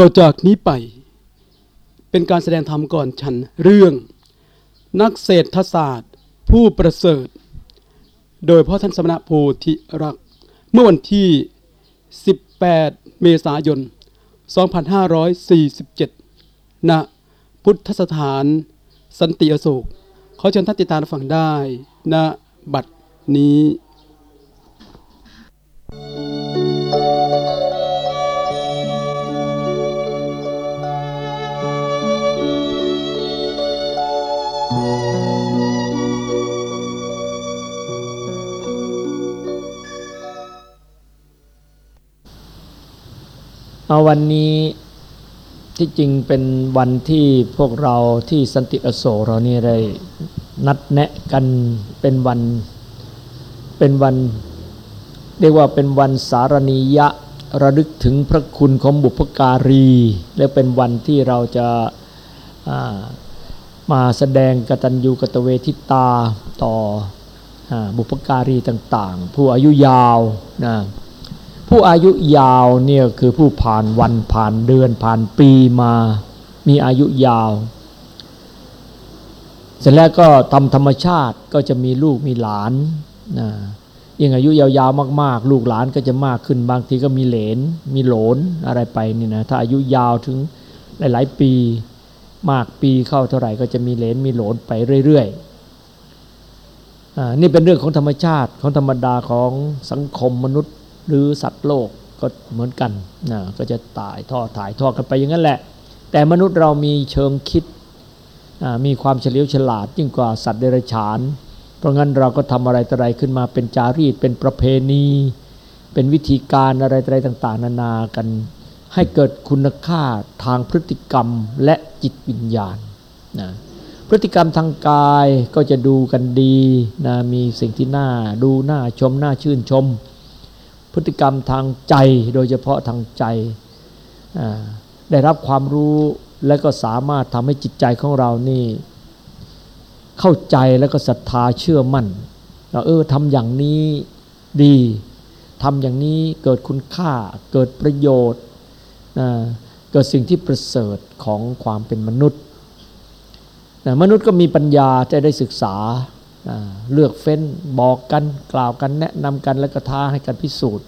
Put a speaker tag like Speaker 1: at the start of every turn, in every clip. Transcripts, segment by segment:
Speaker 1: ต่อจากนี้ไป เป็นการแสดงธรรมก่อนฉันเรื่อง นักเศรษฐศาสตร์ ผู้ประเสริฐ โดยพ่อท่านสมณะโพธิรัก เมื่อวันที่ 18 เมษายน 2547 ณ พุทธสถาน สันติอโศกขอเชิญท่านติดตามฟังได้ณบัดนี้
Speaker 2: เอาวันนี้ที่จริงเป็นวันที่พวกเราที่สันติอโศกเรานี่ได้นัดแนะกันเป็นวันเป็นวัน เรียกว่าเป็นวันสารณียะระลึกถึงพระคุณของบุพการี และเป็นวันที่เราจะามาแสดงกตัญญูกตเวทิตาต่ออบุพการีต่าง ๆ ผู้อายุยาวนะ ผู้อายุยาวเนี่ยคือผู้ผ่านวันผ่านเดือนผ่านปีมา มีอายุยาว เสร็จแล้วก็ทำธรรมชาติก็จะมีลูกมีหลานนะยิ่งอายุยาวๆมากๆ ลูกหลานก็จะมากขึ้นบางทีก็มีเหลน มีโหลนอะไรไปนี่นะถ้าอายุยาวถึงหลายๆ ปีมากปีเข้าเท่าไหร่ก็จะมีเหลนมีโหลนไปเรื่อยๆนี่เป็นเรื่องของธรรมชาติของธรรมดาของสังคมมนุษย์ หรือสัตว์โลกก็เหมือนกันนะก็จะตายทอดถ่ายทอดกันไปอย่างนั้นแหละ แต่มนุษย์เรามีเชิงคิดมีความเฉลียวฉลาดยิ่งกว่าสัตว์เดรัจฉาน เพราะงั้นเราก็ทำอะไรต่ออะไรขึ้นมาเป็นจารีตเป็นประเพณี เป็นวิธีการอะไรต่ออะไรต่างๆ นานากัน ให้เกิดคุณค่าทางพฤติกรรมและจิตวิญญาณนะพฤติกรรมทางกายก็จะดูกันดีนะมีสิ่งที่น่าดูน่าชมน่าชื่นชม พฤติกรรมทางใจโดยเฉพาะทางใจ ได้รับความรู้และก็สามารถทำให้จิตใจของเรานี่ เข้าใจแล้วก็ศรัทธาเชื่อมั่นเราเออทำอย่างนี้ดีทำอย่างนี้เกิดคุณค่าเกิดประโยชน์เกิดสิ่งที่ประเสริฐของความเป็นมนุษย์ มนุษย์ก็มีปัญญาจะได้ศึกษา เลือกเฟ้นบอกกันกล่าวกันแนะนำกันแล้วก็ท้าให้กันพิสูจน์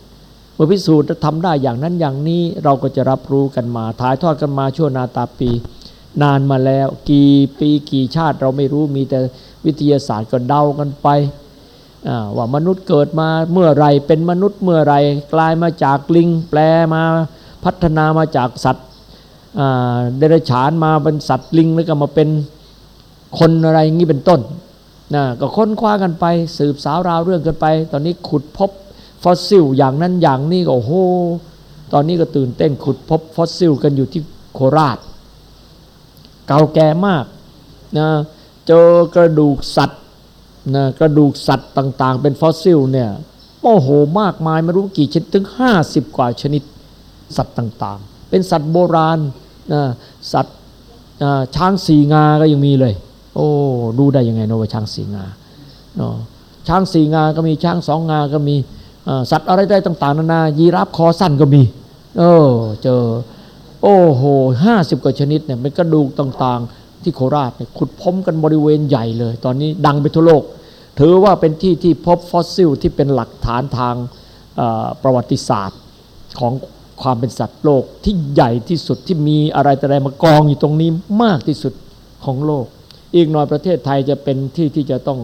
Speaker 2: เมื่อพิสูจน์ทำได้อย่างนั้นอย่างนี้เราก็จะรับรู้กันมา ถ่ายทอดกันมาชั่วนาตาปี นานมาแล้ว กี่ปีกี่ชาติเราไม่รู้มีแต่วิทยาศาสตร์ก็เดากันไปว่ามนุษย์เกิดมาเมื่อไรเป็นมนุษย์เมื่อไรกลายมาจากลิงแปลมาพัฒนามาจากสัตว์เดรัจฉานมาเป็นสัตว์ลิงแล้วก็มาเป็นคนอะไรอย่างนี้เป็นต้น นะก็ค้นคว้ากันไป สืบสาวราวเรื่องกันไป ตอนนี้ขุดพบฟอสซิลอย่างนั้นอย่างนี้ก็โหตอนนี้ก็ตื่นเต้นขุดพบฟอสซิลกันอยู่ที่โคราช เก่าแก่มากนะเจอกระดูกสัตว์นะกระดูกสัตว์ต่างๆ เป็นฟอสซิลเนี่ยโอ้โหมากมายไม่รู้กี่ชนิดถึง 50 กว่าชนิดสัตว์ต่างๆ เป็นสัตว์โบราณนะสัตว์ช้างสีงาก็ยังมีเลย โอ้ดูได้ยังไงเนว่าช้างสีงาเนาะช้างสี่งา ก็มีช้างสองงา ก็มีสัตว์อะไรได้ต่าง ๆ นานา ยีราฟคอสั้นก็มี เออเจอ โอ้โหห้าสิบกว่าชนิดเนี่ยเป็นกระดูกต่างๆ ที่โคราชเนี่ยขุดพบกันบริเวณใหญ่เลย ตอนนี้ดังไปทั่วโลก ถือว่าเป็นที่ที่พบฟอสซิลที่เป็นหลักฐานทางประวัติศาสตร์ของความเป็นสัตว์โลกที่ใหญ่ที่สุดที่มีอะไรแต่อะไรมากองอยู่ตรงนี้มากที่สุดของโลก อีกหน่อยประเทศไทยจะเป็นที่ที่จะต้อง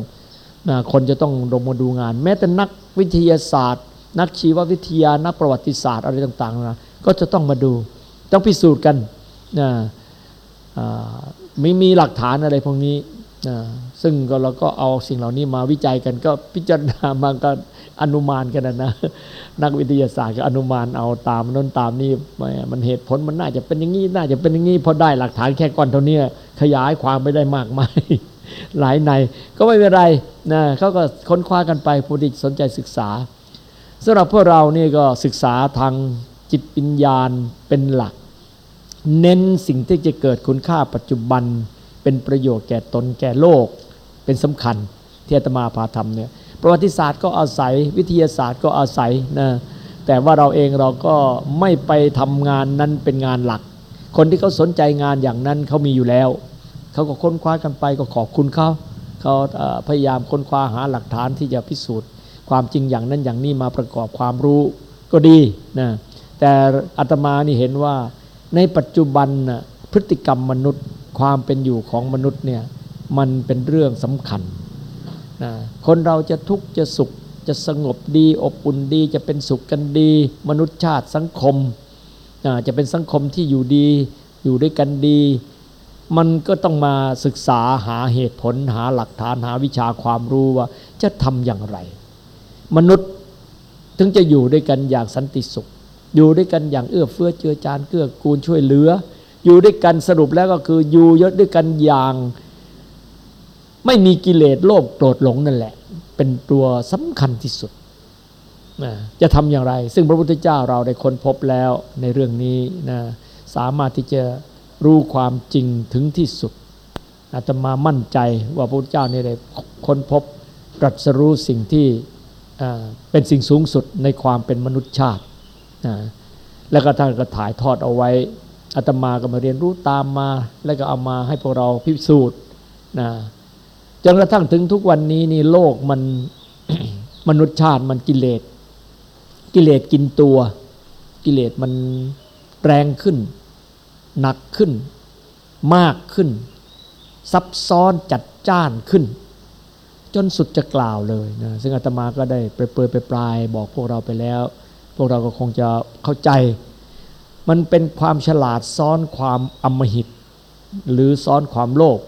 Speaker 2: นะคนจะต้องลงมาดูงาน แม้แต่นักวิทยาศาสตร์ นักชีววิทยานักประวัติศาสตร์อะไรต่างๆนะก็จะต้องมาดู ต้องพิสูจน์กันนะไม่มีหลักฐานอะไรพวกนี้นะซึ่งเราก็เอาสิ่งเหล่านี้มาวิจัยกันก็พิจารณามาก็ อนุมานกันนะนักวิทยาศาสตร์ก็อนุมานเอาตามน้นตามนี่มันเหตุผลมันน่าจะเป็นอย่างนี้น่าจะเป็นอย่างนี้พอได้หลักฐานแค่ก้อนเท่านี้ขยายความไม่ได้มากมายหลายในก็ไม่เป็นไรนะเขาก็ค้นคว้ากันไปผู้ที่สนใจศึกษาสำหรับพวกเรานี่ก็ศึกษาทางจิตปัญญาเป็นหลัก เน้นสิ่งที่จะเกิดคุณค่าปัจจุบัน เป็นประโยชน์แก่ตนแก่โลก เป็นสำคัญที่อาตมาพาทำเนี่ย ประวัติศาสตร์ก็อาศัยวิทยาศาสตร์ก็อาศัยนะแต่ว่าเราเองเราก็ไม่ไปทำงานนั้นเป็นงานหลัก คนที่เขาสนใจงานอย่างนั้นเขามีอยู่แล้ว เขาก็ค้นคว้ากันไปก็ขอบคุณเขาเขาพยายามค้นคว้าหาหลักฐานที่จะพิสูจน์ ความจริงอย่างนั้นอย่างนี้มาประกอบความรู้ก็ดีนะแต่อาตมานี่เห็นว่าในปัจจุบันนะพฤติกรรมมนุษย์ความเป็นอยู่ของมนุษย์เนี่ยมันเป็นเรื่องสำคัญ คนเราจะทุกข์จะสุขจะสงบดีอบอุ่นดีจะเป็นสุขกันดี มนุษยชาติสังคมจะเป็นสังคมที่อยู่ดี อยู่ด้วยกันดี มันก็ต้องมาศึกษาหาเหตุผลหาหลักฐานหาวิชาความรู้ว่าจะทำอย่างไร มนุษย์ถึงจะอยู่ด้วยกันอย่างสันติสุข อยู่ด้วยกันอย่างเอื้อเฟื้อเจือจานเกื้อกูลช่วยเหลือ อยู่ด้วยกันสรุปแล้วก็คืออยู่ยศด้วยกันอย่าง ไม่มีกิเลสโลภโกรธหลงนั่นแหละ เป็นตัวสำคัญที่สุด จะทำอย่างไร ซึ่งพระพุทธเจ้าเราได้ค้นพบแล้วในเรื่องนี้นะสามารถที่จะรู้ความจริงถึงที่สุดอาตมามั่นใจว่าพระพุทธเจ้านี่ได้ค้นพบตรัสรู้สิ่งที่เป็นสิ่งสูงสุดในความเป็นมนุษยชาติ แล้วก็ท่านก็ถ่ายทอดเอาไว้อาตมาก็มาเรียนรู้ตามมา แล้วก็เอามาให้พวกเราพิสูจน์นะ จนกระทั่งถึงทุกวันนี้นี่โลกมันมนุษยชาติมันกิเลส กิเลสกินตัว กิเลสมันแรงขึ้น หนักขึ้น มากขึ้น ซับซ้อนจัดจ้านขึ้น จนสุดจะกล่าวเลยนะซึ่งอาตมาก็ได้ไปเปรยไปปลายบอกพวกเราไปแล้ว พวกเราก็คงจะเข้าใจ มันเป็นความฉลาดซ้อนความอมหิต หรือซ้อนความโลภ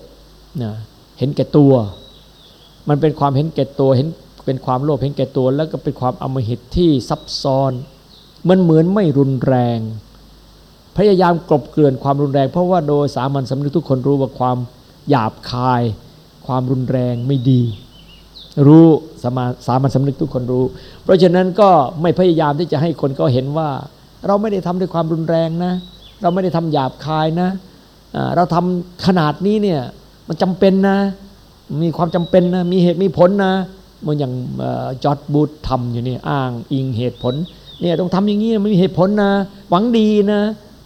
Speaker 2: นะ เห็นแก่ตัว มันเป็นความเห็นแก่ตัวเห็นเป็นความโลภเห็นแก่ตัว แล้วก็เป็นความอมหิตที่ซับซ้อนมันเหมือนไม่รุนแรง พยายามกลบเกลื่อนความรุนแรง เพราะว่าโดยสามัญสำนึกทุกคนรู้ว่าความหยาบคาย ความรุนแรงไม่ดี รู้สามาสามัญสำนึกทุกคนรู้ เพราะฉะนั้นก็ไม่พยายามที่จะให้คนก็เห็นว่า เราไม่ได้ทำด้วยความรุนแรงนะ เราไม่ได้ทำหยาบคายนะ เราทำขนาดนี้เนี่ย มันจำเป็นนะ มีความจำเป็นนะ มีเหตุมีผลนะ มันอย่างจอร์ดบูธทำอยู่นี่อ้างอิงเหตุผลเนี่ยต้องทำอย่างนี้มันมีเหตุผลนะ หวังดีนะ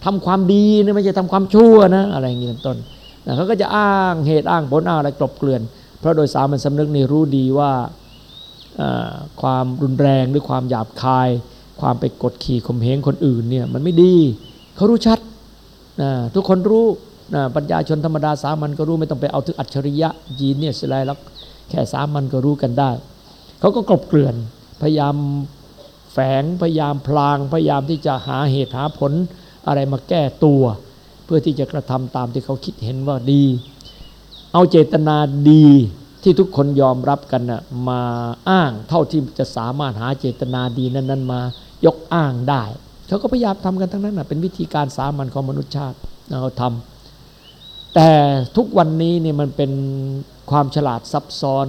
Speaker 2: ทำความดีนะไม่ใช่ทำความชั่วนะ อะไรอย่างนี้เป็นต้นนะเขาก็จะอ้างเหตุอ้างผลอ้างอะไรกลบเกลื่อน เพราะโดยสามัญสำนึกนี่รู้ดีว่าความรุนแรงหรือความหยาบคาย ความไปกดขี่ข่มเหงคนอื่นเนี่ยมันไม่ดี เขารู้ชัดนะทุกคนรู้ นะปัญญาชนธรรมดาสามัญก็รู้ไม่ต้องไปเอาถึงอัจฉริยะยีนเนี่ยอะไรแล้วแค่สามัญก็รู้กันได้ เขาก็กลบเกลื่อนพยายามแฝงพยายามพลางพยายามที่จะหาเหตุหาผลอะไรมาแก้ตัว เพื่อที่จะกระทำตามที่เขาคิดเห็นว่าดี เอาเจตนาดีที่ทุกคนยอมรับกันนะมาอ้างเท่าที่จะสามารถหาเจตนาดีนั้นๆมายกอ้างได้ เขาก็พยายามทำกันทั้งนั้นนะเป็นวิธีการสามัญของมนุษยชาติเราทำ แต่ทุกวันนี้เนี่ยมันเป็นความฉลาดซับซ้อน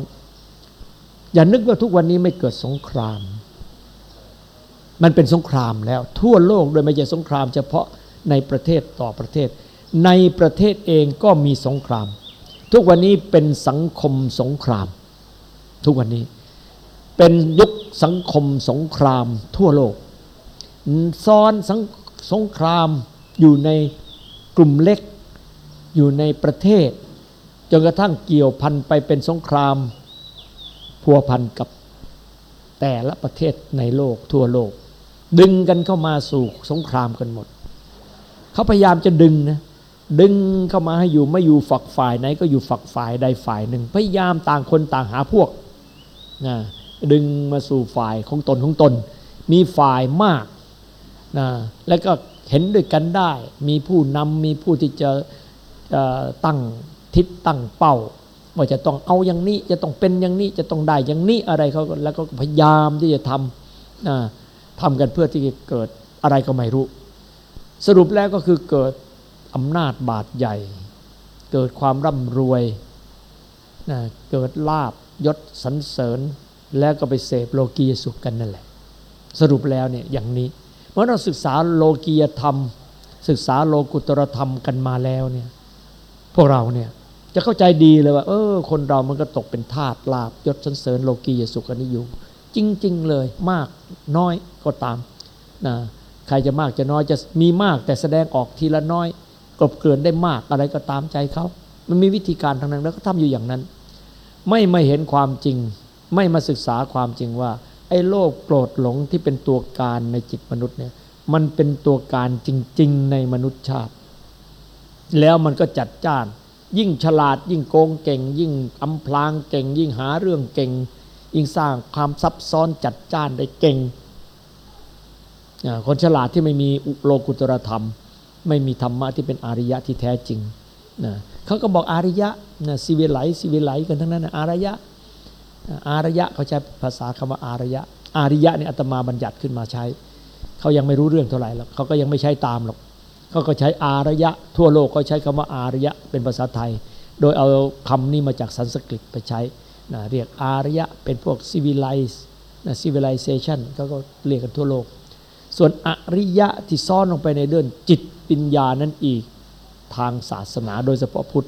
Speaker 2: อย่านึกว่าทุกวันนี้ไม่เกิดสงคราม มันเป็นสงครามแล้ว ทั่วโลกโดยไม่ใช่สงครามเฉพาะในประเทศต่อประเทศ ในประเทศเองก็มีสงคราม ทุกวันนี้เป็นสังคมสงคราม ทุกวันนี้เป็นยุคสังคมสงครามทั่วโลก ซ้อนสสงครามอยู่ในกลุ่มเล็ก อยู่ในประเทศ จนกระทั่งเกี่ยวพันไปเป็นสงครามพัวพันกับแต่ละประเทศในโลกทั่วโลก ดึงกันเข้ามาสู่สงครามกันหมด เขาพยายามจะดึงนะดึงเข้ามาให้อยู่ไม่อยู่ฝักฝ่ายไหนก็อยู่ฝักฝ่ายใดฝ่ายหนึ่ง พยายามต่างคนต่างหาพวกนะดึงมาสู่ฝ่ายของตนของตน มีฝ่ายมากนะแล้วก็เห็นด้วยกันได้ มีผู้นำมีผู้ที่จะ ตั้งทิศตั้งเป้าว่าจะต้องเอาอย่างนี้จะต้องเป็นอย่างนี้จะต้องได้อย่างนี้อะไรเขาแล้วก็พยายามที่จะทำทำกันเพื่อที่จะเกิดอะไรก็ไม่รู้ สรุปแล้วก็คือเกิดอำนาจบาดใหญ่ เกิดความร่ำรวยเกิดลาบยศสรรเสริญ แล้วก็ไปเสพโลกียสุขกันนั่นแหละ สรุปแล้วเนี่ยอย่างนี้เมื่อเราศึกษาโลกียธรรม ศึกษาโลกุตรธรรมกันมาแล้วเนี่ย พวกเราเนี่ยจะเข้าใจดีเลยว่า เออ คนเรามันก็ตกเป็นทาสลาบยศสันเสริญโลกียสุขนิยมจริง ๆ เลยมากน้อยก็ตามนะใครจะมากจะน้อยจะมีมากแต่แสดงออกทีละน้อยกลบเกลื่อนได้มากอะไรก็ตามใจเขา มันมีวิธีการทางนั้นแล้วก็ทำอยู่อย่างนั้น ไม่ไม่เห็นความจริง ไม่มาศึกษาความจริงว่า ไอ้โลภโกรธหลงที่เป็นตัวการในจิตมนุษย์เนี่ยมันเป็นตัวการจริง ๆ ในมนุษยชาติ แล้วมันก็จัดจ้าน ยิ่งฉลาดยิ่งโกงเก่ง ยิ่งอำพรางเก่ง ยิ่งหาเรื่องเก่ง ยิ่งสร้างความซับซ้อนจัดจ้านได้เก่งคนฉลาดที่ไม่มีโลกุตรธรรม ไม่มีธรรมะที่เป็นอริยะที่แท้จริงนะเขาก็บอกอริยะนะสิวิไลสิวิไลกันทั้งนั้นนะอารยะอาริยะเขาใช้ภาษาคำว่าอาริยะอาริยะเนี่ยอาตมาบัญญัติขึ้นมาใช้ เขายังไม่รู้เรื่องเท่าไหร่หรอกเขาก็ยังไม่ใช้ตามหรอก เขาก็ใช้อารยะ ทั่วโลกก็ใช้คำว่าอารยะเป็นภาษาไทย โดยเอาคำนี้มาจากสันสกฤตไปใช้นะเรียกอารยะเป็นพวก civilize นะ civilization เขาก็เรียกกันทั่วโลก ส่วนอริยะที่ซ่อนลงไปในเรื่องจิตปัญญานั้นอีกทางศาสนาโดยเฉพาะพุทธ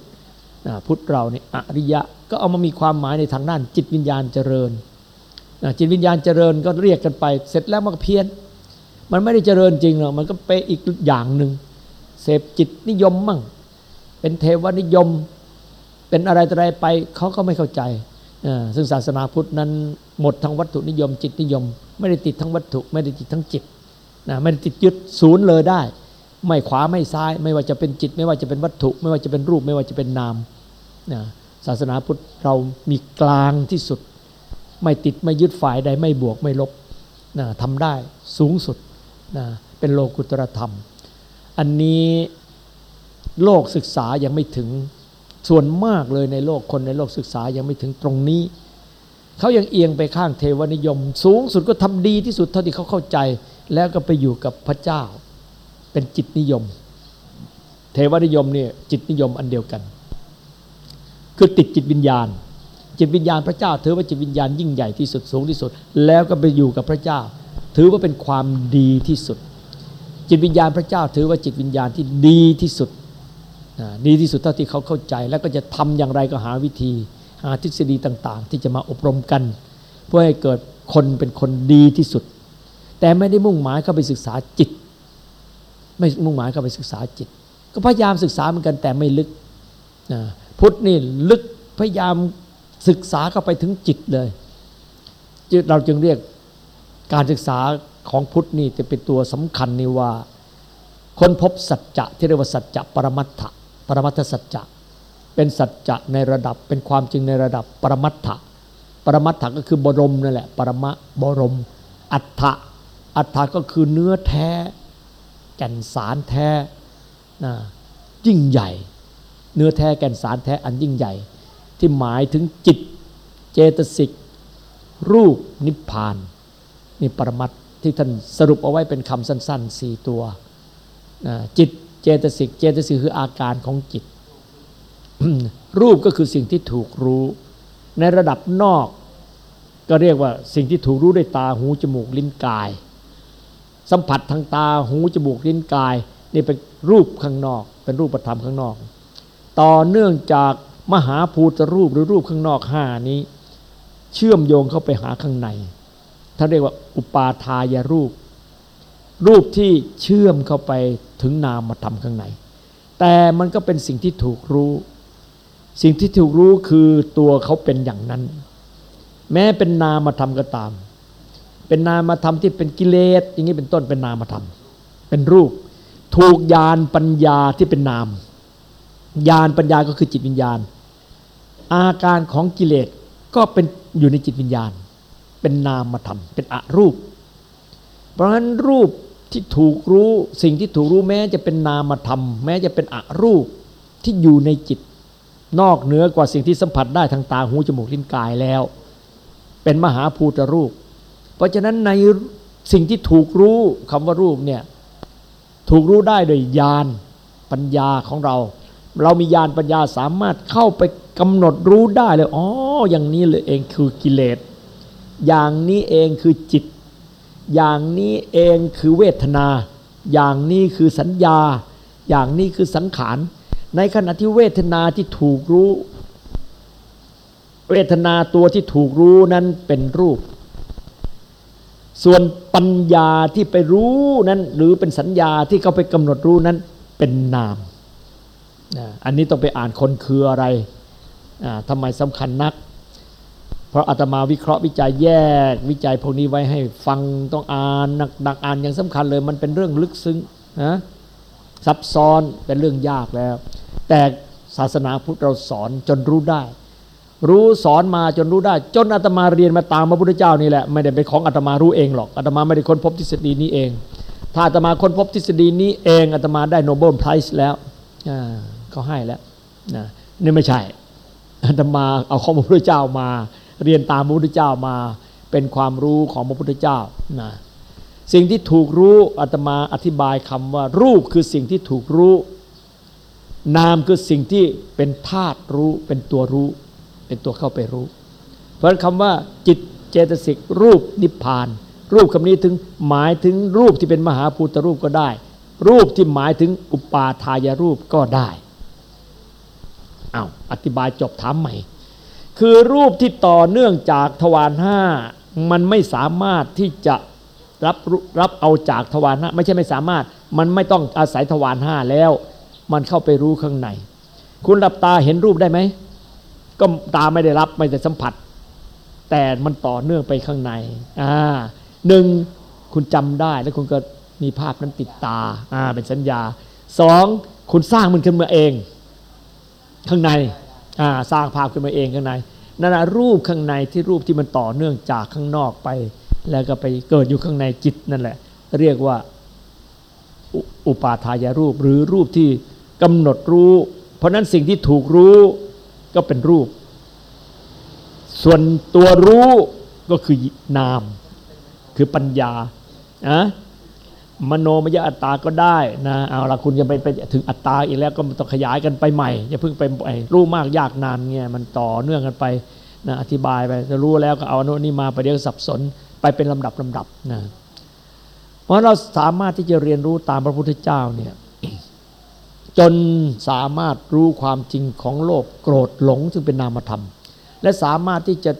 Speaker 2: พุทธเราเนี่ยอริยะก็เอามามีความหมายในทางด้านจิตวิญญาณเจริญจิตวิญญาณเจริญก็เรียกกันไป เสร็จแล้วมันก็เพี้ยน มันไม่ได้เจริญจริงหรอกมันก็ไปอีกอย่างหนึ่ง เสพจิตนิยมมั่ง เป็นเทวนิยม เป็นอะไรอะไรไปเขาก็ไม่เข้าใจ ซึ่งศาสนาพุทธนั้นหมดทั้งวัตถุนิยม จิตนิยม ไม่ได้ติดทั้งวัตถุ ไม่ได้ติดทั้งจิตนะไม่ได้ติดยึดศูนย์เลยได้ ไม่ขวาไม่ซ้าย ไม่ว่าจะเป็นจิต ไม่ว่าจะเป็นวัตถุ ไม่ว่าจะเป็นรูป ไม่ว่าจะเป็นนามนะศาสนาพุทธเรามีกลางที่สุด ไม่ติดไม่ยึดฝ่ายใดไม่บวกไม่ลบนะทำได้สูงสุดนะเป็นโลกุตรธรรม อันนี้โลกศึกษายังไม่ถึงส่วนมากเลยในโลกคนในโลกศึกษายังไม่ถึงตรงนี้ เขายังเอียงไปข้างเทวนิยม สูงสุดก็ทำดีที่สุดเท่าที่เขาเข้าใจ แล้วก็ไปอยู่กับพระเจ้า เป็นจิตนิยม เทวนิยมเนี่ยจิตนิยมอันเดียวกัน คือติดจิตวิญญาณ จิตวิญญาณพระเจ้า ถือว่าจิตวิญญาณยิ่งใหญ่ที่สุดสูงที่สุด แล้วก็ไปอยู่กับพระเจ้า ถือว่าเป็นความดีที่สุด จิตวิญญาณพระเจ้าถือว่าจิตวิญญาณที่ดีที่สุดดีที่สุดเท่าที่เขาเข้าใจ แล้วก็จะทำอย่างไรก็หาวิธีหาทฤษฎีต่าง ๆ ที่จะมาอบรมกัน เพื่อให้เกิดคนเป็นคนดีที่สุด แต่ไม่ได้มุ่งหมายเข้าไปศึกษาจิต ไม่มุ่งหมายเข้าไปศึกษาจิต ก็พยายามศึกษาเหมือนกันแต่ไม่ลึกพุทธนี่ลึกพยายามศึกษาเข้าไปถึงจิตเลยเราจึงเรียกการศึกษา ของพุทธนี่จะเป็นตัวสำคัญนี่ว่าคนพบสัจจะที่เรียกว่าสัจจะปรมัตถะปรมัตถสัจจะเป็นสัจจะในระดับเป็นความจริงในระดับปรมัตถะปรมัตถะก็คือบรมนั่นแหละ ปรมะบรม อัฏฐะอัฏฐะก็คือเนื้อแท้แก่นสารแท้นะยิ่งใหญ่ เนื้อแท้แก่นสารแท้อันยิ่งใหญ่ ที่หมายถึงจิตเจตสิก รูปนิพพานนี่ปรมัต ที่ท่านสรุปเอาไว้เป็นคำสั้นๆสี่ตัว จิตเจตสิก เจตสิกคืออาการของจิต รูปก็คือสิ่งที่ถูกรู้ ในระดับนอก ก็เรียกว่าสิ่งที่ถูกรู้ด้วยตาหูจมูกลิ้นกาย สัมผัสทางตาหูจมูกลิ้นกาย นี่เป็นรูปข้างนอก เป็นรูปธรรมข้างนอก ต่อเนื่องจากมหาภูตรูปหรือรูปข้างนอกห้านี้ เชื่อมโยงเข้าไปหาข้างใน ท่านเรียกว่าอุปาทายรูป รูปที่เชื่อมเข้าไปถึงนามธรรมข้างใน แต่มันก็เป็นสิ่งที่ถูกรู้ สิ่งที่ถูกรู้คือตัวเขาเป็นอย่างนั้น แม้เป็นนามธรรมก็ตาม เป็นนามธรรมที่เป็นกิเลสอย่างนี้เป็นต้นเป็นนามธรรม เป็นรูป ถูกญาณปัญญาที่เป็นนามญาณปัญญาก็คือจิตวิญญาณ อาการของกิเลสก็เป็นอยู่ในจิตวิญญาณ เป็นนามธรรม เป็นอรูป เพราะฉะนั้นรูปที่ถูกรู้สิ่งที่ถูกรู้แม้จะเป็นนามธรรม แม้จะเป็นอรูปที่อยู่ในจิต นอกเหนือกว่าสิ่งที่สัมผัสได้ทางตาหูจมูกลิ้นกายแล้ว เป็นมหาภูตรูป เพราะฉะนั้นในสิ่งที่ถูกรู้คำว่ารูปเนี่ยถูกรู้ได้โดยญาณปัญญาของเรา เรามีญาณปัญญาสามารถเข้าไปกำหนดรู้ได้เลยอ๋ออย่างนี้เลยเองคือกิเลส อย่างนี้เองคือจิต อย่างนี้เองคือเวทนา อย่างนี้คือสัญญา อย่างนี้คือสังขาร ในขณะที่เวทนาที่ถูกรู้ เวทนาตัวที่ถูกรู้นั้นเป็นรูป ส่วนปัญญาที่ไปรู้นั้น หรือเป็นสัญญาที่เขาไปกำหนดรู้นั้นเป็นนาม อันนี้ต้องไปอ่านคนคืออะไรทำไมสำคัญนัก เพราะอาตมาวิเคราะห์วิจัยแยก วิจัยพวกนี้ไว้ให้ฟังต้องอ่านหนักหนักอ่านอย่างสำคัญเลย มันเป็นเรื่องลึกซึ้งนะซับซ้อนเป็นเรื่องยากแล้ว แต่ศาสนาพุทธเราสอนจนรู้ได้ รู้สอนมาจนรู้ได้ จนอาตมาเรียนมาตามพระพุทธเจ้านี่แหละไม่ได้เป็นของอาตมารู้เองหรอกอาตมาไม่ได้ค้นพบทฤษฎีนี้เอง ถ้าอาตมาค้นพบทฤษฎีนี้เองอาตมาได้โนเบิลไพรส์แล้วเขาให้แล้วนะนี่ไม่ใช่อาตมาเอาข้อมูลพระพุทธเจ้ามา เรียนตามพระพุทธเจ้ามาเป็นความรู้ของพระพุทธเจ้านะสิ่งที่ถูกรู้อาตมาอธิบายคำว่า รูปคือสิ่งที่ถูกรู้ นามคือสิ่งที่เป็นธาตุรู้เป็นตัวรู้ เป็นตัวเข้าไปรู้ เพราะคำว่าจิตเจตสิกรูปนิพพาน รูปคำนี้ถึงหมายถึงรูปที่เป็นมหาภูตรูปก็ได้ รูปที่หมายถึงอุปาทายรูปก็ได้อา้าวอธิบายจบถามใหม่ คือรูปที่ต่อเนื่องจากทวารห้ามันไม่สามารถที่จะรับรับเอาจากทวารห้าไม่ใช่ไม่สามารถ มันไม่ต้องอาศัยทวารห้าแล้ว มันเข้าไปรู้ข้างใน คุณหลับตาเห็นรูปได้ไหมก็ตาไม่ได้รับไม่ได้สัมผัส แต่มันต่อเนื่องไปข้างในอ่าหนึ่งคุณจำได้แล้วคุณก็มีภาพนั้นติดตาอ่าเป็นสัญญาสองคุณสร้างมันขึ้นมาเอง ข้างใน สร้างภาพขึ้นมาเองข้างในนั่นแหะรูปข้างในที่รูปที่มันต่อเนื่องจากข้างนอกไป แล้วก็ไปเกิดอยู่ข้างในจิตนั่นแหละ เรียกว่าอุปาทายรูปหรือรูปที่กำหนดรู้ เพราะนั้นสิ่งที่ถูกรู้ก็เป็นรูป ส่วนตัวรู้ก็คือนาม คือปัญญาอะ มโนมยอัตตาก็ได้นะเอาละคุณจะไปไปถึงอัตตาอีกแล้วก็ต้องขยายกันไปใหม่อย่าเพิ่งไปรู้มากยากนานเงี้ยมันต่อเนื่องกันไปนะอธิบายไปจะรู้แล้วก็เอาโน่นนี่มาไปเดี๋ยวสับสนไปเป็นลำดับลำดับนะเพราะเราสามารถที่จะเรียนรู้ตามพระพุทธเจ้าเนี่ยจนสามารถรู้ความจริงของโลภโกรธหลงซึ่งเป็นนามธรรม และสามารถที่จะ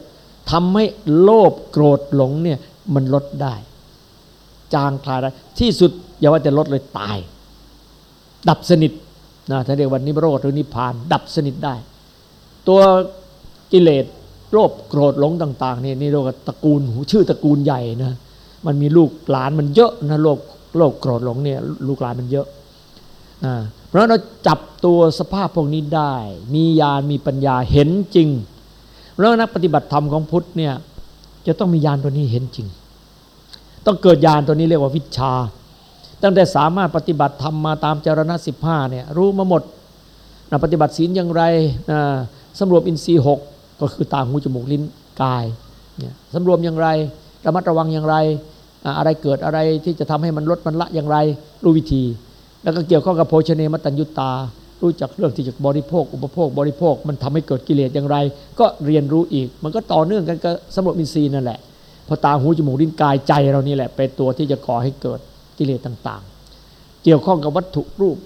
Speaker 2: ทำให้โลภโกรธหลงเนี่ยมันลดได้ จางคลายได้ที่สุดอย่าว่าแต่ลดเลยตาย ดับสนิทนะถ้านเรียกว่านิโรธหรือนิพพาน ดับสนิทได้ ตัวกิเลสโลภโกรธหลงต่างๆนี่นี่เรียกว่าตระกูลชื่อตระกูลใหญ่นะมันมีลูกหลานมันเยอะนะโลภโลภโกรธหลงเนี่ยลูกหลานมันเยอะอ่าเพราะเราจับตัวสภาพพวกนี้ได้ มีญาณมีปัญญาเห็นจริง แล้วนักปฏิบัติธรรมของพุทธเนี่ยจะต้องมีญาณตัวนี้เห็นจริง ต้องเกิดญาณตัวนี้เรียกว่าวิชา ตั้งแต่สามารถปฏิบัติธรรมมาตามจารณะสิบห้าเนี่ยรู้มาหมดนะปฏิบัติศีลอย่างไรนะสำรวมอินทรีย์หกก็คือตาหูจมูกลิ้นกายเนี่ยสำรวมอย่างไรระมัดระวังอย่างไรอะไรเกิดอะไรที่จะทำให้มันลดมันละอย่างไรรู้วิธี แล้วก็เกี่ยวข้องกับโภชเนมตัญยุตา รู้จักเรื่องที่จะบริโภค อุปโภคบริโภค มันทำให้เกิดกิเลสอย่างไร ก็เรียนรู้อีก มันก็ต่อเนื่องกันกับสำรวมอินทรีย์นั่นแหละ พอตาหูจมูกลิ้นกายใจเรานี่แหละ เป็นตัวที่จะก่อให้เกิดกิเลสต่างๆ เกี่ยวข้องกับวัตถุรูป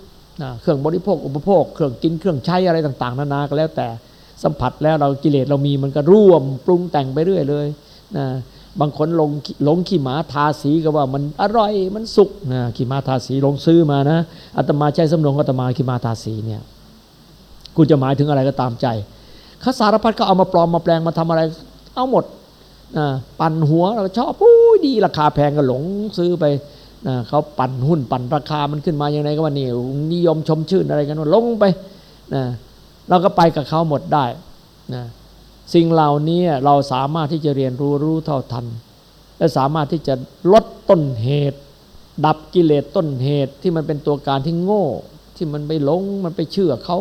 Speaker 2: นะเครื่องบริโภคอุปโภค เครื่องกินเครื่องใช้อะไรต่าง ๆ นานาก็แล้วแต่สัมผัสแล้วเรากิเลสเรามีมันก็ร่วมปรุงแต่งไปเรื่อยเลยนะบางคนลงหลงขี่ม้าทาสีก็ว่ามันอร่อยมันสุกนะขี่ม้าทาสีลงซื้อมานะอาตมาใช้สำนวนอาตมาขี่ม้าทาสีเนี่ยคุณจะหมายถึงอะไรก็ตามใจข้าสารพัดก็เอามาปลอมมาแปลงมาทำอะไร เอาหมด ปั่นหัวเราชอบปุ้ยดีราคาแพงก็หลงซื้อไปเขาปั่นหุ้นปั่นราคามันขึ้นมาอย่างไรก็ว่านี่นิยมชมชื่นอะไรกันว่าลงไปนะเราก็ไปกับเขาหมดได้นะสิ่งเหล่านี้เราสามารถที่จะเรียนรู้รู้เท่าทัน และสามารถที่จะลดต้นเหตุ ดับกิเลสต้นเหตุที่มันเป็นตัวการที่โง่ ที่มันไปหลงมันไปเชื่อเขา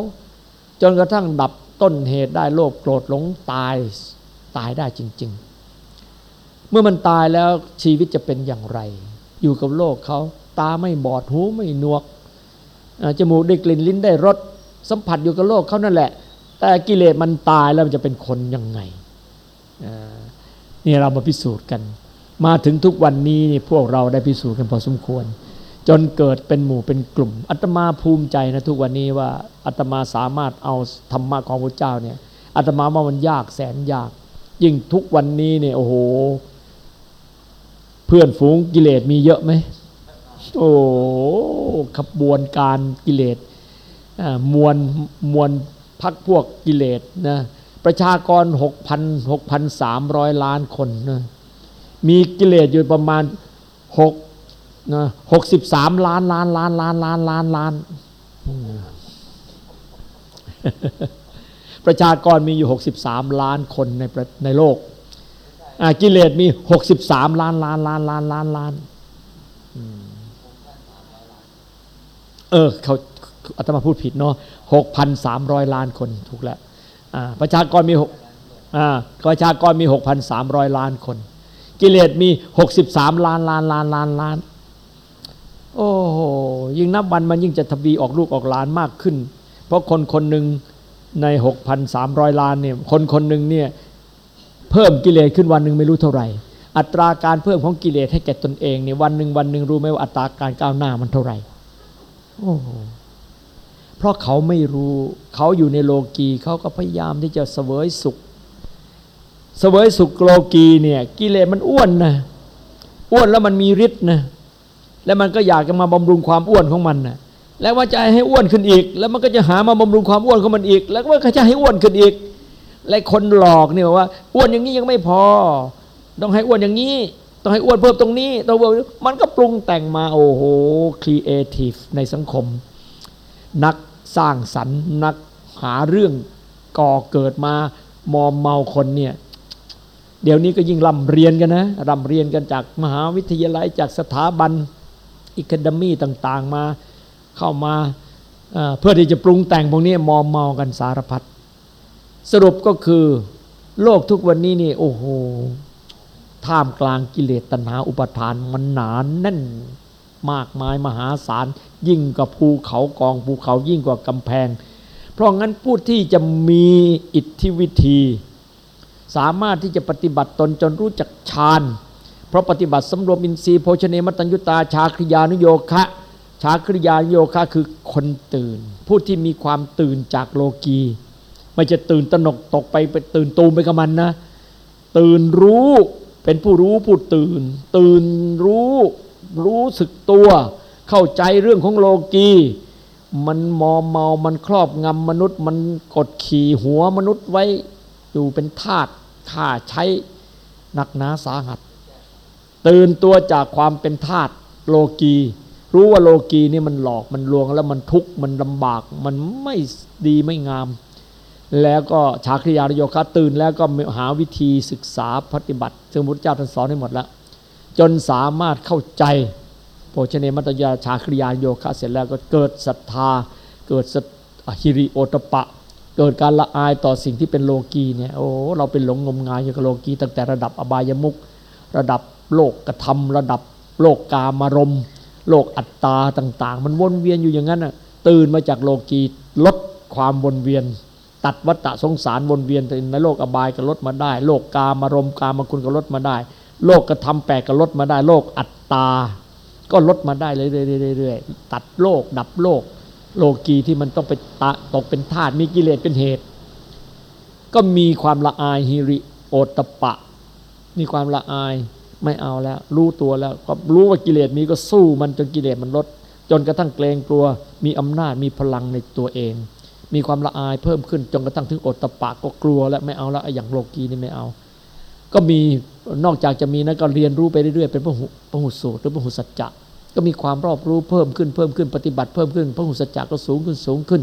Speaker 2: จนกระทั่งดับต้นเหตุได้โลภโกรธหลงตายตายได้จริง ๆ เมื่อมันตายแล้วชีวิตจะเป็นอย่างไร อยู่กับโลกเขาตาไม่บอดหูไม่หนวกจมูกได้กลิ่นลิ้นได้รสสัมผัสอยู่กับโลกเขานั่นแหละ แต่กิเลสมันตายแล้วมันจะเป็นคนยังไงนี่เรามาพิสูจน์กัน มาถึงทุกวันนี้พวกเราได้พิสูจน์กันพอสมควร จนเกิดเป็นหมู่เป็นกลุ่มอาตมาภูมิใจนะทุกวันนี้ว่าอาตมาสามารถเอาธรรมะของพระเจ้าเนี่ยอาตมาว่ามันยากแสนยาก ยิ่งทุกวันนี้เนี่ยโอ้โห เพื่อนฝูงกิเลสมีเยอะไหมโอ้ขบวนการกิเลสมวลมวลพักพวกกิเลสนะประชากร 6,000 6,300 ล้านคนนะมีกิเลสอยู่ประมาณ6นะ63 ล้านล้านล้านล้านล้านล้านล้านประชากรมีอยู่ 63 ล้านคนในในโลก กิเลสมี63ล้านล้านล้านล้านล้านล้านเออเขาอาตมาพูดผิดเนาะหกพันสามร้อยล้านคนถูกแล้วประชากรมีหกประชากรมีหกพันสามร้อยล้านคน กิเลสมีหกสิบสามล้านล้านล้านล้านล้าน โอ้โหยิ่งนับวันมันยิ่งจะทวีออกลูกออกล้านมากขึ้น เพราะคนคนหนึ่งในหกพันสามร้อยล้านเนี่ยคนคนหนึ่งเนี่ย เพิ่มกิเลสขึ้นวันหนึ่งไม่รู้เท่าไหร่ อัตราการเพิ่มของกิเลสให้แก่ตนเองเนี่ยวันหนึ่งวันหนึ่งรู้ไหมว่าอัตราการก้าวหน้ามันเท่าไหร่โอ้เพราะเขาไม่รู้เขาอยู่ในโลกีเขาก็พยายามที่จะเสวยสุข เสวยสุขโลกีเนี่ยกิเลสมันอ้วนนะอ้วนแล้วมันมีฤทธิ์นะแล้วมันก็อยากจะมาบำรุงความอ้วนของมันนะแล้วว่าจะให้อ้วนขึ้นอีก แล้วมันก็จะหามาบำรุงความอ้วนของมันอีก แล้วก็จะให้อ้วนขึ้นอีก และคนหลอกเนี่ยว่า อ้วนอย่างนี้ยังไม่พอ ต้องให้อ้วนอย่างนี้ ต้องให้อ้วนเพิ่มตรงนี้ต้องเพิ่มมันก็ปรุงแต่งมาโอ้โหครีเอทีฟในสังคม นักสร้างสรรค์นักหาเรื่องก่อเกิดมามอมเมาคนเนี่ยเดี๋ยวนี้ก็ยิ่งร่ำเรียนกันนะร่ำเรียนกันจากมหาวิทยาลัยจากสถาบันอิคดมีต่างๆมาเข้ามาเพื่อที่จะปรุงแต่งพวกนี้มอมเมากันสารพัด สรุปก็คือโลกทุกวันนี้นี่ โอ้โหท่ามกลางกิเลสตัณหาอุปทานมันหนานแน่นมากมายมหาศาล ยิ่งกว่าภูเขากองภูเขายิ่งกว่ากำแพง เพราะงั้นผู้ที่จะมีอิทธิวิธี สามารถที่จะปฏิบัติตนจนรู้จักฌานเพราะปฏิบัติสำรวมอินทรีย์โภชเนมตัญญุตาชาคริยานุโยคะชาคริยานุโยคะคือคนตื่น ผู้ที่มีความตื่นจากโลกี ไม่จะตื่นตนกตกไปไปตื่นตูมไปกับมันนะ ตื่นรู้เป็นผู้รู้ผู้ตื่น ตื่นรู้รู้สึกตัว เข้าใจเรื่องของโลกีมันมอมเมา มันครอบงำมนุษย์ มันกดขี่หัวมนุษย์ไว้อยู่เป็นทาสข่าใช้หนักหนาสาหัส ตื่นตัวจากความเป็นทาสโลกี รู้ว่าโลกีนี่มันหลอกมันลวงแล้วมันทุกข์มันลำบาก มันไม่ดีไม่งาม แล้วก็ชาคริยานโยคะตื่นแล้วก็หาวิธีศึกษาปฏิบัติ ซึ่งพุทธเจ้าท่านสอนให้หมดแล้ว จนสามารถเข้าใจโภชเนมัตยาชาคริยาโยคะเสร็จแล้วก็เกิดศรัทธา เกิดฮิริโอตปะ เกิดการละอายต่อสิ่งที่เป็นโลกีเนี่ยโอ้เราเป็นหลงงมงายอยู่กับโลกีตั้งแต่ระดับอบายมุกระดับโลกกระทำระดับโลกกามารมโลกอัตตาต่าง ๆ มันวนเวียนอยู่อย่างนั้นน่ะตื่นมาจากโลกีลดความวนเวียน ตัดวัฏสงสารวนเวียนในโลกอบายก็ลดมาได้ โลกกามารมกามคุณก็ลดมาได้ โลกกระทำแปลกก็ลดมาได้ โลกอัตตา ก็ลดมาได้เรื่อยๆตัดโลกดับโลก โลกีที่มันต้องไปตะตกเป็นธาตุมีกิเลสเป็นเหตุ ก็มีความละอายฮิริโอตปะ มีความละอายไม่เอาแล้ว รู้ตัวแล้วก็รู้ว่ากิเลสมีก็สู้มันจนกิเลสมันลด จนกระทั่งเกรงกลัวมีอำนาจมีพลังในตัวเอง มีความละอายเพิ่มขึ้นจนกระทั่งถึงโอตปะก็กลัวแล้วไม่เอาแล้วอย่างโลกีนี่ไม่เอา ก็มีนอกจากจะมีนั้นก็เรียนรู้ไปเรื่อยๆเป็นพระหุพระหุสูตรหรือพระหุสัจจะก็มีความรอบรู้เพิ่มขึ้นเพิ่มขึ้นปฏิบัติเพิ่มขึ้นพระหุสัจจะก็สูงขึ้นสูงขึ้น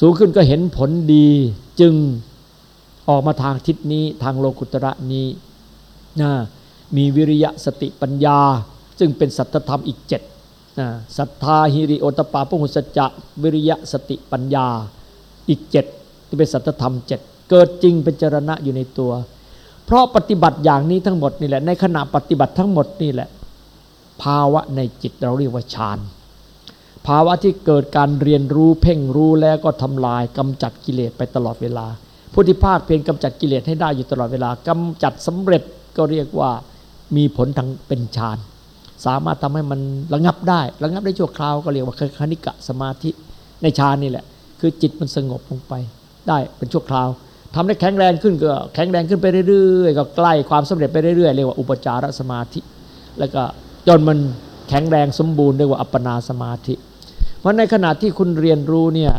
Speaker 2: สูงขึ้นก็เห็นผลดีจึงออกมาทางทิศนี้ทางโลกุตระนี้นะมีวิริยะสติปัญญา ซึ่งเป็นสัตธรรมอีกเจ็ด ศรัทธาฮิริโอตปาพระหุสัจจะวิริยะสติปัญญาอีกเจ็ดที่เป็นสัตธรรมเจ็ดเกิดจริงเป็นจรณะอยู่ในตัว เพราะปฏิบัติอย่างนี้ทั้งหมดนี่แหละในขณะปฏิบัติทั้งหมดนี่แหละ ภาวะในจิตเราเรียกว่าฌานภาวะที่เกิดการเรียนรู้เพ่งรู้แล้วก็ทำลายกำจัดกิเลสไปตลอดเวลา ผู้ที่ภาคเพียรกำจัดกิเลสให้ได้อยู่ตลอดเวลากำจัดสำเร็จก็เรียกว่ามีผลทางเป็นฌาน สามารถทำให้มันระงับได้ ระงับได้ชั่วคราวก็เรียกว่าคณิกะสมาธิในฌานนี่แหละ คือจิตมันสงบลงไป ได้เป็นชั่วคราวทำได้แข็งแรงขึ้นก็แข็งแรงขึ้นไปเรื่อยๆก็ใกล้ความสำเร็จไปเรื่อยๆเรียกว่าอุปจารสมาธิ แล้วก็จนมันแข็งแรงสมบูรณ์เรียกว่าอัปปนาสมาธิ เพราะในขณะที่คุณเรียนรู้เนี่ย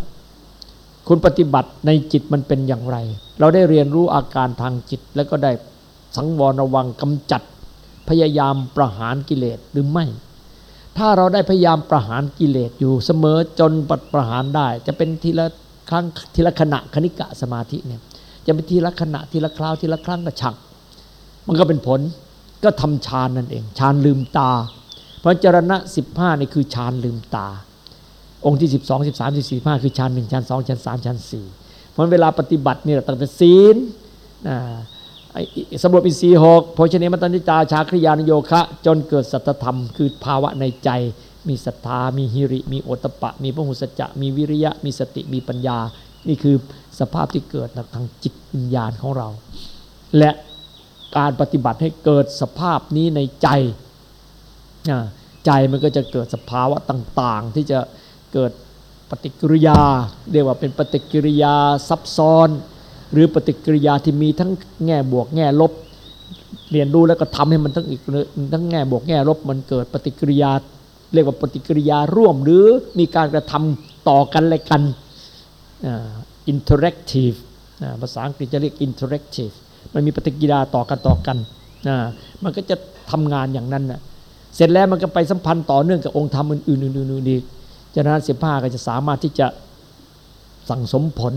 Speaker 2: คุณปฏิบัติในจิตมันเป็นอย่างไร เราได้เรียนรู้อาการทางจิตแล้วก็ได้สังวรระวังกำจัด พยายามประหารกิเลสหรือไม่ ถ้าเราได้พยายามประหารกิเลสอยู่เสมอจนปัดประหารได้ จะเป็นทีละครั้งทีละขณะคณิกะสมาธิเนี่ยจะเป็นทีละขณะทีละคราวทีละครั้งก็ฉัก มันก็เป็นผลก็ทำฌานนั่นเองฌานลืมตา เพราะจรณะ 15นี่คือฌานลืมตา องค์ที่ 12 13 14 15คือฌาน1ฌาน2ฌาน3ฌาน4เพราะเวลาปฏิบัตินี่ตั้งแต่ศีล สำรวจอินทรีย์หกโภชเนมตันิจาชาคริยานโยคะ จนเกิดสัตธรรม คือภาวะในใจ มีศรัทธา มีฮิริ มีโอตปะ มีพหุสจะ มีวิริยะ มีสติ มีปัญญา นี่คือสภาพที่เกิดทางจิตวิญญาณของเรา และการปฏิบัติให้เกิดสภาพนี้ในใจ ใจมันก็จะเกิดสภาวะต่างๆ ที่จะเกิดปฏิกิริยา เรียกว่าเป็นปฏิกิริยาซับซ้อน หรือปฏิกิริยาที่มีทั้งแง่บวกแง่ลบ เรียนรู้แล้วก็ทำให้มันทั้งอีกทั้งแง่บวกแง่ลบมันเกิดปฏิกิริยา เรียกว่าปฏิกิริยาร่วม หรือมีการกระทำต่อกันและกัน interactive ภาษาอังกฤษจะเรียก interactive มันมีปฏิกิริยาต่อกันต่อกันมันก็จะทำงานอย่างนั้นนะเสร็จแล้วมันก็ไปสัมพันธ์ต่อเนื่องกับองค์ธรรมอื่นๆๆๆอีกจากนั้นสิบห้าก็จะสามารถที่จะสั่งสมผล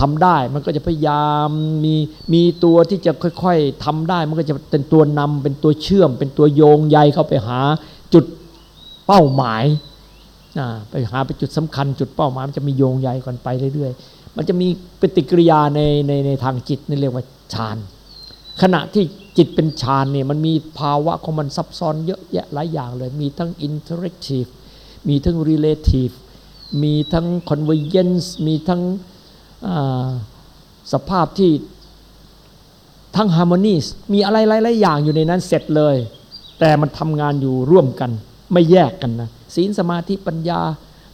Speaker 2: ทำได้มันก็จะพยายามมีมีตัวที่จะค่อยๆทำได้ มันก็จะเป็นตัวนำเป็นตัวเชื่อม เป็นตัวโยงใยเข้าไปหาจุดเป้าหมายไปหาไปจุดสำคัญ จุดเป้าหมายมันจะมีโยงใยกันไปเรื่อยๆ มันจะมีปฏิกิริยาในในในทางจิตนี่เรียกว่าฌานขณะที่จิตเป็นฌานเนี่ยมันมีภาวะของมันซับซ้อนเยอะแยะหลายอย่างเลย มีทั้ง interactiveมีทั้ง relative มีทั้ง convergence มีทั้ง สภาพที่ทั้ง harmony มีอะไรหลายๆอย่างอยู่ในนั้นเสร็จเลย แต่มันทำงานอยู่ร่วมกัน ไม่แยกกันนะศีลสมาธิปัญญา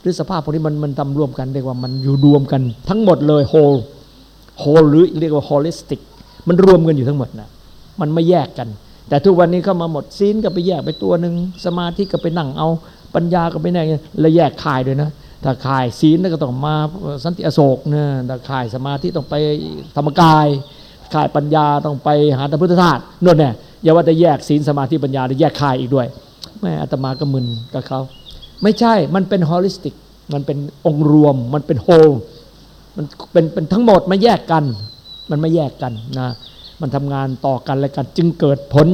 Speaker 2: หรือสภาพพวกนี้มันมันทำร่วมกันเรียกว่ามันอยู่รวมกัน ทั้งหมดเลย whole whole หรือเรียกว่า holistic มันรวมกันอยู่ทั้งหมดนะมันไม่แยกกัน แต่ทุกวันนี้เข้ามาหมดศีลก็ไปแยกไปตัวหนึ่งสมาธิก็ไปนั่งเอาปัญญาก็ไปไหนแล้วแยกคายด้วยนะ ถ้าขายศีลก็ต้องมาสันติอโศกเนี่ยถ้าขายสมาธิต้องไปธรรมกายขายปัญญาต้องไปหาธรรมพุทธทาสนวดเนี่ยอย่าว่าจะแยกศีลสมาธิปัญญาแยกขายอีกด้วยแม่อาตมาก็มึนกับเขาไม่ใช่มันเป็นฮอลิสติก มันเป็นองค์รวม มันเป็นโฮลมันเป็นเป็นทั้งหมดไม่แยกกัน มันไม่แยกกันนะมันทำงานต่อกันและกันจึงเกิดผล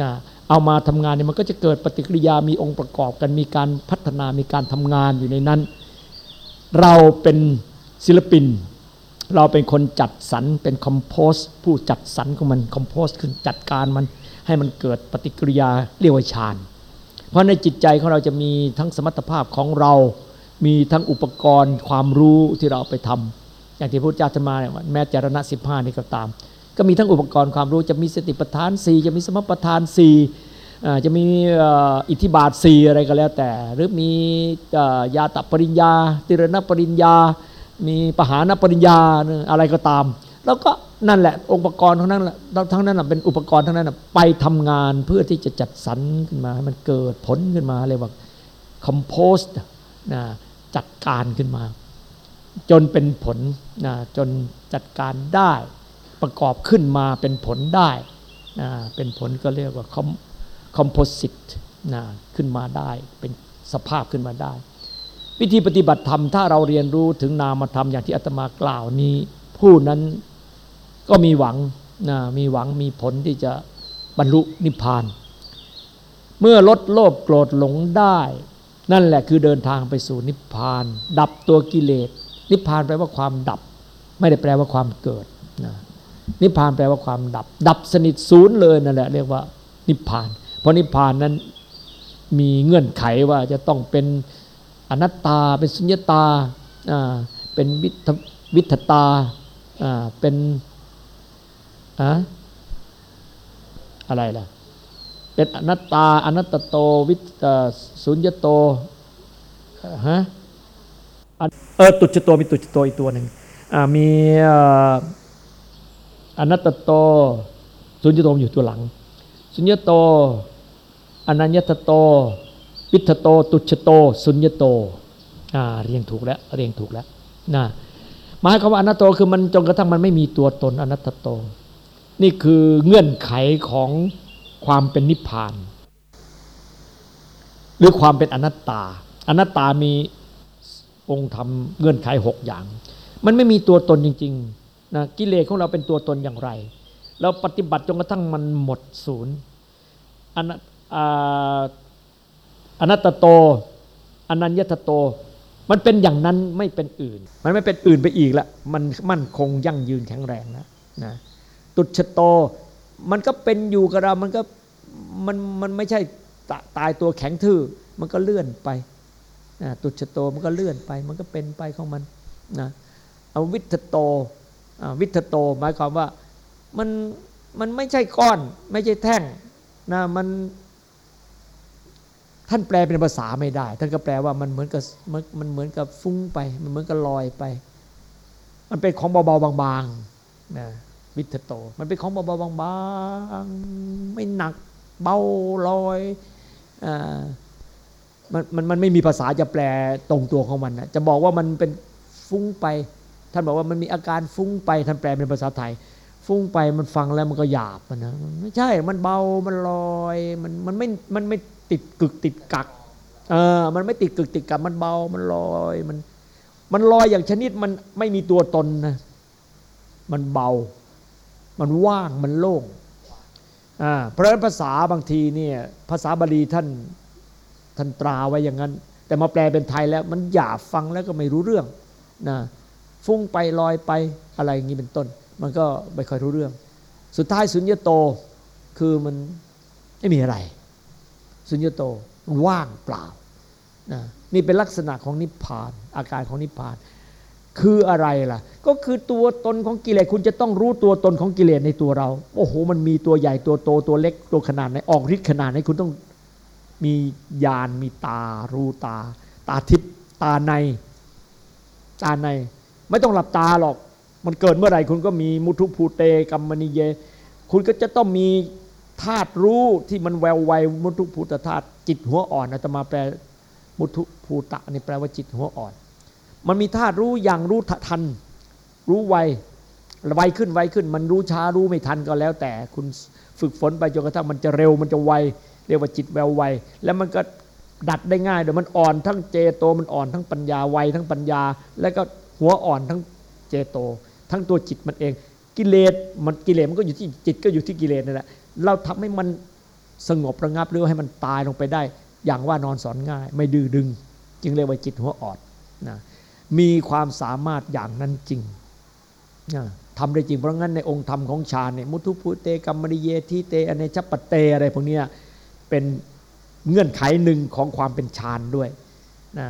Speaker 2: นะ เอามาทำงานเนี่ยมันก็จะเกิดปฏิกิริยามีองค์ประกอบกันมีการพัฒนามีการทำงานอยู่ในนั้น เราเป็นศิลปิน เราเป็นคนจัดสรรเป็นคอมโพสผู้จัดสรรของมันคอมโพสคือจัดการมันให้มันเกิดปฏิกิริยาเรียกว่าฌานเพราะในจิตใจของเราจะมีทั้งสมรรถภาพของเรา มีทั้งอุปกรณ์ความรู้ที่เราไปทำอย่างที่พระพุทธเจ้าธรรมาเนี่ยแม้จารณะสิบห้านี่ก็ตาม ก็มีทั้งอุปกรณ์ความรู้จะมีสติปัฏฐาน 4 จะมีสมปัฏฐาน 4 จะมีอิทธิบาท 4 อะไรก็แล้วแต่ หรือมียาตับปริญญา ติรณปริญญา มีปหานปริญญาอะไรก็ตาม แล้วก็นั่นแหละองค์ประกอบทั้งนั้นทั้งนั้นเป็นอุปกรณ์ทั้งนั้นไปทำงานเพื่อที่จะจัดสรรขึ้นมาให้มันเกิดผลขึ้นมาเรียกว่าคอมโพสต์นะจัดการขึ้นมา จนเป็นผลนะจนจัดการได้ ประกอบขึ้นมาเป็นผลได้นะเป็นผลก็เรียกว่าคอมโพสิตนะขึ้นมาได้เป็นสภาพขึ้นมาได้ วิธีปฏิบัติธรรมถ้าเราเรียนรู้ถึงนามธรรมอย่างที่อาตมากล่าวนี้ ผู้นั้นก็มีหวังนะมีหวังมีผลที่จะบรรลุนิพพาน เมื่อลดโลภโกรธหลงได้ นั่นแหละคือเดินทางไปสู่นิพพาน ดับตัวกิเลส นิพพานแปลว่าความดับ ไม่ได้แปลว่าความเกิดนะ นิพพานแปลว่าความดับ ดับสนิทศูนย์เลยนั่นแหละเรียกว่า นิพพาน เพราะนิพพานนั้นมีเงื่อนไขว่าจะต้องเป็นอนัตตา เป็นสุญญตาเป็นวิทตาเป็นอะอะไรล่ะ เป็นอนัตตา อนัตตโตวิสุญญโตฮะเออตุจโตมีตุจโตอีกตัวหนึ่งมี อนัตโตสุญญโตอยู่ตัวหลัง สุญญโตอนัญญตโตวิทโต ตุชโต สุญญโตอ่าเรียงถูกแล้วเรียงถูกแล้วนะหมายความว่าอนัตโตคือมันจนกระทั่งมันไม่มีตัวตนอนัตโต นี่คือเงื่อนไขของความเป็นนิพพาน หรือความเป็นอนัตตา อนัตตามีองค์ธรรมเงื่อนไขหกอย่าง มันไม่มีตัวตนจริง ๆ นะกิเลสของเราเป็นตัวตนอย่างไร เราปฏิบัติจนกระทั่งมันหมดศูนย์อนัตโตอนัญญตโต มันเป็นอย่างนั้นไม่เป็นอื่น มันไม่เป็นอื่นไปอีกละมันมั่นคงยั่งยืนแข็งแรงนะนะตุชโตมันก็เป็นอยู่กับเรามันก็มันมันไม่ใช่ตายตัวแข็งทื่อมันก็เลื่อนไปนะตุชโตมันก็เลื่อนไป มันก็เป็นไปของมันนะเอาวิทโต วิทโต หมายความว่ามันมันไม่ใช่ก้อน ไม่ใช่แท่งนะมัน ท่านแปลเป็นภาษาไม่ได้ ท่านก็แปลว่ามันเหมือนกับมันเหมือนกับฟุ้งไป มันเหมือนกับลอยไป มันเป็นของเบาๆบางๆนะวิทโต มันเป็นของเบาๆบางๆไม่หนักเบาลอยอ่ามันมันมันไม่มีภาษาจะแปลตรงตัวของมันนะจะบอกว่ามันเป็นฟุ้งไป ท่านบอกว่ามันมีอาการฟุ้งไปท่านแปลเป็นภาษาไทย ฟุ้งไปมันฟังแล้วมันก็หยาบนะไม่ใช่มันเบามันลอยมันมันไม่มันไม่ติดกึกติดกักเออมันไม่ติดกึกติดกักมันเบามันลอยมัน มันลอยอย่างชนิดมันไม่มีตัวตนนะมันเบา มันว่างมันโล่งอ่าเพราะฉะนั้นภาษาบางทีเนี่ยภาษาบาลีท่านท่านตราไว้อย่างนั้น แต่มาแปลเป็นไทยแล้วมันหยาบฟังแล้วก็ไม่รู้เรื่องนะ ฟุ้งไปลอยไปอะไรอย่างนี้เป็นต้น มันก็ไม่ค่อยรู้เรื่อง สุดท้ายสุญญโตคือมันไม่มีอะไร สุญญโตมันว่างเปล่านะนี่เป็นลักษณะของนิพพาน อาการของนิพพาน คืออะไรล่ะ ก็คือตัวตนของกิเลสคุณจะต้องรู้ตัวตนของกิเลสในตัวเรา โอ้โห มันมีตัวใหญ่ตัวโตตัวเล็กตัวขนาดไหนออกฤทธิ์ขนาดไหนคุณต้องมีญาณมีตา รู้ตา ตาทิพตาใน ตาใน ไม่ต้องหลับตาหรอก มันเกิดเมื่อไหร่คุณก็มีมุทุภูเตกัมมณีเย คุณก็จะต้องมีธาตุรู้ที่มันแววไวมุทุภูตธาตุจิตหัวอ่อนอาตมาแปลมุทุภูตะนี่แปลว่าจิตหัวอ่อน มันมีธาตุรู้อย่างรู้ทัน รู้ไวไวขึ้นไวขึ้น มันรู้ช้ารู้ไม่ทันก็แล้ว แต่คุณฝึกฝนไปจนกระทั่งมันจะเร็วมันจะไวเรียกว่าจิตแววไวแล้วมันก็ดัดได้ง่ายเดี๋ยวมันอ่อนทั้งเจโตมันอ่อนทั้งปัญญาไวทั้งปัญญา แล้วก็ หัวอ่อนทั้งเจโต ทั้งตัวจิตมันเอง กิเลสมันกิเลสมันก็อยู่ที่จิตก็อยู่ที่กิเลสนั่นแหละเราทำให้มันสงบระงับหรือให้มันตายลงไปได้ อย่างว่านอนสอนง่าย ไม่ดื้อดึง จึงเรียกว่าจิตหัวอ่อนนะมีความสามารถอย่างนั้นจริงนะทำได้จริงเพราะงั้นในองค์ธรรมของฌานเนี่ยมุทุพุเตกัมมริเยทีเตอเนชปเตอะไรพวกนี้เป็นเงื่อนไขหนึ่งของความเป็นฌานด้วยนะ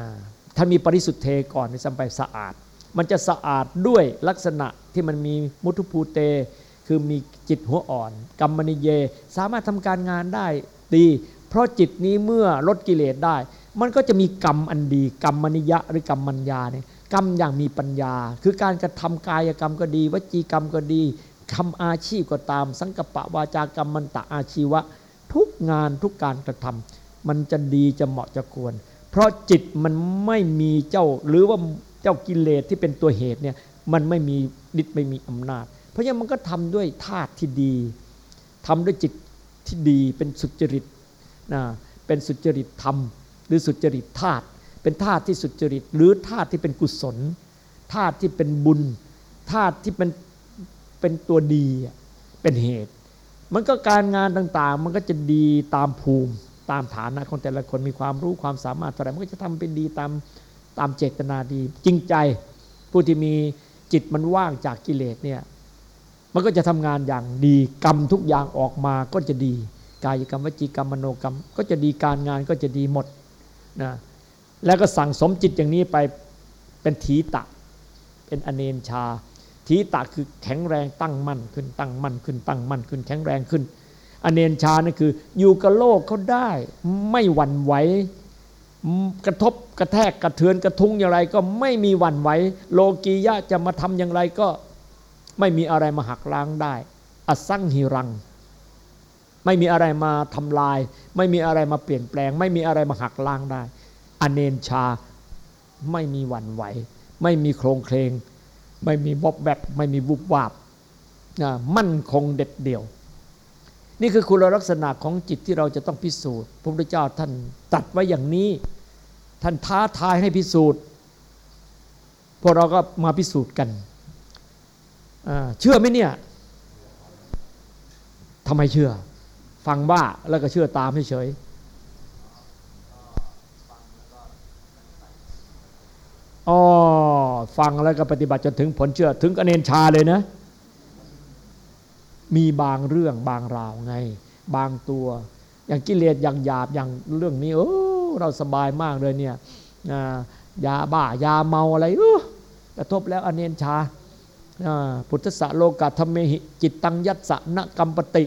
Speaker 2: ท่านมีปริสุทธิ์เทก่อนในสัมไปสะอาด มันจะสะอาดด้วยลักษณะที่มันมีมุทุภูเต คือมีจิตหัวอ่อน กรรมนิเย สามารถทำการงานได้ดี เพราะจิตนี้เมื่อลดกิเลสได้ มันก็จะมีกรรมอันดี กรรมนิยะหรือกรรมมัญญาเนี่ยกรรมอย่างมีปัญญา คือการกระทำกายกรรมก็ดี วจีกรรมก็ดีทำอาชีพก็ตาม สังกปะวาจากรรมมันตะอาชีวะ ทุกงานทุกการกระทำมันจะดีจะเหมาะจะควร เพราะจิตมันไม่มีเจ้าหรือว่า เจ้ากิเลสที่เป็นตัวเหตุเนี่ยมันไม่มีฤทธิ์ไม่มีอำนาจ เพราะฉะนั้นมันก็ทำด้วยธาตุที่ดีทำด้วยจิตที่ดีเป็นสุจริตนะเป็นสุจริตธรรม หรือสุจริตธาตุเป็นธาตุที่สุจริต หรือธาตุที่เป็นกุศลธาตุที่เป็นบุญธาตุที่เป็นเป็นตัวดีเป็นเหตุ มันก็การงานต่างๆ มันก็จะดีตามภูมิตามฐานะของแต่ละคนมีความรู้ความสามารถอะไรมันก็จะทำเป็นดีตาม ตามเจตนาดี จริงใจผู้ที่มีจิตมันว่างจากกิเลสเนี่ยมันก็จะทำงานอย่างดีกรรมทุกอย่างออกมาก็จะดี กายกรรมวจีกรรมมโนกรรม ก็จะดีการงานก็จะดีหมดนะแล้วก็สั่งสมจิตอย่างนี้ไปเป็นทีตะ เป็นอเนนชาทีตะคือแข็งแรงตั้งมั่นขึ้นตั้งมั่นขึ้นตั้งมั่นขึ้นแข็งแรงขึ้น อเนนชานั่นคืออยู่กับโลกเขาได้ไม่หวั่นไหว กระทบกระแทกกระเทือนกระทุ้งอย่างไรก็ไม่มีวันไหวโลกียะจะมาทำอย่างไรก็ไม่มีอะไรมาหักล้างได้อสังหิรัง ไม่มีอะไรมาทำลาย ไม่มีอะไรมาเปลี่ยนแปลง ไม่มีอะไรมาหักล้างได้ อเนนชาไม่มีวันไหว ไม่มีโครงเคลง ไม่มีบอบแบบไม่มีบุบวาบมั่นคงเด็ดเดี่ยว นี่คือคุณลักษณะของจิตที่เราจะต้องพิสูจน์พระพุทธเจ้าท่านตัดไว้อย่างนี้ ท่านท้าทายให้พิสูจน์พวกเราก็มาพิสูจน์กัน เชื่อไหมเนี่ยทำไมเชื่อ ฟังบ้าแล้วก็เชื่อตามเฉยอ๋อฟังแล้วก็ปฏิบัติจนถึงผลเชื่อถึงอเนนชาเลยนะ มีบางเรื่องบางราวไง บางตัว อย่างกิเลสอย่างหยาบอย่างเรื่องนี้โอ้เราสบายมากเลยเนี่ยยาบ้ายาเมาอะไรกระทบแล้วอเนนชาพุทธะโลกาธรรมหิจิตตังยัตสะนกรรมปติ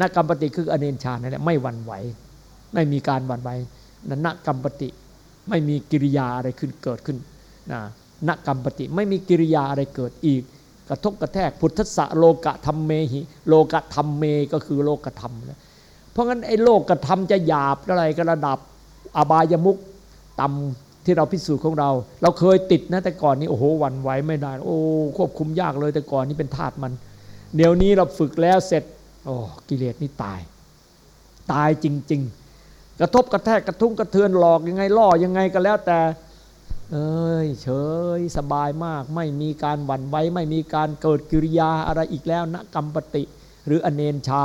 Speaker 2: นกรรมปติคืออเนนชานั่นแหละไม่หวั่นไหว ไม่มีการหวั่นไหวนันกรรมปติไม่มีกิริยาอะไรขึ้นเกิดขึ้นนะนกรรมปติไม่มีกิริยาอะไรเกิดอีก กระทบกระแทกพุทธะโลกะธรรมเมหิโลกะธรรมเมก็คือโลกธรรมเพราะงั้นไอ้โลกธรรมจะหยาบอะไรก็ระดับอบายมุกต่ำที่เราพิสูจน์ของเรา เราเคยติดนะแต่ก่อนนี้โอ้โหวันไหวไม่ได้ โอ้ควบคุมยากเลยแต่ก่อนนี้เป็นธาตุมัน เดี๋ยวนี้เราฝึกแล้วเสร็จโอ้กิเลสนี่ตาย ตายจริง ๆ กระทบกระแทกกระทุ้งกระเทือนหลอกยังไงล่อยังไงก็แล้วแต่ เอ้ยเฉยสบายมาก ไม่มีการหวั่นไหวไม่มีการเกิดกิริยาอะไรอีกแล้วนะกรรมปติหรืออเนนชา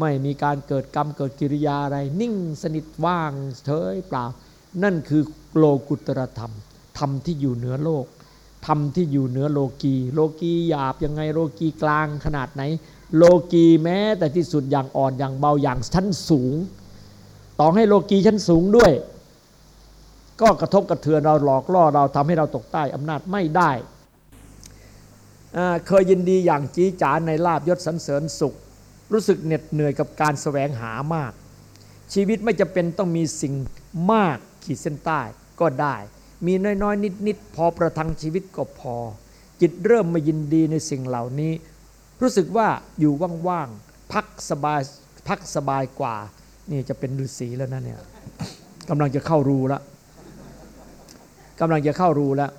Speaker 2: ไม่มีการเกิดกรรมเกิดกิริยาอะไร นิ่งสนิทว่างเฉยเปล่า นั่นคือโลกุตรธรรมธรรมที่อยู่เหนือโลกธรรมที่อยู่เหนือโลกีโลกีหยาบยังไงโลกีกลางขนาดไหน โลกีแม้แต่ที่สุดอย่างอ่อนอย่างเบาอย่างชั้นสูง ต่อให้โลกีชั้นสูงด้วย ก็กระทบกระเทือนเราหลอกล่อเราทำให้เราตกใต้อำนาจไม่ได้ เคยยินดีอย่างจีจ๋าในลาบยศสันเสริญสุข รู้สึกเหน็ดเหนื่อยกับการแสวงหามาก ชีวิตไม่จะเป็นต้องมีสิ่งมากขีดเส้นใต้ก็ได้ มีน้อยๆ นิดๆพอประทังชีวิตก็พอ จิตเริ่มมายินดีในสิ่งเหล่านี้ รู้สึกว่าอยู่ว่างๆพักสบายพักสบายกว่า นี่จะเป็นฤาษีแล้วนะเนี่ยกำลังจะเข้ารูแล้ว กำลังจะเข้ารู้แล้ว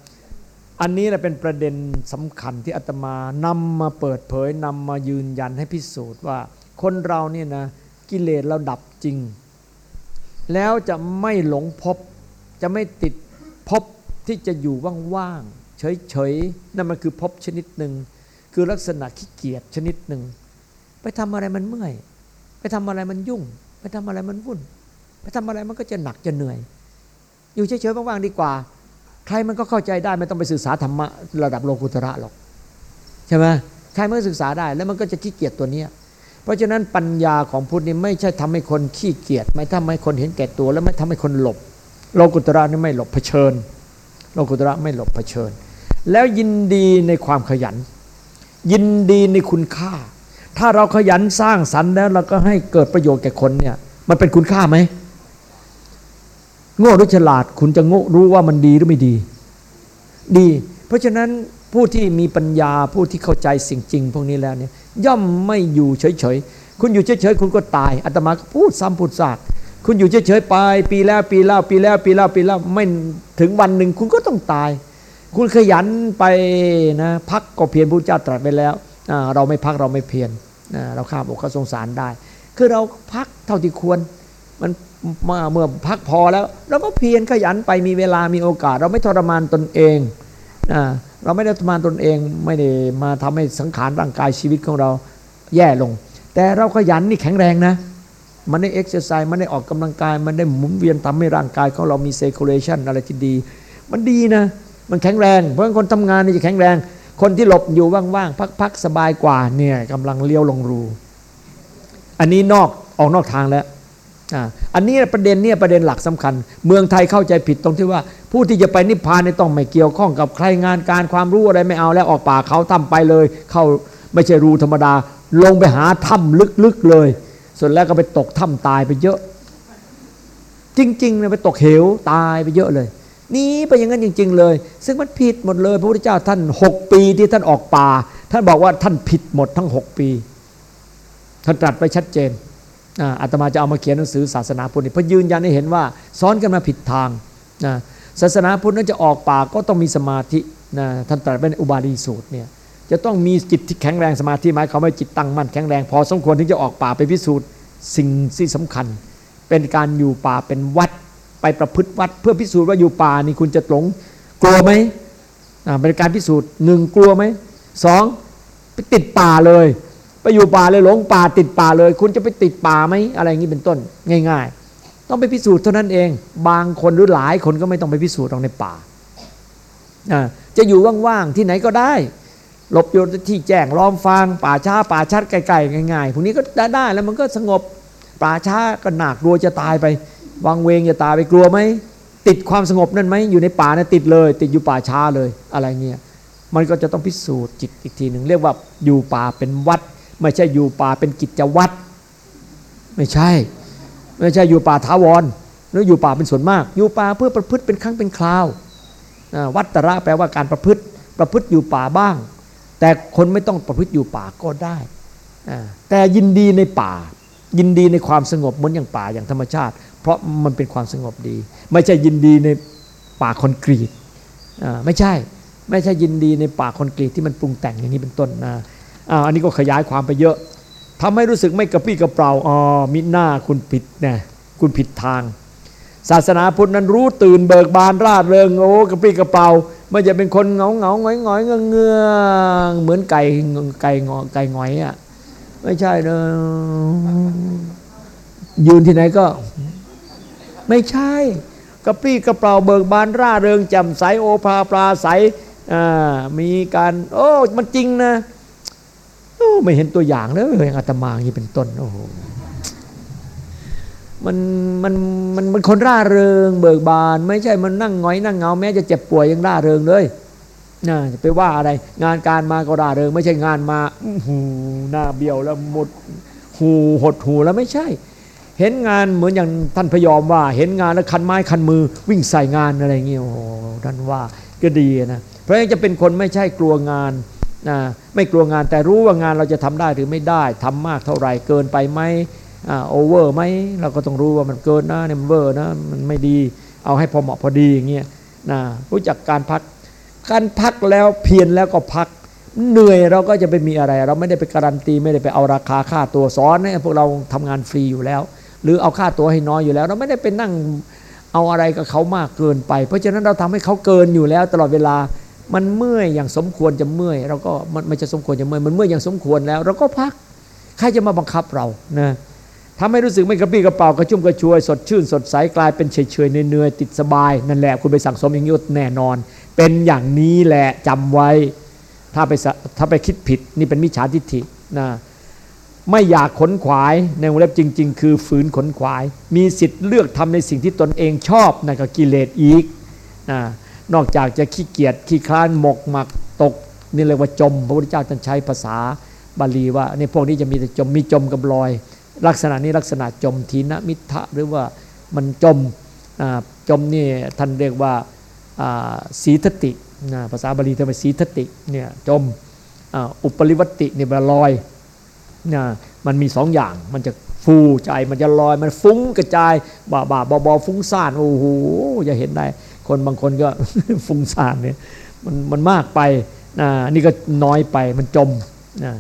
Speaker 2: อันนี้แหละเป็นประเด็นสำคัญที่อาตมานำมาเปิดเผยนำมายืนยันให้พิสูจน์ว่า คนเราเนี่ยนะกิเลสเราดับจริง แล้วจะไม่หลงพบ จะไม่ติดพบที่จะอยู่ว่างๆเฉยๆนั่นมันคือพบชนิดหนึ่งคือลักษณะขี้เกียจชนิดหนึ่งไปทำอะไรมันเมื่อย ไปทำอะไรมันยุ่ง ไปทำอะไรมันวุ่น ไปทำอะไรมันก็จะหนักจะเหนื่อย อยู่เฉยๆว่างๆดีกว่า ใครมันก็เข้าใจได้ไม่ต้องไปศึกษาธรรมะระดับโลกุตระหรอกใช่ไหมใครมันก็ศึกษาได้แล้วมันก็จะขี้เกียจตัวเนี้ยเพราะฉะนั้นปัญญาของพุทธนี่ไม่ใช่ทำให้คนขี้เกียจไม่ทำให้คนเห็นแก่ตัว แล้วไม่ทำให้คนหลบ โลกุตระนี่ไม่หลบเผชิญ โลกุตระไม่หลบเผชิญ แล้วยินดีในความขยัน ยินดีในคุณค่า ถ้าเราขยันสร้างสรรค์แล้วเราก็ให้เกิดประโยชน์แก่คนเนี่ยมันเป็นคุณค่าไหม โง่หรือฉลาด คุณจะโง่รู้ว่ามันดีหรือไม่ดี ดี เพราะฉะนั้นผู้ที่มีปัญญาผู้ที่เข้าใจสิ่งจริง พวกนี้แล้วเนี่ยย่อมไม่อยู่เฉยๆ คุณอยู่เฉยๆ คุณก็ตายอาตมาพูดซ้ำพูดซากคุณอยู่เฉยๆไปปีแล้วปีแล้วปีแล้วปีแล้วปีแล้วไม่ถึงวันหนึ่งคุณก็ต้องตาย คุณขยันไปนะพักกับเพียรพระเจ้าตรัสไปแล้ว เราไม่พักเราไม่เพียรเราข้าบอกเขาสงสารได้ คือเราพักเท่าที่ควรมัน มาเมื่อพักพอแล้วเราก็เพียรขยันไปมีเวลามีโอกาส เราไม่ทรมานตนเองเราไม่ได้ทรมานตนเองไม่ได้มาทำให้สังขารร่างกายชีวิตของเราแย่ลง แต่เราขยันนี่แข็งแรงนะ มันได้เอ็กซ์ไซส์มันได้ออกกำลังกาย มันได้หมุนเวียนทำให้ร่างกายของเรามี circulation อะไรที่ดี มันดีนะ มันแข็งแรง เพราะคนทำงานนี่จะแข็งแรง คนที่หลบอยู่ว่างๆพักๆสบายกว่าเนี่ยกำลังเลี้ยวลงรู อันนี้นอกออกนอกทางแล้ว อันนี้ประเด็นเนี่ยประเด็นหลักสำคัญ เมืองไทยเข้าใจผิดตรงที่ว่า ผู้ที่จะไปนิพพานนี่ต้องไม่เกี่ยวข้องกับใครงานการความรู้อะไรไม่เอาแล้วออกป่าเขาถ้ำไปเลย เข้าไม่ใช่รูธรรมดา ลงไปหาถ้ำลึกๆเลย ส่วนแล้วก็ไปตกถ้ำตายไปเยอะ จริงๆเนี่ยไปตกเหวตายไปเยอะเลย นี่ไปอย่างนั้นจริง ๆ เลย ซึ่งมันผิดหมดเลย พระพุทธเจ้าท่านหกปีที่ท่านออกป่า ท่านบอกว่าท่านผิดหมดทั้งหกปีท่านตรัสไปชัดเจน อาตมาจะเอามาเขียนหนังสือศาสนาพุทธเพื่อยืนยันให้เห็นว่าซ้อนกันมาผิดทางนะศาสนาพุทธนั้นจะออกปากก็ต้องมีสมาธินะท่านตรัสเป็นอุบาลีสูตรเนี่ยจะต้องมีจิตที่แข็งแรงสมาธิหมายความว่าจิตตั้งมั่นแข็งแรงพอสมควรที่จะออกป่าไปพิสูจน์สิ่งที่สำคัญ เป็นการอยู่ป่าเป็นวัดไปประพฤติวัด เพื่อพิสูจน์ว่าอยู่ป่านี่คุณจะหลงกลัวไหมเป็นการพิสูจน์หนึ่งกลัวไหมสองไปติดป่าเลย ไปอยู่ป่าเลยหลงป่าติดป่าเลย คุณจะไปติดป่าไหมอะไรอย่างนี้เป็นต้น ง่าย ๆ ต้องไปพิสูจน์เท่านั้นเอง บางคนหรือหลายคนก็ไม่ต้องไปพิสูจน์ตรงในป่าจะอยู่ว่างๆที่ไหนก็ได้หลบอยู่ที่แจ้งล้อมฟางป่าช้าป่าชัดไกลๆง่ายๆพวกนี้ก็ได้ได้แล้วมันก็สงบป่าช้าก็หนักกลัวจะตายไปวังเวงจะตายไปกลัวไหมติดความสงบนั่นไหมอยู่ในป่านี่ยติดเลย ติดอยู่ป่าช้าเลยอะไรเงี้ยมันก็จะต้องพิสูจน์จิตอีกทีหนึ่งเรียกว่าอยู่ป่าเป็นวัด ไม่ใช่อยู่ป่าเป็นกิจวัตรไม่ใช่ ไม่ใช่อยู่ป่าท้าวรหรืออยู่ป่าเป็นส่วนมาก อยู่ป่าเพื่อประพฤติเป็นครั้งเป็นคราววัตระแปลว่าการประพฤติประพฤติอยู่ป่าบ้าง แต่คนไม่ต้องประพฤติอยู่ป่าก็ได้แต่ยินดีในป่า ยินดีในความสงบเหมือนอย่างป่าอย่างธรรมชาติ เพราะมันเป็นความสงบดี ไม่ใช่ยินดีในป่าคอนกรีตไม่ใช่ไม่ใช่ยินดีในป่าคอนกรีตที่มันปรุงแต่งอย่างนี้เป็นต้นนะ อันนี้ก็ขยายความไปเยอะทำให้รู้สึกไม่กระปี้กระเป๋าอ๋อมิหน้าคุณผิดนะคุณผิดทาง ศาสนาพุทธนั้นรู้ตื่นเบิกบานราดเริงโอ้กระปี้กระเป๋าไม่จะเป็นคนเงาเงาหงอยหงอยเงือเงือเหมือนไก่ไก่งอไก่หงอยอะไม่ใช่เนอะยืนที่ไหนก็ ไม่ใช่กระปี้กระเป๋าเบิกบานร่าเริงจำใสโอภาปลาใสมีการ โอ้ มันจริงนะ ไม่เห็นตัวอย่างเลยอย่างอาตมาอย่างนี้เป็นต้นโอ้โหมันมันมันมันคนร่าเริง เบิกบาน ไม่ใช่มันนั่งง้อยนั่งเงาแม้จะเจ็บป่วยยังร่าเริงเลยนะจะไปว่าอะไร งานการมาก็ร่าเริง ไม่ใช่งานมาหูหน้าเบี้ยวแล้วหมดหูหดหูแล้วไม่ใช่ เห็นงานเหมือนอย่างท่านพยอมว่า เห็นงานแล้วคันไม้คันมือ วิ่งใส่งานอะไรเงี้ยโอ้ท่านว่าก็ดีนะเพราะฉะนั้นจะเป็นคนไม่ใช่กลัวงาน นะไม่กลัวงานแต่รู้ว่างานเราจะทำได้หรือไม่ได้ทำมากเท่าไหร่เกินไปไหมโอเวอร์ไหมเราก็ต้องรู้ว่ามันเกินนะเนี่ยมันเวอร์นะมันไม่ดีเอาให้พอเหมาะพอดีอย่างเงี้ยนะรู้จักการพัก การพักแล้วเพียรแล้วก็พักเหนื่อยเราก็จะไปมีอะไร เราไม่ได้ไปการันตีไม่ได้ไปเอาราคาค่าตัวสอนให้พวกเราทำงานฟรีอยู่แล้ว หรือเอาค่าตัวให้น้อยอยู่แล้ว เราไม่ได้ไปนั่งเอาอะไรกับเขามากเกินไป เพราะฉะนั้นเราทำให้เขาเกินอยู่แล้วตลอดเวลา มันเมื่อยอย่างสมควรจะเมื่อยเราก็มันไม่จะสมควรจะเมื่อยมันเมื่อยอย่างสมควรแล้ว เราก็พักใครจะมาบังคับเรานะทำให้รู้สึกไม่กระปี้กระเป๋ากระชุ่มกระชวย สดชื่น สดใสกลายเป็นเฉยเฉยเนื่อยติดสบายนั่นแหละคุณไปสั่งสมอย่างนี้แน่นอน เป็นอย่างนี้แหละจำไว้ ถ้าไปถ้าไปคิดผิดนี่เป็นมิจฉาทิฏฐินะไม่อยากขนขวายในวงเล็บจริง ๆ คือฝืนขนขวาย มีสิทธิ์เลือกทำในสิ่งที่ตนเองชอบนั่นก็กิเลสอีกนะ นอกจากจะขี้เกียจขี้คลานหมกหมักตกนี่เรียกว่าจม พระพุทธเจ้าท่านใช้ภาษาบาลีว่าในพวกนี้จะมีแต่จมมีจมกับลอย ลักษณะนี้ลักษณะจมทีนมิทะหรือว่ามันจมจมนี่ท่านเรียกว่าสีทติภาษาบาลีทำไมสีทติเนี่ยจมอุปริวัติเนี่ยลอยมันมีสองอย่างมันจะฟูใจมันจะลอยมันฟุ้งกระจายบ่าบ่าบอบอฟุ้งซ่านโอ้โหจะเห็นได้ คนบางคนก็ฟุ้งซ่านเนี่ยมันมันมากไปนี่ก็น้อยไปมันจมนะ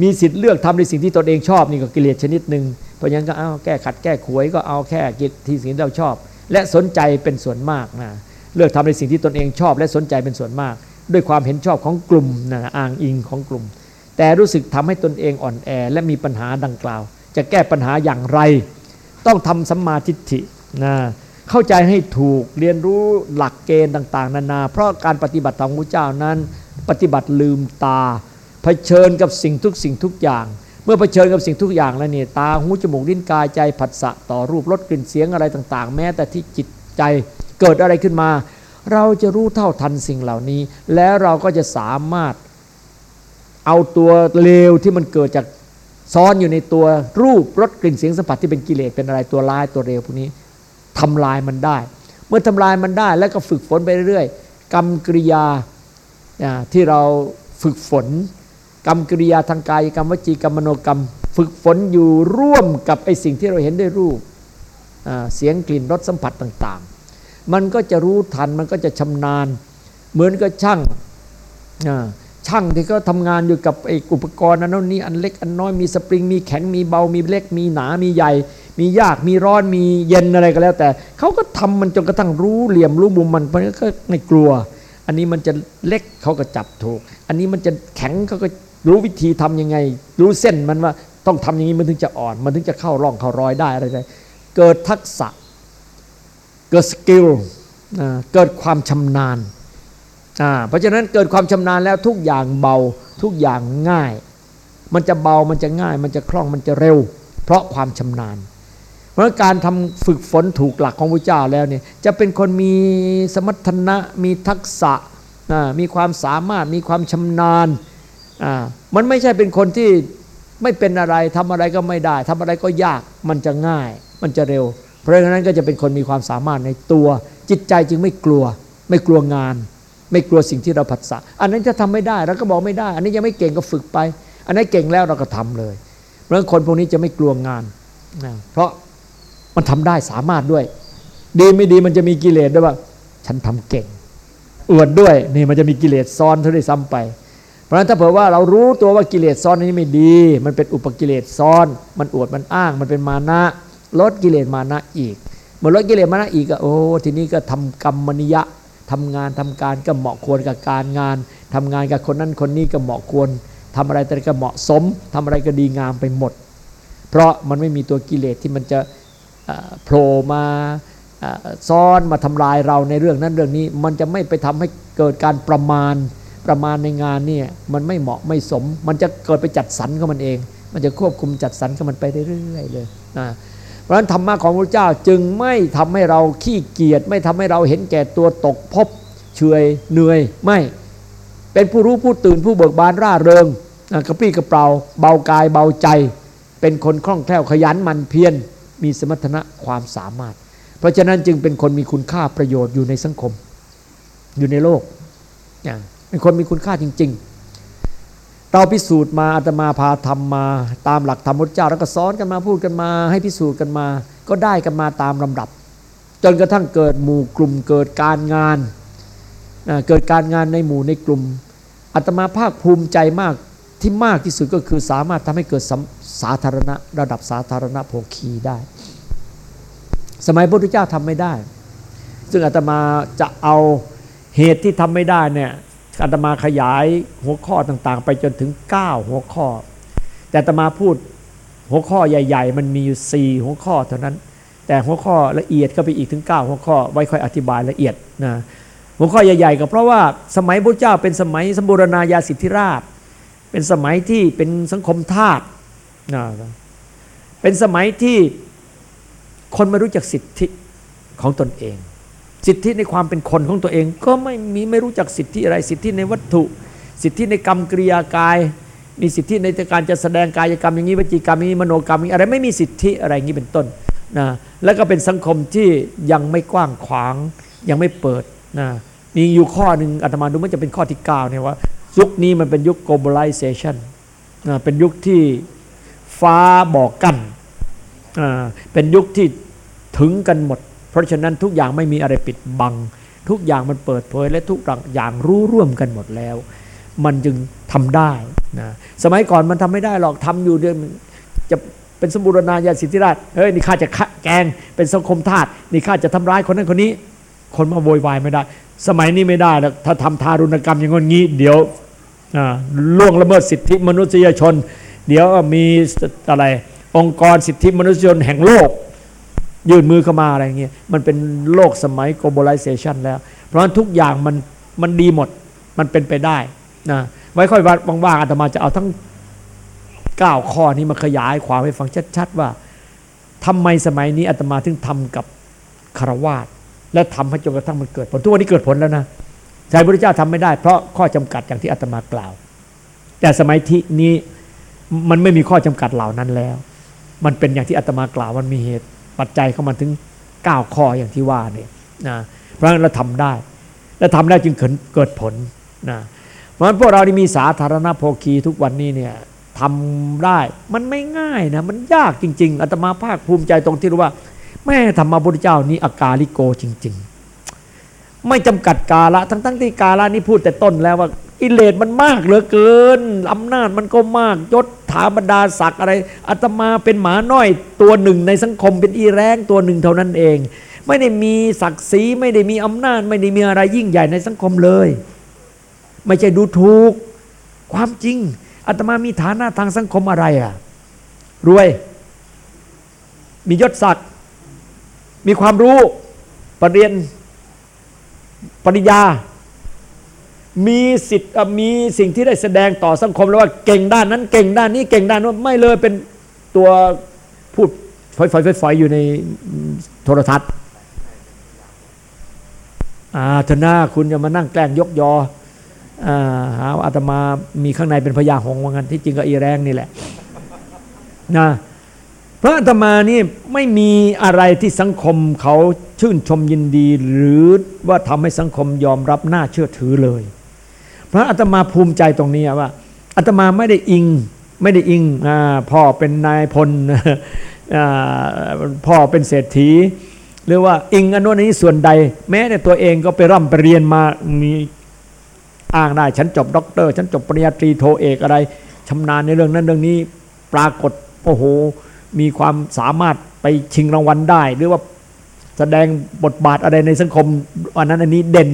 Speaker 2: มีสิทธิ์เลือกทำในสิ่งที่ตนเองชอบนี่ก็กิเลสชนิดหนึ่งเพราะฉะนั้นก็เอาแก้ขัดแก้ขวยก็เอาแค่กิจที่สิ่งที่เราชอบ และสนใจเป็นส่วนมากนะเลือกทำในสิ่งที่ตนเองชอบ และสนใจเป็นส่วนมาก ด้วยความเห็นชอบของกลุ่มนะอ้างอิงของกลุ่ม แต่รู้สึกทำให้ตนเองอ่อนแอและมีปัญหาดังกล่าว จะแก้ปัญหาอย่างไร ต้องทำสัมมาทิฏฐินะ เข้าใจให้ถูกเรียนรู้หลักเกณฑ์ต่าง ๆ นานา เพราะการปฏิบัติของพระเจ้านั้น ปฏิบัติลืมตาเผชิญกับสิ่งทุกสิ่งทุกอย่าง เมื่อเผชิญกับสิ่งทุกอย่างแล้วเนี่ยตาหูจมูกลิ้นกายใจผัสสะต่อรูปรสกลิ่นเสียงอะไรต่าง ๆ แม้แต่ที่จิตใจเกิดอะไรขึ้นมา เราจะรู้เท่าทันสิ่งเหล่านี้ แล้วเราก็จะสามารถเอาตัวเลวที่มันเกิดจากซ้อนอยู่ในตัวรูปรสกลิ่นเสียงสัมผัสที่เป็นกิเลสเป็นอะไรตัวร้ายตัวเร็วพวกนี้ ทำลายมันได้ เมื่อทำลายมันได้แล้วก็ฝึกฝนไปเรื่อยๆกรรมกริยาที่เราฝึกฝน กรรมกริยาทางกายกรรมวจีกรรมมโนกรรม ฝึกฝนอยู่ร่วมกับไอสิ่งที่เราเห็นด้วยรูปเสียงกลิ่นรสสัมผัสต่างๆ มันก็จะรู้ทันมันก็จะชำนาญ เหมือนกับช่างช่างที่เขาทำงานอยู่กับไอ้อุปกรณ์นั้นนี้อันเล็กอันน้อยมีสปริงมีแข็งมีเบามีเล็กมีหนามีใหญ่ มียากมีร้อนมีเย็นอะไรก็แล้ว แต่เขาก็ทำมันจนกระทั่งรู้เหลี่ยมรู้มุมมันเพราะก็ไม่กลัว อันนี้มันจะเล็กเขาก็จับถูก อันนี้มันจะแข็งเขาก็รู้วิธีทํำยังไง รู้เส้นมันว่าต้องทำอย่างนี้มันถึงจะอ่อน มันถึงจะเข้าร่องเข้ารอยได้อะไรได้เกิดทักษะ เกิดสกิลเกิดความชำนาญเพราะฉะนั้นเกิดความชำนาญแล้วทุกอย่างเบาทุกอย่างง่าย มันจะเบามันจะง่าย มันจะคล่องมันจะเร็ว เพราะความชำนาญ เพราะการทำฝึกฝนถูกหลักของพระเจ้าแล้วเนี่ยจะเป็นคนมีสมรรถนะมีทักษะมีความสามารถมีความชำนาญมันไม่ใช่เป็นคนที่ไม่เป็นอะไรทำอะไรก็ไม่ได้ทำอะไรก็ยากมันจะง่าย มันจะเร็ว เพราะฉะนั้นก็จะเป็นคนมีความสามารถในตัว จิตใจจึงไม่กลัว ไม่กลัวงาน ไม่กลัวสิ่งที่เราผัสสะอันนั้นจะทำไม่ได้เราก็บอกไม่ได้ อันนี้ยังไม่เก่งก็ฝึกไป อันนี้เก่งแล้วเราก็ทำเลยเพราะคนพวกนี้จะไม่กลัวงานนะเพราะ มันทำได้สามารถด้วย ดีไม่ดีมันจะมีกิเลสด้วยว่า ฉันทำเก่ง อวดด้วยนี่มันจะมีกิเลสซ้อนเท่าได้ซ้ำไป เพราะฉะนั้นถ้าเผื่อว่าเรารู้ตัวว่ากิเลสซ้อนนี้ไม่ดี มันเป็นอุปกิเลสซ้อน มันอวดมันอ้าง มันเป็นมานะลดกิเลสมานะอีกเมื่อลดกิเลสมานะอีกก็โอ้ทีนี้ก็ทำกรรมนิยะทำงานทำการก็เหมาะควรกับการงานทำงานกับคนนั้นคนนี้ก็เหมาะควรทำอะไรแต่ก็เหมาะสมทำอะไรก็ดีงามไปหมด เพราะมันไม่มีตัวกิเลสที่มันจะ โผล่มาซ้อนมาทำลายเราในเรื่องนั้นเรื่องนี้ มันจะไม่ไปทำให้เกิดการประมาณประมาณในงานเนี่ยมันไม่เหมาะไม่สม มันจะเกิดไปจัดสรรของมันเอง มันจะควบคุมจัดสรรของมันไปเรื่อยๆเลยนะเพราะฉะนั้นธรรมะของพระเจ้าจึงไม่ทำให้เราขี้เกียจไม่ทำให้เราเห็นแก่ตัวตกพบเฉยเหนื่อยไม่เป็นผู้รู้ผู้ตื่นผู้เบิกบานร่าเริงกระปรี้กระเปร่าเบากายเบาใจ เป็นคนคล่องแคล่วขยันมันเพียร มีสมรรถนะความสามารถ เพราะฉะนั้นจึงเป็นคนมีคุณค่าประโยชน์อยู่ในสังคม อยู่ในโลกเป็นคนมีคุณค่าจริง ๆ เราพิสูจน์มาอาตมาพาทำมา ตามหลักธรรมพุทธเจ้าแล้วก็สอนกันมาพูดกันมา ให้พิสูจน์กันมา ก็ได้กันมาตามลำดับ จนกระทั่งเกิดหมู่กลุ่มเกิดการงานเกิดการงานในหมู่ในกลุ่มอาตมาภาคภูมิใจมาก ที่มากที่สุดก็คือสามารถทำให้เกิดสาธารณะระดับสาธารณะโภคีได้ สมัยพระพุทธเจ้าทำไม่ได้ ซึ่งอาตมาจะเอาเหตุที่ทำไม่ได้เนี่ยอาตมาขยายหัวข้อต่างๆ ไปจนถึง 9 หัวข้อ แต่อาตมาพูดหัวข้อใหญ่ ๆ มันมีอยู่ 4 หัวข้อเท่านั้น แต่หัวข้อละเอียดก็ไปอีกถึง 9 หัวข้อ ไว้ค่อยอธิบายละเอียดนะหัวข้อใหญ่ๆก็เพราะว่าสมัยพระเจ้าเป็นสมัยสมบูรณาญาสิทธิราช เป็นสมัยที่เป็นสังคมทาสนะเป็นสมัยที่คนไม่รู้จักสิทธิของตนเอง สิทธิในความเป็นคนของตัวเอง ก็ไม่มีไม่รู้จักสิทธิอะไรสิทธิในวัตถุ สิทธิในกรรมกริยากาย มีสิทธิในการจะแสดงกายกรรมอย่างนี้วิจิกรรมอย่างนี้มโนกรรมอะไรไม่มีสิทธิอะไรอย่างนี้เป็นต้นนะแล้วก็เป็นสังคมที่ยังไม่กว้างขวางยังไม่เปิดนะมีอยู่ข้อหนึ่งอาตมาดูมันจะเป็นข้อที่9เนี่ยว่า ยุคนี้มันเป็นยุค globalization เป็นยุคที่ฟ้าบอกกัน เป็นยุคที่ถึงกันหมด เพราะฉะนั้นทุกอย่างไม่มีอะไรปิดบัง ทุกอย่างมันเปิดเผยและทุกอย่างรู้ร่วมกันหมดแล้ว มันจึงทำได้นะสมัยก่อนมันทำไม่ได้หรอกทำอยู่เดือนจะเป็นสมบูรณาญาสิทธิราชเฮ้ยนี่ข้าจะแกงเป็นสังคมทาสนี่ข้าจะทำร้ายคนนั้นคนนี้ คนมาโวยวายไม่ได้ สมัยนี้ไม่ได้ถ้าทำทารุณกรรมอย่างงี้ เดี๋ยวล่วงละเมิดสิทธิมนุษยชน เดี๋ยวมีอะไรองค์กรสิทธิมนุษยชนแห่งโลก ยื่นมือเข้ามาอะไรเงี้ยมันเป็นโลกสมัย globalization แล้ว เพราะฉะนั้นทุกอย่างมันมันดีหมดมันเป็นไปได้นะไว้ค่อยว่างๆอาตมาจะเอาทั้ง 9 ข้อนี้มาขยายความให้ฟังชัดๆว่าทำไมสมัยนี้อาตมาถึงทำกับคารวาส และทำให้จนกระทั่งมันเกิดผลทุกวันนี้เกิดผลแล้วนะใจพระเจ้าทำไม่ได้เพราะข้อจำกัดอย่างที่อาตมากล่าว แต่สมัยที่นี้มันไม่มีข้อจำกัดเหล่านั้นแล้ว มันเป็นอย่างที่อาตมากล่าวมันมีเหตุปัจจัยเข้ามาถึง 9 ข้ออย่างที่ว่าเนี่ยนะเพราะฉะนั้นเราทำได้ และทำได้จึงเกิดผลนะเพราะฉะนั้นพวกเราที่มีสาธารณโภคีทุกวันนี้เนี่ยทำได้มันไม่ง่ายนะมันยากจริง ๆอาตมาภาคภูมิใจตรงที่รู้ว่า แม่ธรรมบุตรเจ้านี้อากาลิโกจริง ๆ ไม่จำกัดกาละทั้งๆที่กาละนี่พูดแต่ต้นแล้วว่าอิเลสมันมากเหลือเกินอำนาจมันก็มากยศถาบรรดาศักดิ์อะไรอาตมาเป็นหมาน้อยตัวหนึ่งในสังคมเป็นอีแรงตัวหนึ่งเท่านั้นเอง ไม่ได้มีศักดิ์ศรีไม่ได้มีอำนาจ ไม่ได้มีอะไรยิ่งใหญ่ในสังคมเลย ไม่ใช่ดูถูก ความจริงอาตมามีฐานะทางสังคมอะไรอะรวย มียศศักดิ์ มีความรู้ปรริญญาปริญญา มีสิทธิ์มีสิ่งที่ได้แสดงต่อสังคมแล้วว่าเก่งด้านนั้น เก่งด้านนี้เก่งด้านนู้นไม่เลยเป็นตัวพูดฝอยๆๆอยู่ในโทรทัศน์อาธนาคุณจะมานั่งแกล้งยกยอหาอาตมามีข้างในเป็นพญาหงว่างั้นที่จริงก็อีแรงนี่แหละนะ พระอาตมานี่ไม่มีอะไรที่สังคมเขาชื่นชมยินดี หรือว่าทำให้สังคมยอมรับน่าเชื่อถือเลย พระอาตมาภูมิใจตรงนี้ว่าอาตมาไม่ได้อิงไม่ได้อิงพ่อเป็นนายพลพ่อเป็นเศรษฐี หรือว่าอิงอันนู้นนี้ส่วนใด แม้แต่ตัวเองก็ไปร่ำไปเรียนมามีอ้างได้ฉันจบด็อกเตอร์ ฉันจบปริญญาตรีโทเอกอะไรชำนาญในเรื่องนั้นเรื่องนี้ปรากฏโอ้โห มีความสามารถไปชิงรางวัลได้ หรือว่าแสดงบทบาทอะไรในสังคมอันนั้นอันนี้เด่น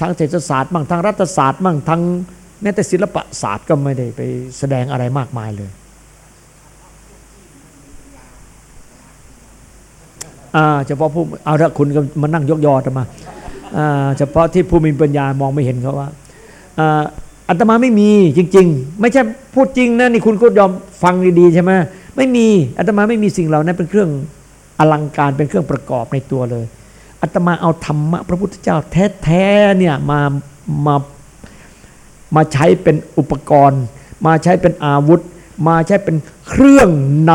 Speaker 2: ทั้งเศรษฐศาสตร์มั่งทั้งรัฐศาสตร์มั่งทั้งแม้แต่ศิลปศาสตร์ก็ไม่ได้ไปแสดงอะไรมากมายเลยเฉพาะผู้เอาละคุณก็มานั่งยกยอมาเฉพาะที่ผู้มีปัญญามองไม่เห็นเขาว่าอัตมาไม่มีจริง ๆ ไม่ใช่พูดจริงนะนี่คุณก็ยอมฟังดีๆใช่ไหม ไม่มีอัตมาไม่มีสิ่งเหล่านั้นเป็นเครื่องอลังการเป็นเครื่องประกอบในตัวเลยอัตมาเอาธรรมะพระพุทธเจ้าแท้ๆเนี่ยมามามาใช้เป็นอุปกรณ์ มาใช้เป็นอาวุธ มาใช้เป็นเครื่องน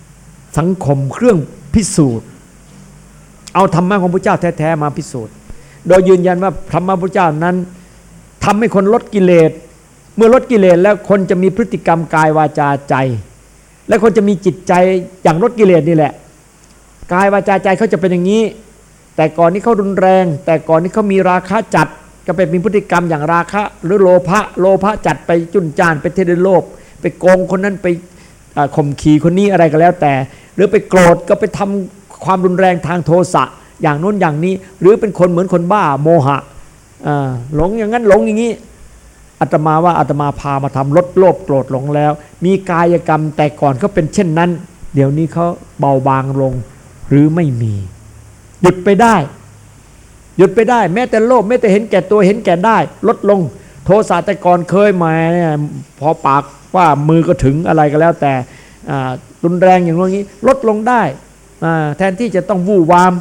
Speaker 2: ำสังคมเครื่องพิสูจน์ เอาธรรมะของพระเจ้าแท้ๆมาพิสูจน์ โดยยืนยันว่าธรรมะพระเจ้านั้นทำให้คนลดกิเลส เมื่อลดกิเลสแล้วคนจะมีพฤติกรรมกายวาจาใจ และคนจะมีจิตใจอย่างลดกิเลสนี่แหละกายวาจาใจเขาจะเป็นอย่างนี้ แต่ก่อนนี้เขารุนแรง แต่ก่อนนี้เขามีราคะจัดก็ไปมีพฤติกรรมอย่างราคะ หรือโลภะโลภะจัดไปจุนจานไปเทเดโลภไปโกงคนนั้นไปข่มขี่คนนี้อะไรก็แล้วแต่ หรือไปโกรธก็ไปทำความรุนแรงทางโทสะอย่างนู้นอย่างนี้ หรือเป็นคนเหมือนคนบ้าโมหะหลงอย่างนั้นหลงอย่างนี้ อาตมาว่าอาตมาพามาทำลดโลภโกรธหลงแล้ว มีกายกรรมแต่ก่อนเขาเป็นเช่นนั้น เดี๋ยวนี้เขาเบาบางลงหรือไม่มี หยุดไปได้ หยุดไปได้ แม้แต่โลภแม้แต่เห็นแก่ตัวเห็นแก่ได้ ลดลง โทสะแต่ก่อนเคยมาพอปากว่ามือก็ถึงอะไรก็แล้ว แต่รุนแรงอย่างนี้ ลดลงได้แทนที่จะต้องวู่วาม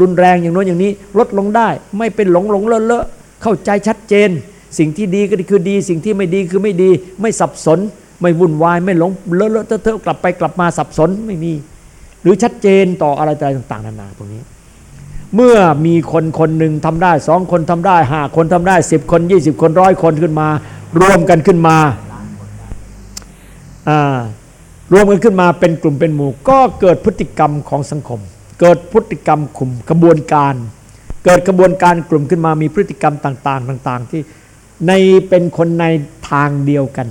Speaker 2: รุนแรงอย่างโน้นอย่างนี้ ลดลงได้ ไม่เป็นหลงหลงเลอะเลอะเข้าใจชัดเจน สิ่งที่ดีก็คือดี สิ่งที่ไม่ดีคือไม่ดี ไม่สับสน ไม่วุ่นวาย ไม่หลงเลอะเลอะเทอะกลับไปกลับมาสับสนไม่มี หรือชัดเจนต่ออะไรต่างๆนานาพวกนี้ เมื่อมีคนคนหนึ่งทำได้สองคนทำได้ห้าคนทำได้สิบคนยี่สิบคนร้อยคนขึ้นมา รวมกันขึ้นมารวมกันขึ้นมาเป็นกลุ่มเป็นหมู่ ก็เกิดพฤติกรรมของสังคม เกิดพฤติกรรมขุมกระบวนการ เกิดกระบวนการกลุ่มขึ้นมามีพฤติกรรมต่าง ๆ ต่าง ๆ ที่ ในเป็นคนในทางเดียวกัน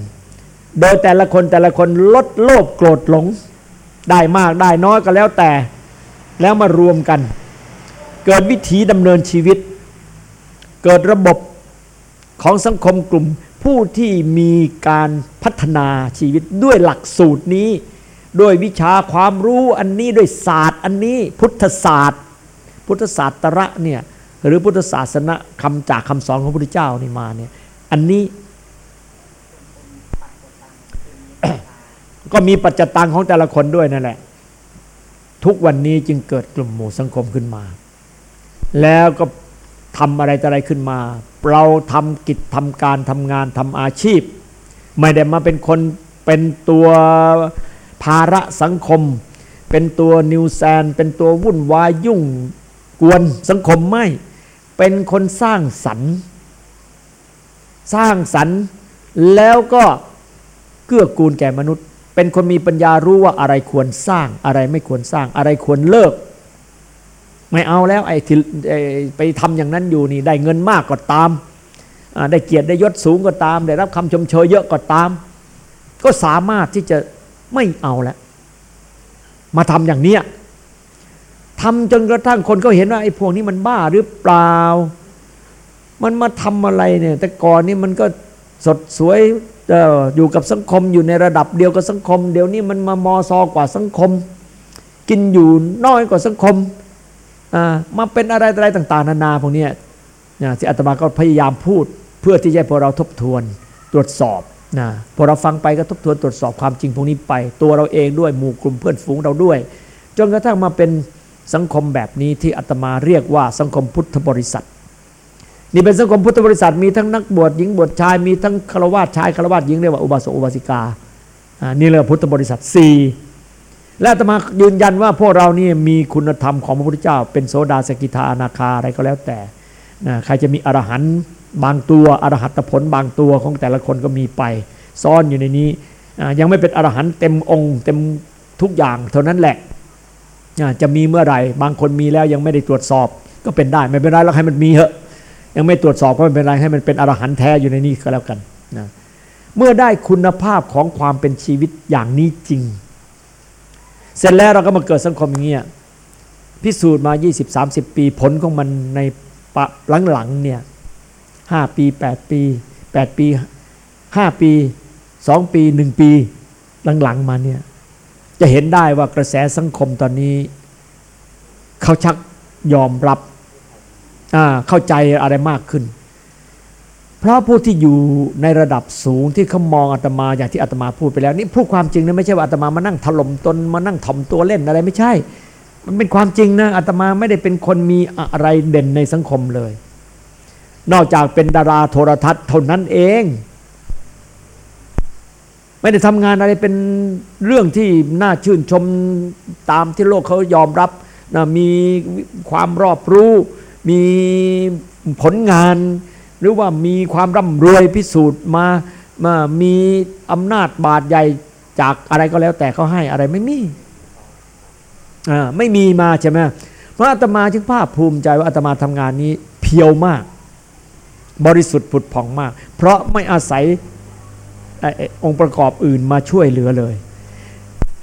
Speaker 2: โดยแต่ละคนแต่ละคนลดโลภโกรธหลง ได้มากได้น้อยก็แล้วแต่ แล้วมารวมกัน เกิดวิถีดำเนินชีวิต เกิดระบบของสังคมกลุ่มผู้ที่มีการพัฒนาชีวิตด้วยหลักสูตรนี้ ด้วยวิชาความรู้อันนี้ด้วยศาสตร์ อันนี้พุทธศาสตร์ พุทธศาสตระเนี่ย หรือพุทธศาสนาคำจากคำสอนของพระพุทธเจ้านี่มาเนี่ยอันนี้ก็มีปัจจตังของแต่ละคนด้วยนั่นแหละ ทุกวันนี้จึงเกิดกลุ่มหมู่สังคมขึ้นมา แล้วก็ทำอะไรอะไรขึ้นมา เราทำกิจทำการทำงานทำอาชีพ ไม่ได้มาเป็นคนเป็นตัวภาระสังคม เป็นตัวนิวแซน เป็นตัววุ่นวายยุ่งกวนสังคมไม่ เป็นคนสร้างสรรค์สร้างสรรค์แล้วก็เกื้อกูลแก่มนุษย์ เป็นคนมีปัญญารู้ว่าอะไรควรสร้างอะไรไม่ควรสร้างอะไรควรเลิก ไม่เอาแล้วไอ้ที่ไปทำอย่างนั้นอยู่นี่ได้เงินมากก็ตาม ได้เกียรติได้ยศสูงก็ตาม ได้รับคำชมเชยเยอะก็ตาม ก็สามารถที่จะไม่เอาแล้วมาทำอย่างเนี้ย ทำจนกระทั่งคนเขาเห็นว่าไอ้พวกนี้มันบ้าหรือเปล่า มันมาทำอะไรเนี่ย แต่ก่อนนี่มันก็สดสวยอยู่กับสังคมอยู่ในระดับเดียวกับสังคม เดี๋ยวนี้มันมามอซอกว่าสังคม กินอยู่น้อยกว่าสังคมมาเป็นอะไรอะไรต่าง ๆ นานาพวกนี้นะที่อาตมาก็พยายามพูด เพื่อที่จะพอเราทบทวนตรวจสอบนะพอเราฟังไปก็ทบทวนตรวจสอบความจริงพวกนี้ไป ตัวเราเองด้วยหมู่กลุ่มเพื่อนฝูงเราด้วย จนกระทั่งมาเป็น สังคมแบบนี้ที่อาตมาเรียกว่าสังคมพุทธบริษัท นี่เป็นสังคมพุทธบริษัท มีทั้งนักบวชหญิงบวชชายมีทั้งฆราวาสชายฆราวาสหญิงเรียกว่าอุบาสกอุบาสิกานี่เรียกพุทธบริษัทสี่และอาตมายืนยันว่าพวกเรานี่มีคุณธรรมของพระพุทธเจ้า เป็นโสดาสกิทาอนาคาอะไรก็แล้วแต่นะใครจะมีอรหันต์บางตัวอรหัตผลบางตัวของแต่ละคนก็มีไป ซ่อนอยู่ในนี้ยังไม่เป็นอรหันต์เต็มองค์ เต็มทุกอย่างเท่านั้นแหละ จะมีเมื่อไหร่ บางคนมีแล้วยังไม่ได้ตรวจสอบก็เป็นได้ไม่เป็นไรแล้วให้มันมีเหอะยังไม่ตรวจสอบก็ไม่เป็นไรให้มันเป็นอรหันต์แท้อยู่ในนี้ก็แล้วกันนะเมื่อได้คุณภาพของความเป็นชีวิตอย่างนี้จริง เสร็จแล้วเราก็มาเกิดสังคมอย่างเงี้ยพิสูจน์มา 20-30 ปีผลของมันในปะหลังๆเนี่ยห้าปีแปดปีแปดปีห้าปีสองปีหนึ่งปีหลังๆมาเนี่ย จะเห็นได้ว่ากระแสสังคมตอนนี้ เขาชักยอมรับเข้าใจอะไรมากขึ้น เพราะผู้ที่อยู่ในระดับสูงที่เขามองอาตมาอย่างที่อาตมาพูดไปแล้วนี่พูดความจริงนะไม่ใช่ว่าอาตมามานั่งถล่มตนมานั่งถ่อมตัวเล่นอะไรไม่ใช่ มันเป็นความจริงนะอาตมาไม่ได้เป็นคนมีอะไรเด่นในสังคมเลย นอกจากเป็นดาราโทรทัศน์เท่านั้นเอง ไม่ได้ทำงานอะไรเป็นเรื่องที่น่าชื่นชมตามที่โลกเขายอมรับนะมีความรอบรู้ มีผลงาน หรือว่ามีความร่ำรวยพิสูจน์มามามีอำนาจบาดใหญ่จากอะไรก็แล้วแต่เขาให้อะไรไม่มีอ่าไม่มีมาใช่ไหมพระอาตมาจึงภาคภูมิใจว่าอาตมาทำงานนี้เพียวมาก บริสุทธิ์ผุดผ่องมาก เพราะไม่อาศัย องค์ประกอบอื่นมาช่วยเหลือเลย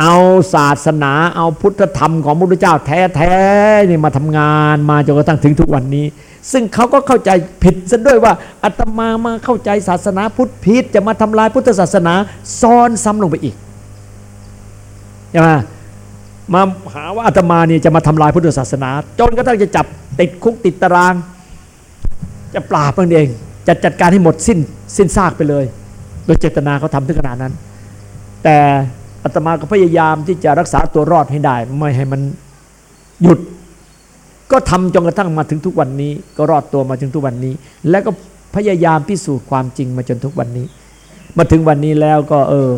Speaker 2: เอาศาสนาเอาพุทธธรรมของพระพุทธเจ้าแท้ๆนี่มาทำงานมาจนกระทั่งถึงทุกวันนี้ ซึ่งเขาก็เข้าใจผิดซะด้วยว่าอาตมามาเข้าใจศาสนาพุทธผิดจะมาทำลายพุทธศาสนาซ้อนซ้ำลงไปอีกใช่ไหมมาหาว่าอาตมาเนี่ยจะมาทำลายพุทธศาสนา จนกระทั่งจะจับติดคุกติดตาราง จะปราบมันเองจะจัดการให้หมดสิ้นสิ้นซากไปเลย โดยเจตนาเขาทำถึงขนาดนั้น แต่อาตมาก็พยายามที่จะรักษาตัวรอดให้ได้ ไม่ให้มันหยุด ก็ทำจนกระทั่งมาถึงทุกวันนี้ ก็รอดตัวมาถึงทุกวันนี้ แล้วก็พยายามพิสูจน์ความจริงมาจนทุกวันนี้ มาถึงวันนี้แล้วก็เออ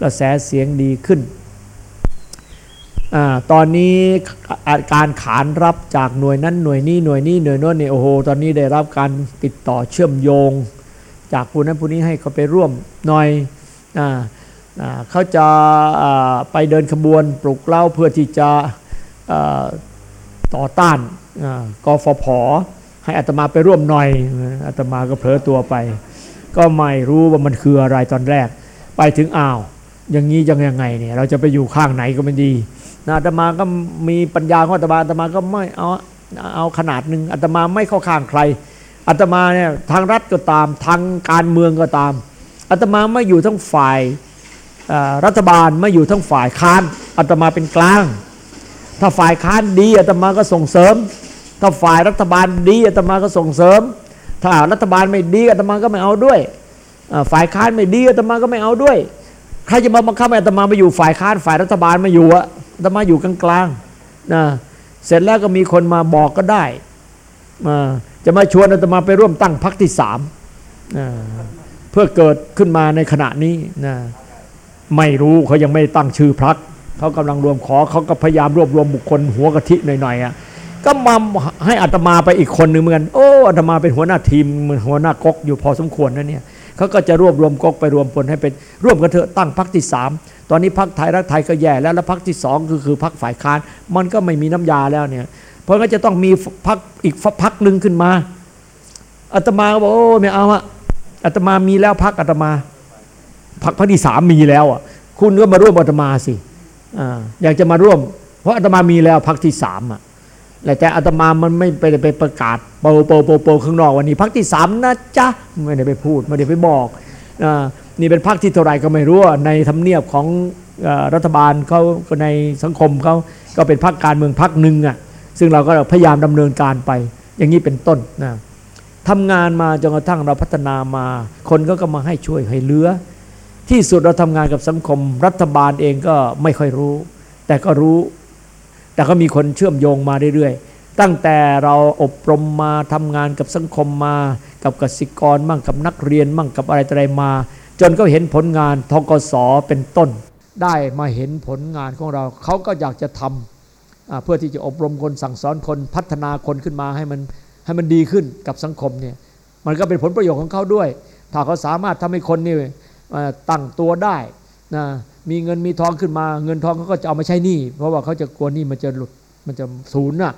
Speaker 2: กระแสเสียงดีขึ้นอตอนนี้อาการขานรับจากหน่วยนั้นหน่วยนี้หน่วยนี้หน่วยโน้นเนี่ยโอ้โหตอนนี้ได้รับการติดต่อเชื่อมโยง จากผู้นั้นผู้นี้ให้เขาไปร่วมหน่อยเขาจะไปเดินขบวนปลุกเล่าเพื่อที่จะต่อต้านกฟผให้อัตมาไปร่วมหน่อยอัตมาก็เผลอตัวไป ก็ไม่รู้ว่ามันคืออะไรตอนแรก ไปถึงอ้าว อย่างนี้ยังยังไงเนี่ยเราจะไปอยู่ข้างไหนก็ไม่ดีอาตมาก็มีปัญญาของอาตมาอาตมาก็ไม่เอาเอาขนาดหนึ่งอาตมาไม่เข้าข้างใคร อาตมาเนี่ยทางรัฐก็ตามทางการเมืองก็ตามอาตมาไม่อยู่ทั้งฝ่ายรัฐบาลไม่อยู่ทั้งฝ่ายค้านอาตมาเป็นกลาง ถ้าฝ่ายค้านดีอาตมาก็ส่งเสริม ถ้าฝ่ายรัฐบาลดีอาตมาก็ส่งเสริม ถ้ารัฐบาลไม่ดีอาตมาก็ไม่เอาด้วย ฝ่ายค้านไม่ดีอาตมาก็ไม่เอาด้วย ใครจะมาบังคับอาตมามาอยู่ฝ่ายค้านฝ่ายรัฐบาลไมาอยู่อะอาตมาอยู่กลางๆนะเสร็จแล้วก็มีคนมาบอกก็ได้ จะมาชวนอาตมาไปร่วมตั้งพรรคที่สามเพื่อเกิดขึ้นมาในขณะนี้นะไม่รู้เขายังไม่ตั้งชื่อพรรคเขากำลังรวมขอเขาก็พยายามรวบรวมบุคคลหัวกะทิหน่อยๆอะก็มาให้อัตมาไปอีกคนหนึ่งเหมือนกันโอ้อัตมาเป็นหัวหน้าทีมเหมือนหัวหน้าก๊กอยู่พอสมควรนะเนี่ยเขาก็จะรวบรวมกกไปรวมพลให้เป็นร่วมกันเถอะตั้งพรรคที่สามตอนนี้พรรคไทยรักไทยก็แย่แล้วแล้วพรรคที่สองคือคือพรรคฝ่ายค้าน มันก็ไม่มีน้ำยาแล้วเนี่ย เพราะงั้นจะต้องมีพรรคอีกพรรคหนึ่งขึ้นมาอาตมาก็บอกโอ้ไม่เอาอะอาตมามีแล้วพรรคอาตมาพรรคพรรคที่สามมีแล้วอะคุณก็มาร่วมอาตมาสิออยากจะมาร่วม เพราะอาตมามีแล้วพรรคที่สามอะแต่อาตมามันไม่ไปไปประกาศโปโปโปโปข้างนอกวันนี้พรรคที่สามนะจ๊ะไม่ได้ไปพูดไม่ได้ไปบอกอ่านี่เป็นพรรคที่เท่าไรก็ไม่รู้ในทำเนียบของรัฐบาลเขาในสังคมเขาก็เป็นพรรคการเมืองพรรคหนึ่งอะ ซึ่งเราก็พยายามดำเนินการไป อย่างนี้เป็นต้นนะทำงานมาจนกระทั่งเราพัฒนามา คนก็ก็มาให้ช่วยให้เลือ ที่สุดเราทำงานกับสังคม รัฐบาลเองก็ไม่ค่อยรู้ แต่ก็รู้ แต่ก็มีคนเชื่อมโยงมาเรื่อยๆ ตั้งแต่เราอบรมมาทำงานกับสังคมมา กับกสิกรมั่งกับนักเรียนมั่งกับอะไรอะไรมา จนก็เห็นผลงานทกศเป็นต้น ได้มาเห็นผลงานของเราเขาก็อยากจะทำ เพื่อที่จะอบรมคนสั่งสอนคนพัฒนาคนขึ้นมาให้มันให้มันดีขึ้นกับสังคมเนี่ยมันก็เป็นผลประโยชน์ของเขาด้วย ถ้าเขาสามารถทำให้คนนี่ตั้งตัวได้นะมีเงินมีทองขึ้นมา เงินทองเขาก็จะเอามาใช้หนี้เพราะว่าเขาจะกลัวหนี้มันจะหลุดมันจะศูนย์อะ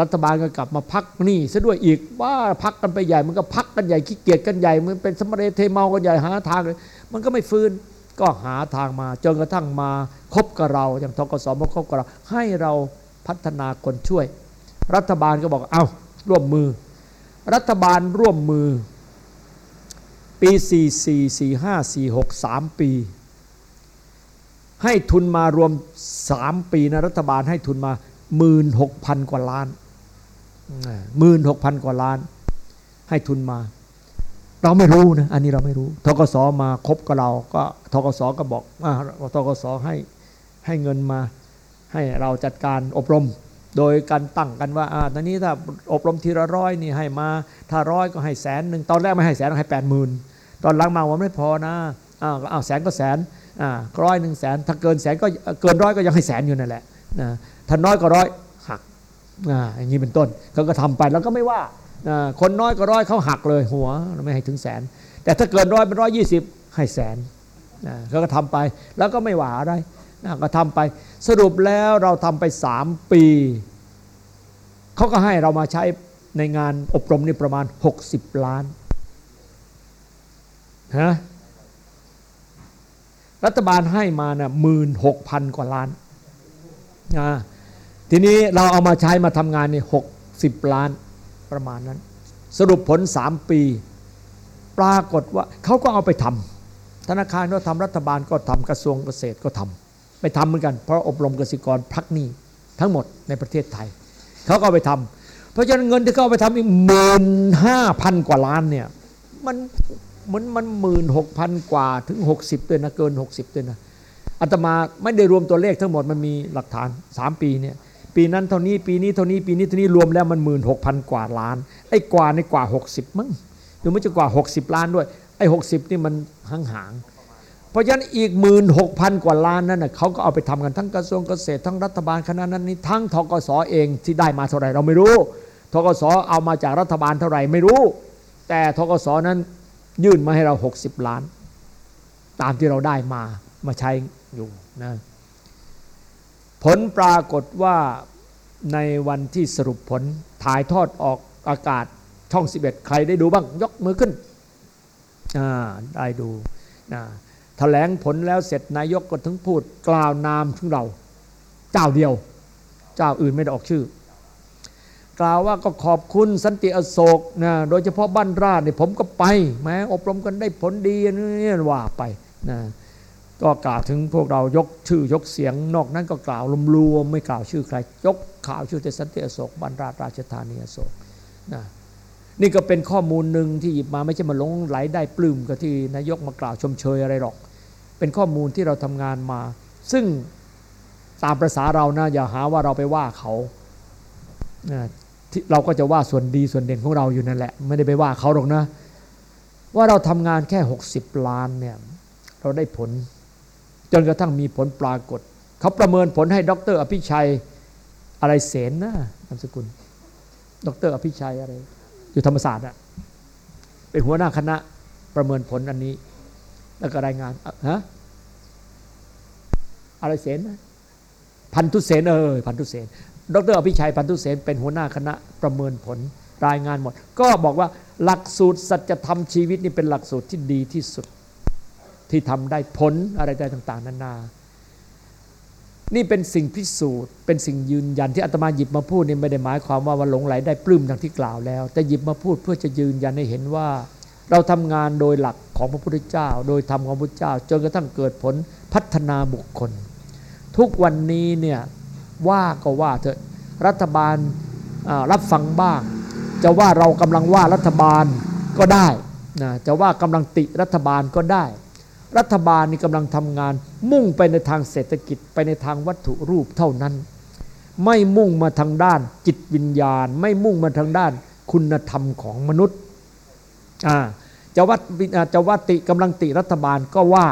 Speaker 2: รัฐบาลก็กลับมาพักหนี้ซะด้วยอีกว่าพักกันไปใหญ่มันก็พักกันใหญ่ขี้เกียจกันใหญ่มันเป็นสมเรเทเมากันใหญ่หาทางเลยมันก็ไม่ฟื้น ก็หาทางมาจนกระทั่งมาคบกับเราอย่างทกศมาคบกับเรา ให้เราพัฒนาคนช่วย รัฐบาลก็บอกเอา้าร่วมมือ รัฐบาลร่วมมือ ปี 44 45 46 3 ปี ให้ทุนมารวม 3 ปีนะรัฐบาลให้ทุนมา 16,000 กว่าล้าน 16,000 กว่าล้าน ให้ทุนมา เราไม่รู้นะอันนี้เราไม่รู้ทกศมาคบกับเรา ก็ทกศก็บอกว่าทกศให้ให้เงินมา ให้เราจัดการอบรม โดยการตั้งกันว่าอ่าตอนนี้ถ้าอบรมทีละร้อยนี่ให้มา ถ้าร้อยก็ให้แสนหนึ่งตอนแรกไม่ให้แสนให้แปดหมื่นตอนหลังมาว่าไม่พอนะอ้าวอ้าวแสนก็แสนอ่าร้อยหนึ่งแสนถ้าเกินแสนก็เกินร้อยก็ยังให้แสนอยู่นั่นแหละนะถ้าน้อยก็ร้อยหักอ่าอย่างนี้เป็นต้นเขาก็ทำไปแล้วก็ไม่ว่า คนน้อยก็ร้อยเขาหักเลยหัวไม่ให้ถึงแสน แต่ถ้าเกินร้อยเป็นร้อยยี่สิบให้แสนเขาก็ทำไปแล้วก็ไม่ว่าอะไรก็ทำไปสรุปแล้วเราทำไปสามปีเขาก็ให้เรามาใช้ในงานอบรมนี่ประมาณ 60 ล้านฮะรัฐบาลให้มานะ่ะหมื่นหกพันกว่าล้านนะทีนี้เราเอามาใช้มาทำงานนี่หกสิบล้าน ประมาณนั้น สรุปผลสามปี ปรากฏว่าเขาก็เอาไปทำธนาคารก็ทำรัฐบาลก็ทำกระทรวงเกษตรก็ทำไปทำเหมือนกัน เพราะอบรมเกษตรกรพักหนี้ทั้งหมดในประเทศไทย เขาก็ไปทำเพราะฉะนั้นเงินที่เขาไปทำอีกหมื่นห้าพันกว่าล้านเนี่ยมันเหมันมันหมื่นหกพันกว่าถึงหกสิบด้วยนะเกินหกสิบด้วยนะอาตมาไม่ได้รวมตัวเลขทั้งหมดมันมีหลักฐานสามปีเนี่ย ปีนั้นเท่านี้ปีนี้เท่านี้ปีนี้เท่านี้รวมแล้วมันหมื่นหกพันกว่าล้าน ไอ้กว่าในกว่าหกสิบมั้งหรือไม่จะกว่าหกสิบล้านด้วย ไอ้หกสิบนี่มันห่างๆเพราะฉะนั้นอีกหมื่นหกพันกว่าล้านนั่นน่ะเขาก็เอาไปทำกันทั้งกระทรวงเกษตรทั้งรัฐบาลคณะนั้นนี้ทั้งทกศเองที่ได้มาเท่าไหร่เราไม่รู้ทกศเอามาจากรัฐบาลเท่าไหร่ไม่รู้ แต่ทกศนั้นยื่นมาให้เรา 60 ล้าน ตามที่เราได้มามาใช้อยู่นะ ผลปรากฏว่าในวันที่สรุปผลถ่ายทอดออกอากาศช่อง 11 ใครได้ดูบ้าง ยกมือขึ้นได้ดูนะแถลงผลแล้วเสร็จนายกก็ถึงพูดกล่าวนามถึงเรา เจ้าเดียว เจ้าอื่นไม่ได้ออกชื่อ กล่าวว่าก็ขอบคุณสันติอโศกนะโดยเฉพาะบ้านราชเนี่ยผมก็ไปแม้อบรมกันได้ผลดีนี่ว่าไปนะ ก็กล่าวถึงพวกเรายกชื่อยกเสียงนอกนั้นก็กล่าวรวมๆไม่กล่าวชื่อใคร ยกข่าวชื่อแต่สันติอโศกบ้านราชราชธานีอโศกนะนี่ก็เป็นข้อมูลหนึ่งที่หยิบมาไม่ใช่มาลงไหลได้ปลื้มกับที่นายกมากล่าวชมเชยอะไรหรอก เป็นข้อมูลที่เราทำงานมา ซึ่งตามประษาเรานะอย่าหาว่าเราไปว่าเขาเราก็จะว่าส่วนดีส่วนเด่นของเราอยู่นั่นแหละ ไม่ได้ไปว่าเขาหรอกนะ ว่าเราทำงานแค่ 60 ล้านเนี่ยเราได้ผล จนกระทั่งมีผลปรากฏ เขาประเมินผลให้ดร อภิชัยอะไรเสนนะนามสกุล ดร อภิชัยอะไร อยู่ธรรมศาสตร์อะเป็นหัวหน้าคณะประเมินผลอันนี้ แล้วก็รายงานฮะอะไรเสนพันธุเสนเออพันธุเสนดรอภิชัยพันธุเสนเป็นหัวหน้าคณะประเมินผลรายงานหมด ก็บอกว่าหลักสูตรสัจธรรมชีวิตนี่เป็นหลักสูตรที่ดีที่สุด ที่ทำได้ผลอะไรใดต่าง ๆ นานา นี่เป็นสิ่งพิสูจน์ เป็นสิ่งยืนยันที่อาตมาหยิบมาพูดนี่ไม่ได้หมายความว่าวันหลงไหลได้ปลื้มดังที่กล่าวแล้ว แต่หยิบมาพูดเพื่อจะยืนยันให้เห็นว่า เราทำงานโดยหลักของพระพุทธเจ้า โดยธรรมของพระพุทธเจ้า จนกระทั่งเกิดผลพัฒนาบุคคล ทุกวันนี้เนี่ยว่าก็ว่าเถอะรัฐบาลรับฟังบ้าง จะว่าเรากำลังว่ารัฐบาลก็ได้นะจะว่ากำลังติรัฐบาลก็ได้ รัฐบาลนี่กำลังทำงาน มุ่งไปในทางเศรษฐกิจไปในทางวัตถุรูปเท่านั้น ไม่มุ่งมาทางด้านจิตวิญญาณ ไม่มุ่งมาทางด้านคุณธรรมของมนุษย์จะว่าจะว่าติกำลังติรัฐบาลก็ว่า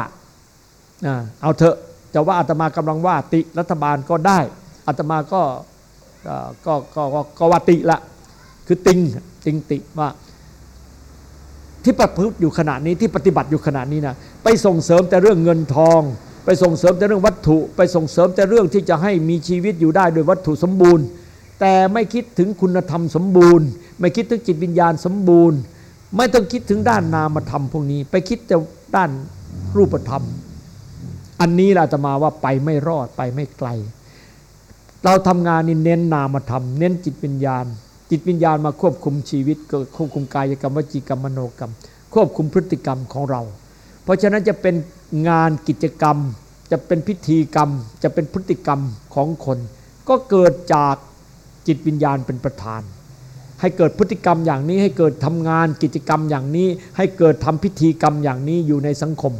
Speaker 2: เอาเถอะจะว่าอาตมากำลังว่าติรัฐบาลก็ได้อาตมาก็ก็ก็ก็ว่าติละคือติงติงติว่า ที่ประพฤติอยู่ขณะนี้ที่ปฏิบัติอยู่ขณะนี้นะไปส่งเสริมแต่เรื่องเงินทอง ไปส่งเสริมแต่เรื่องวัตถุ ไปส่งเสริมแต่เรื่องที่จะให้มีชีวิตอยู่ได้โดยวัตถุสมบูรณ์ แต่ไม่คิดถึงคุณธรรมสมบูรณ์ ไม่คิดถึงจิตวิญญาณสมบูรณ์ ไม่ต้องคิดถึงด้านนามธรรมพวกนี้ ไปคิดแต่ด้านรูปธรรม อันนี้เราจะมาว่าไปไม่รอดไปไม่ไกล เราทำงานนี่เน้นนามธรรม เน้นจิตวิญญาณ จิตวิญญาณมาควบคุมชีวิตควบคุมกายกรรมวจีกรรมมโนกรรม ควบคุมพฤติกรรมของเรา เพราะฉะนั้นจะเป็นงานกิจกรรม จะเป็นพิธีกรรม จะเป็นพฤติกรรมของคน ก็เกิดจากจิตวิญญาณเป็นประธาน ให้เกิดพฤติกรรมอย่างนี้ให้เกิดทำงานกิจกรรมอย่างนี้ ให้เกิดทำพิธีกรรมอย่างนี้อยู่ในสังคม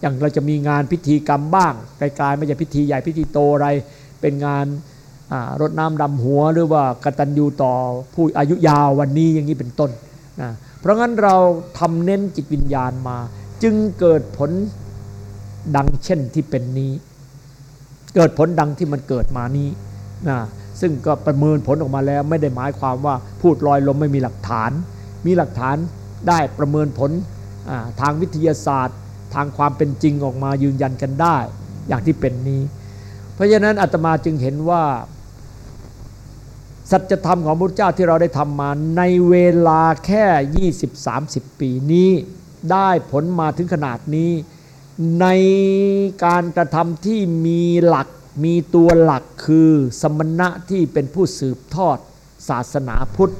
Speaker 2: อย่างเราจะมีงานพิธีกรรมบ้างไกลๆไม่ใช่พิธีใหญ่พิธีโตอะไรเป็นงาน รดน้ำดำหัวหรือว่ากตัญญูต่อผู้อายุยาววันนี้อย่างนี้เป็นต้นนะเพราะงั้นเราทำเน้นจิตวิญญาณมา จึงเกิดผลดังเช่นที่เป็นนี้ เกิดผลดังที่มันเกิดมานี้นะซึ่งก็ประเมินผลออกมาแล้วไม่ได้หมายความว่าพูดลอยลมไม่มีหลักฐาน มีหลักฐานได้ประเมินผลทางวิทยาศาสตร์ ทางความเป็นจริงออกมายืนยันกันได้ อย่างที่เป็นนี้ เพราะฉะนั้นอาตมาจึงเห็นว่า สัจธรรมของพระเจ้าที่เราได้ทำมาในเวลาแค่ 20-30 ปีนี้ ได้ผลมาถึงขนาดนี้ ในการกระทำที่มีหลักมีตัวหลักคือสมณะที่เป็นผู้สืบทอดศาสนาพุทธ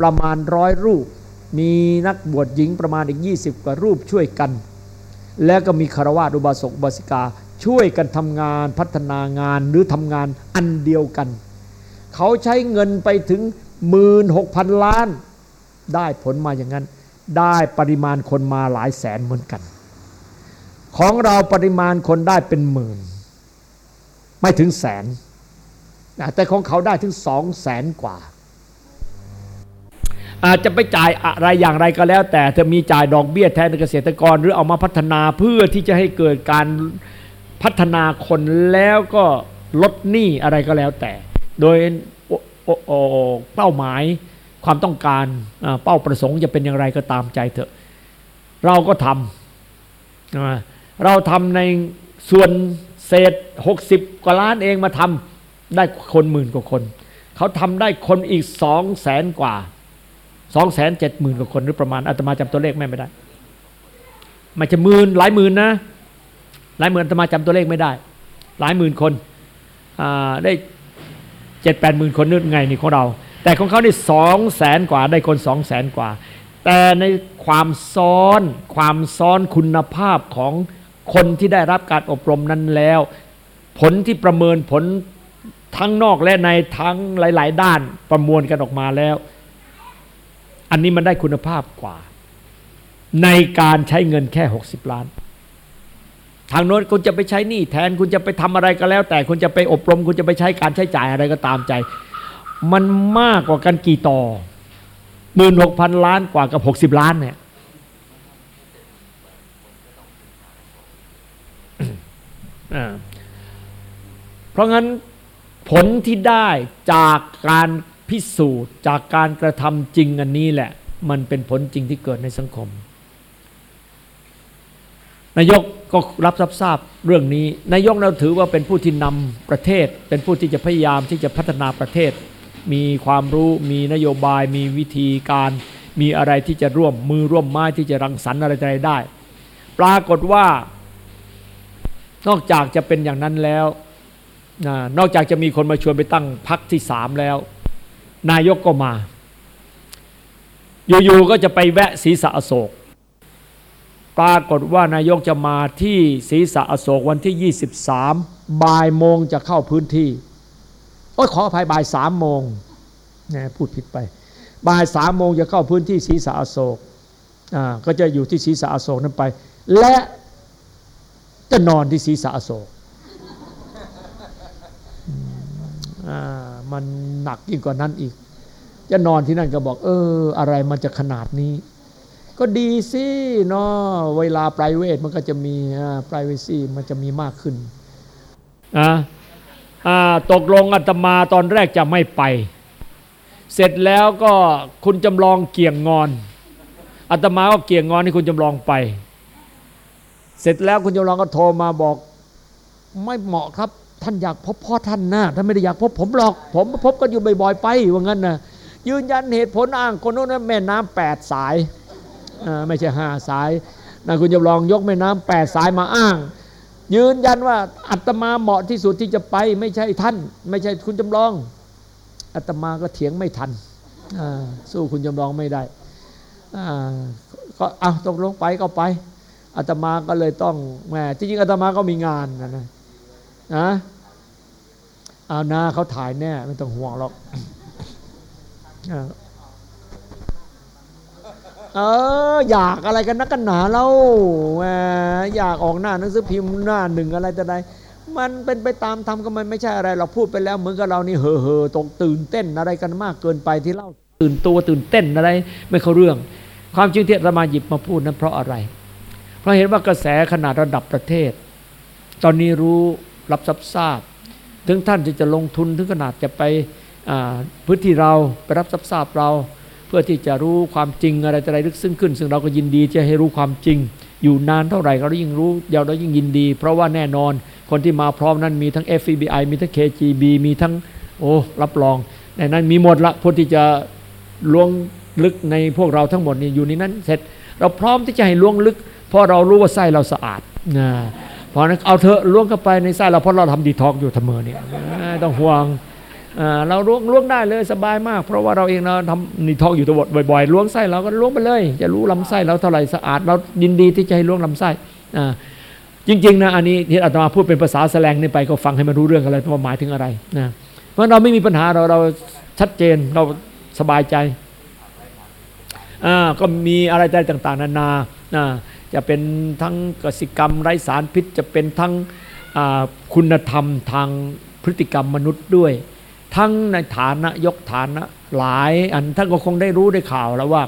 Speaker 2: ประมาณร้อยรูป มีนักบวชหญิงประมาณอีก 20 กว่ารูปช่วยกัน แล้วก็มีคารวะอุบาสกอุบาสิกาช่วยกันทำงานพัฒนางานหรือทำงานอันเดียวกัน เขาใช้เงินไปถึงหมื่นหกพันล้าน ได้ผลมาอย่างนั้น ได้ปริมาณคนมาหลายแสนเหมือนกัน ของเราปริมาณคนได้เป็นหมื่น ไม่ถึงแสน แต่ของเขาได้ถึงสองแสนกว่า อาจจะไปจ่ายอะไรอย่างไรก็แล้ว แต่จะมีจ่ายดอกเบี้ยแทนเกษตรกรหรือเอามาพัฒนาเพื่อที่จะให้เกิดการพัฒนาคนแล้วก็ลดหนี้อะไรก็แล้วแต่ โดยเป้าหมายความต้องการเป้าประสงค์จะเป็นอย่างไรก็ตามใจเถอะ เราก็ทำเราทำในส่วนเศษ 60 กว่าล้านเองมาทำได้คนหมื่นกว่าคน เขาทำได้คนอีกสองแสนกว่าสองแสนเจ็ดหมื่นกว่าคนหรือประมาณอาตมาจำตัวเลขไม่ได้ไม่ใช่หมื่นหลายหมื่นนะ หลายหมื่นอาตมาจำตัวเลขไม่ได้ หลายหมื่นคนได้ เจ็ดแปดหมื่นคนนึกไงนี่ของเรา แต่ของเขานี่สองแสนกว่าได้คนสองแสนกว่า แต่ในความซ้อนความซ้อนคุณภาพของคนที่ได้รับการอบรมนั้นแล้ว ผลที่ประเมินผลทั้งนอกและในทั้งหลาย ๆ ด้านประมวลกันออกมาแล้ว อันนี้มันได้คุณภาพกว่า ในการใช้เงินแค่ 60 ล้าน ทางโน้นคุณจะไปใช้หนี้แทนคุณจะไปทำอะไรก็แล้ว แต่คุณจะไปอบรมคุณจะไปใช้การใช้จ่ายอะไรก็ตามใจ มันมากกว่ากันกี่ต่อหมื่นหกพันล้านกว่ากับหกสิบล้านเนี่ยเพราะงั้นผลที่ได้จากการพิสูจน์จากการกระทำจริงอันนี้แหละ มันเป็นผลจริงที่เกิดในสังคม นายกก็รับทราบเรื่องนี้ นายกเราถือว่าเป็นผู้ที่นำประเทศ เป็นผู้ที่จะพยายามที่จะพัฒนาประเทศ มีความรู้มีนโยบาย มีวิธีการ มีอะไรที่จะร่วมมือร่วมไม้ที่จะรังสรรค์อะไรใดได้ ปรากฏว่านอกจากจะเป็นอย่างนั้นแล้วนอกจากจะมีคนมาชวนไปตั้งพักที่สามแล้ว นายกก็มา อยู่ๆก็จะไปแวะศรีษะอโศก ปรากฏว่านายกจะมาที่ศรีษะอโศกวันที่ 23 บ่ายโมงจะเข้าพื้นที่ โอ้ยขออภัยบ่ายสามโมงนะพูดผิดไป บ่ายสามโมงจะเข้าพื้นที่ศรีษะอโศกอ่าก็จะอยู่ที่ศรีษะอโศกนั้นไป และจะนอนที่ศรีษะอโศกอ่ามันหนักยิ่งกว่านั้นอีก จะนอนที่นั่นก็บอก เออ อะไรมันจะขนาดนี้ ก็ดีสิเนาะเวลา p r i v a t มันก็จะมีอ่า privacy มันจะมีมากขึ้นอ่าอ่าตกลงอาตมาตอนแรกจะไม่ไป เสร็จแล้วก็คุณจำลองเกี่ยงงอนอาตมาก็เกี่ยงงอนให้คุณจำลองไป เสร็จแล้วคุณจำลองก็โทรมาบอกไม่เหมาะครับ ท่านอยากพบพ่อท่านนะท่านไม่ได้อยากพบผมหรอก ผมพบกันอยู่บ่อยๆไปว่างั้นนะยืนยันเหตุผลอ้างคนโน้นแม่น้ำแปดสาย ไม่ใช่ห้าสายนะคุณจำลองยกแม่น้ำแปดสายมาอ้าง ยืนยันว่าอาตมาเหมาะที่สุดที่จะไป ไม่ใช่ท่าน ไม่ใช่คุณจำลองอาตมาก็เถียงไม่ทันสู้คุณจำลองไม่ได้ก็เอาตกลงไปก็ไปอาตมาก็เลยต้องแหมจริงๆอาตมาก็มีงานนะนะนะเอานาเขาถ่ายแน่ ไม่ต้องห่วงหรอก เอออยากอะไรกันนักกันหนาเล่าแหมอยากออกหน้าหนังสือพิมพ์หน้าหนึ่งอะไรแต่ใดมันเป็นไปตามธรรมก็มันไม่ใช่อะไร เราพูดไปแล้วเหมือนกับเรานี่เห่อเห่อตรงตื่นเต้นอะไรกันมากเกินไปที่เล่าตื่นตัวตื่นเต้นอะไรไม่เข้าเรื่อง ความจริงที่อามาหยิบมาพูดนั้นเพราะอะไร เพราะเห็นว่ากระแสขนาดระดับประเทศ ตอนนี้รู้รับทราบถึงท่านที่จะลงทุนถึงขนาดจะไปพื้นที่เราไปรับทราบเรา เพื่อที่จะรู้ความจริงอะไรอะไรลึกซึ้งขึ้น ซึ่งเราก็ยินดีจะให้รู้ความจริง อยู่นานเท่าไหร่เรายิ่งรู้เราเรายิ่งยินดี เพราะว่าแน่นอนคนที่มาพร้อมนั้นมีทั้ง FBI มีทั้ง KGB มีทั้งโอ้รับรองในนั้นมีหมดละผู้ที่จะล้วงลึกในพวกเราทั้งหมดนี่อยู่ในนั้นเสร็จ เราพร้อมที่จะให้ล้วงลึก เพราะเรารู้ว่าไส้เราสะอาดนะเพราะนั้นเอาเถอะล้วงเข้าไปในไส้เราเพราะเราทำดีท็อกอยู่เสมอเนี่ยต้องห่วง เราล้วงล้วงได้เลยสบายมาก เพราะว่าเราเองเราทำดีท็อกอยู่ตลอดบ่อยๆล้วงไส้เราก็ล้วงไปเลย จะรู้ลำไส้เราเท่าไหร่สะอาด เรายินดีที่จะให้ล้วงลำไส้จริงๆนะอันนี้ที่อาตมาพูดเป็นภาษาแสลงนี่ไปก็ฟังให้มันรู้เรื่องอะไรว่าหมายถึงอะไรนะเพราะเราไม่มีปัญหาเราเราชัดเจนเราสบายใจก็มีอะไรต่างๆ นานาจะเป็นทั้งกสิกรรมไร้สารพิษจะเป็นทั้งคุณธรรมทางพฤติกรรมมนุษย์ด้วย ทั้งในฐานะยกฐานะหลายอันท่านก็คงได้รู้ได้ข่าวแล้วว่า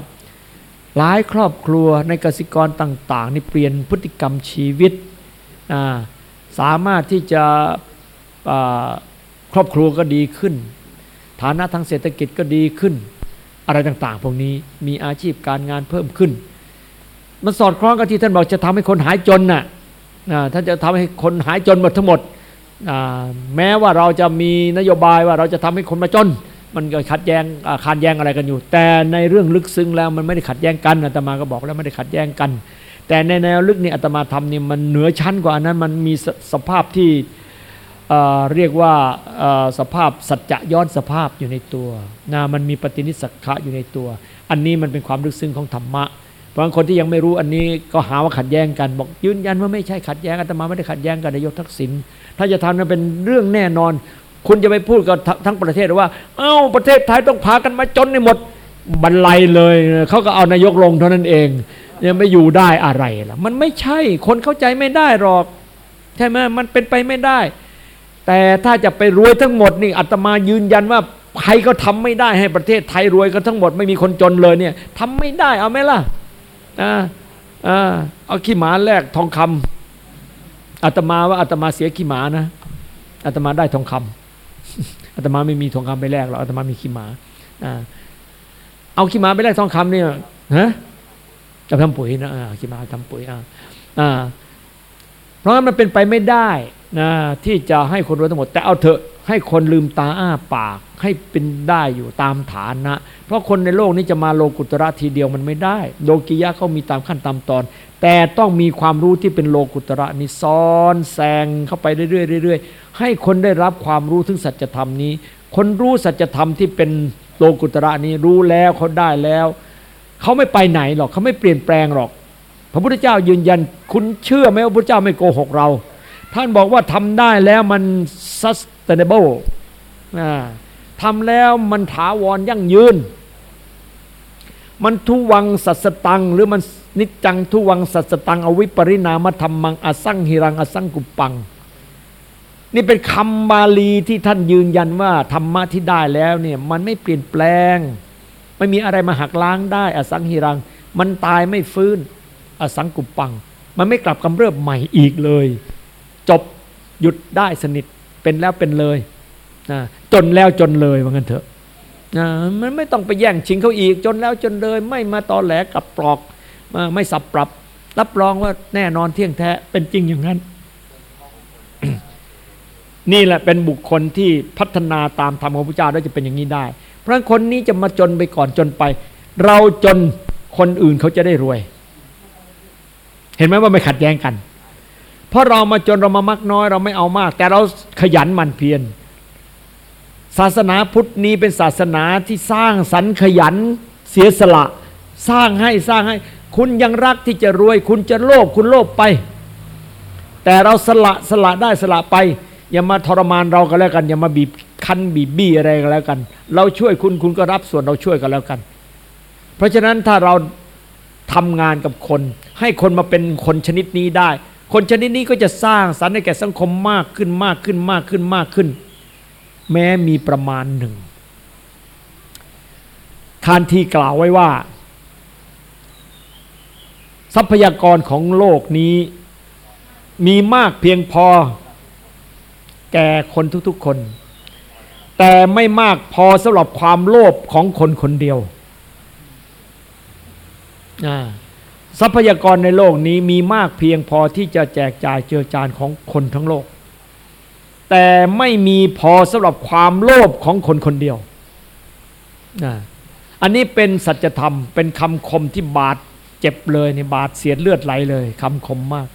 Speaker 2: หลายครอบครัวในกสิกรต่าง ๆ นี่เปลี่ยนพฤติกรรมชีวิต สามารถที่จะครอบครัวก็ดีขึ้น ฐานะทางเศรษฐกิจก็ดีขึ้น อะไรต่างๆ พวกนี้มีอาชีพการงานเพิ่มขึ้น มันสอดคล้องกับที่ท่านบอกจะทำให้คนหายจนน่ะอ่าท่านจะทำให้คนหายจนหมดทั้งหมด แม้ว่าเราจะมีนโยบายว่าเราจะทำให้คนมาจน มันก็ขัดแย้งอ่าขัดแย้งอะไรกันอยู่ แต่ในเรื่องลึกซึ้งแล้วมันไม่ได้ขัดแย้งกันอาตมาก็บอกแล้วไม่ได้ขัดแย้งกัน แต่ในแนวลึกนี่อาตมาทำนี่มันเหนือชั้นกว่านั้นมันมีสสภาพที่เรียกว่าสภาพสัจจะย้อนสภาพอยู่ในตัวนะมันมีปฏินิสสักขะอยู่ในตัว อันนี้มันเป็นความลึกซึ้งของธรรมะ เพราะฉะนั้นคนที่ยังไม่รู้อันนี้ก็หาว่าขัดแย้งกัน บอกยืนยันว่าไม่ใช่ขัดแย้งอาตมาไม่ได้ขัดแย้งกันนายกทักษิณถ้าจะทำนั้นเป็นเรื่องแน่นอน คุณจะไปพูดกับทั้งประเทศว่า เอ้าประเทศไทยต้องพากันมาจนในหมดบรรลัยเลยเขาก็เอานายกลงเท่านั้นเองยังไม่อยู่ได้อะไรล่ะ มันไม่ใช่คนเข้าใจไม่ได้หรอก ใช่ไหมมันเป็นไปไม่ได้ แต่ถ้าจะไปรวยทั้งหมดนี่อาตมายืนยันว่าใครก็ทำไม่ได้ให้ประเทศไทยรวยกันทั้งหมดไม่มีคนจนเลยเนี่ยทำไม่ได้เอาไหมล่ะ อ่าอ่าเอาขี้หมาแลกทองคำอาตมาว่าอาตมาเสียขี้หมานะอาตมาได้ทองคำอาตมาไม่มีทองคำไปแลกหรอกอาตมามีขี้หมาเอาขี้หมาไปแลกทองคำเนี่ยฮะจะทำปุ๋ยนะอ่าขี้หมาทำปุ๋ยอ่าเพราะมันเป็นไปไม่ได้ นะที่จะให้คนรวยทั้งหมด แต่เอาเถอะให้คนลืมตาอ้าปาก ให้เป็นได้อยู่ตามฐานะ เพราะคนในโลกนี้จะมาโลกุตระทีเดียวมันไม่ได้ โลกิยะเขามีตามขั้นตามตอน แต่ต้องมีความรู้ที่เป็นโลกุตระนี้ซ้อนแซงเข้าไปเรื่อยๆเรื่อยๆให้คนได้รับความรู้ถึงสัจธรรมนี้ คนรู้สัจธรรมที่เป็นโลกุตระนี้รู้แล้วเขาได้แล้วเขาไม่ไปไหนหรอกเขาไม่เปลี่ยนแปลงหรอก พระพุทธเจ้ายืนยัน คุณเชื่อไหมว่าพระพุทธเจ้าไม่โกหกเรา ท่านบอกว่าทำได้แล้วมัน sustainable ทำแล้วมันถาวรยั่งยืน มันทุวังสัสตัง หรือมันนิจจังทุวังสัสตัง อวิปริณามธรรมังอสังหิรังอสังกุปัง นี่เป็นคำบาลีที่ท่านยืนยันว่าธรรมะที่ได้แล้วเนี่ยมันไม่เปลี่ยนแปลง ไม่มีอะไรมาหักล้างได้ อสังหิรัง มันตายไม่ฟื้น อสังกุปัง มันไม่กลับกำเริบใหม่อีกเลย จบหยุดได้สนิทเป็นแล้วเป็นเลยนะจนแล้วจนเลยว่างั้นเถอะนะมันไม่ต้องไปแย่งชิงเขาอีก จนแล้วจนเลย ไม่มาตอแหลกับปลอกไม่สับปรับ รับรองว่าแน่นอนเที่ยงแท้เป็นจริงอย่างนั้น นี่แหละเป็นบุคคลที่พัฒนาตามธรรมของพระเจ้าได้จะเป็นอย่างนี้ได้ เพราะคนนี้จะมาจนไปก่อนจนไป เราจนคนอื่นเขาจะได้รวย เห็นไหมว่าไม่ขัดแย้งกัน เพราะเรามาจนเรามามักน้อยเราไม่เอามาก แต่เราขยันหมันเพียรศาสนาพุทธนี้เป็นศาสนาที่สร้างสรรขยันเสียสละ สร้างให้สร้างให้ คุณยังรักที่จะรวย คุณจะโลภคุณโลภไป แต่เราสละสละได้สละไป อย่ามาทรมานเราก็แล้วกัน อย่ามาบีบคั้นบีบบี้อะไรก็แล้วกัน เราช่วยคุณคุณก็รับส่วนเราช่วยกันแล้วกัน เพราะฉะนั้นถ้าเราทำงานกับคน ให้คนมาเป็นคนชนิดนี้ได้ คนชนิดนี้ก็จะสร้างสรรค์ให้แก่สังคมมากขึ้นมากขึ้นมากขึ้นมากขึ้น แม้มีประมาณหนึ่งคานทีกล่าวไว้ว่า ทรัพยากรของโลกนี้มีมากเพียงพอ แก่คนทุกๆคน แต่ไม่มากพอสำหรับความโลภของคนคนเดียว ทรัพยากรในโลกนี้มีมากเพียงพอที่จะแจกจ่ายเจือจานของคนทั้งโลก แต่ไม่มีพอสำหรับความโลภของคนคนเดียวอันนี้เป็นสัจธรรม เป็นคำคมที่บาดเจ็บเลยในบาดเสียดเลือดไหลเลยคำคมมาก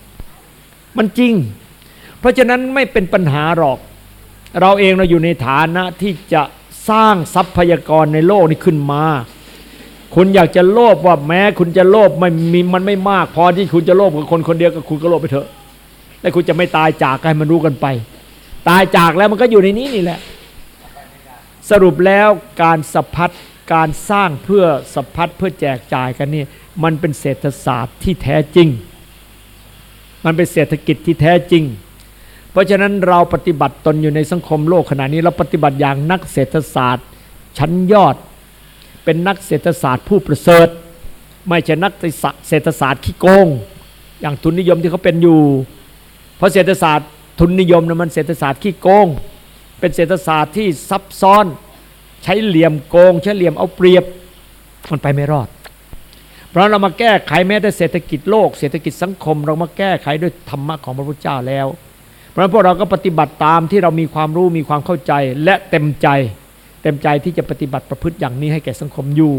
Speaker 2: มันจริง เพราะฉะนั้นไม่เป็นปัญหาหรอก เราเองเราอยู่ในฐานะที่จะสร้างทรัพยากรในโลกนี้ขึ้นมา คุณอยากจะโลภว่าแม้ คุณจะโลภไม่มีมันไม่มาก พอที่คุณจะโลภกับคนคนเดียวกับคุณก็โลภไปเถอะแต่คุณจะไม่ตายจากให้มันรู้กันไป ตายจากแล้วมันก็อยู่ในนี้นี่แหละ สรุปแล้วการสะพัดการสร้างเพื่อสะพัดเพื่อแจกจ่ายกันนี่มันเป็นเศรษฐศาสตร์ที่แท้จริง มันเป็นเศรษฐกิจที่แท้จริง เพราะฉะนั้นเราปฏิบัติตนอยู่ในสังคมโลกขณะนี้เราปฏิบัติอย่างนักเศรษฐศาสตร์ ชั้นยอด เป็นนักเศรษฐศาสตร์ผู้ประเสริฐ ไม่ใช่นักเศรษฐศาสตร์ขี้โกง อย่างทุนนิยมที่เขาเป็นอยู่ เพราะเศรษฐศาสตร์ทุนนิยมนะมันเศรษฐศาสตร์ขี้โกง เป็นเศรษฐศาสตร์ที่ซับซ้อน ใช้เหลี่ยมโกง ใช้เหลี่ยมเอาเปรียบมันไปไม่รอด เพราะเรามาแก้ไขแม้แต่เศรษฐกิจโลก เศรษฐกิจสังคม เรามาแก้ไขด้วยธรรมะของพระพุทธเจ้าแล้ว เพราะพวกเราก็ปฏิบัติตามที่เรามีความรู้มีความเข้าใจและเต็มใจ เต็มใจที่จะปฏิบัติประพฤติอย่างนี้ให้แก่สังคมอยู่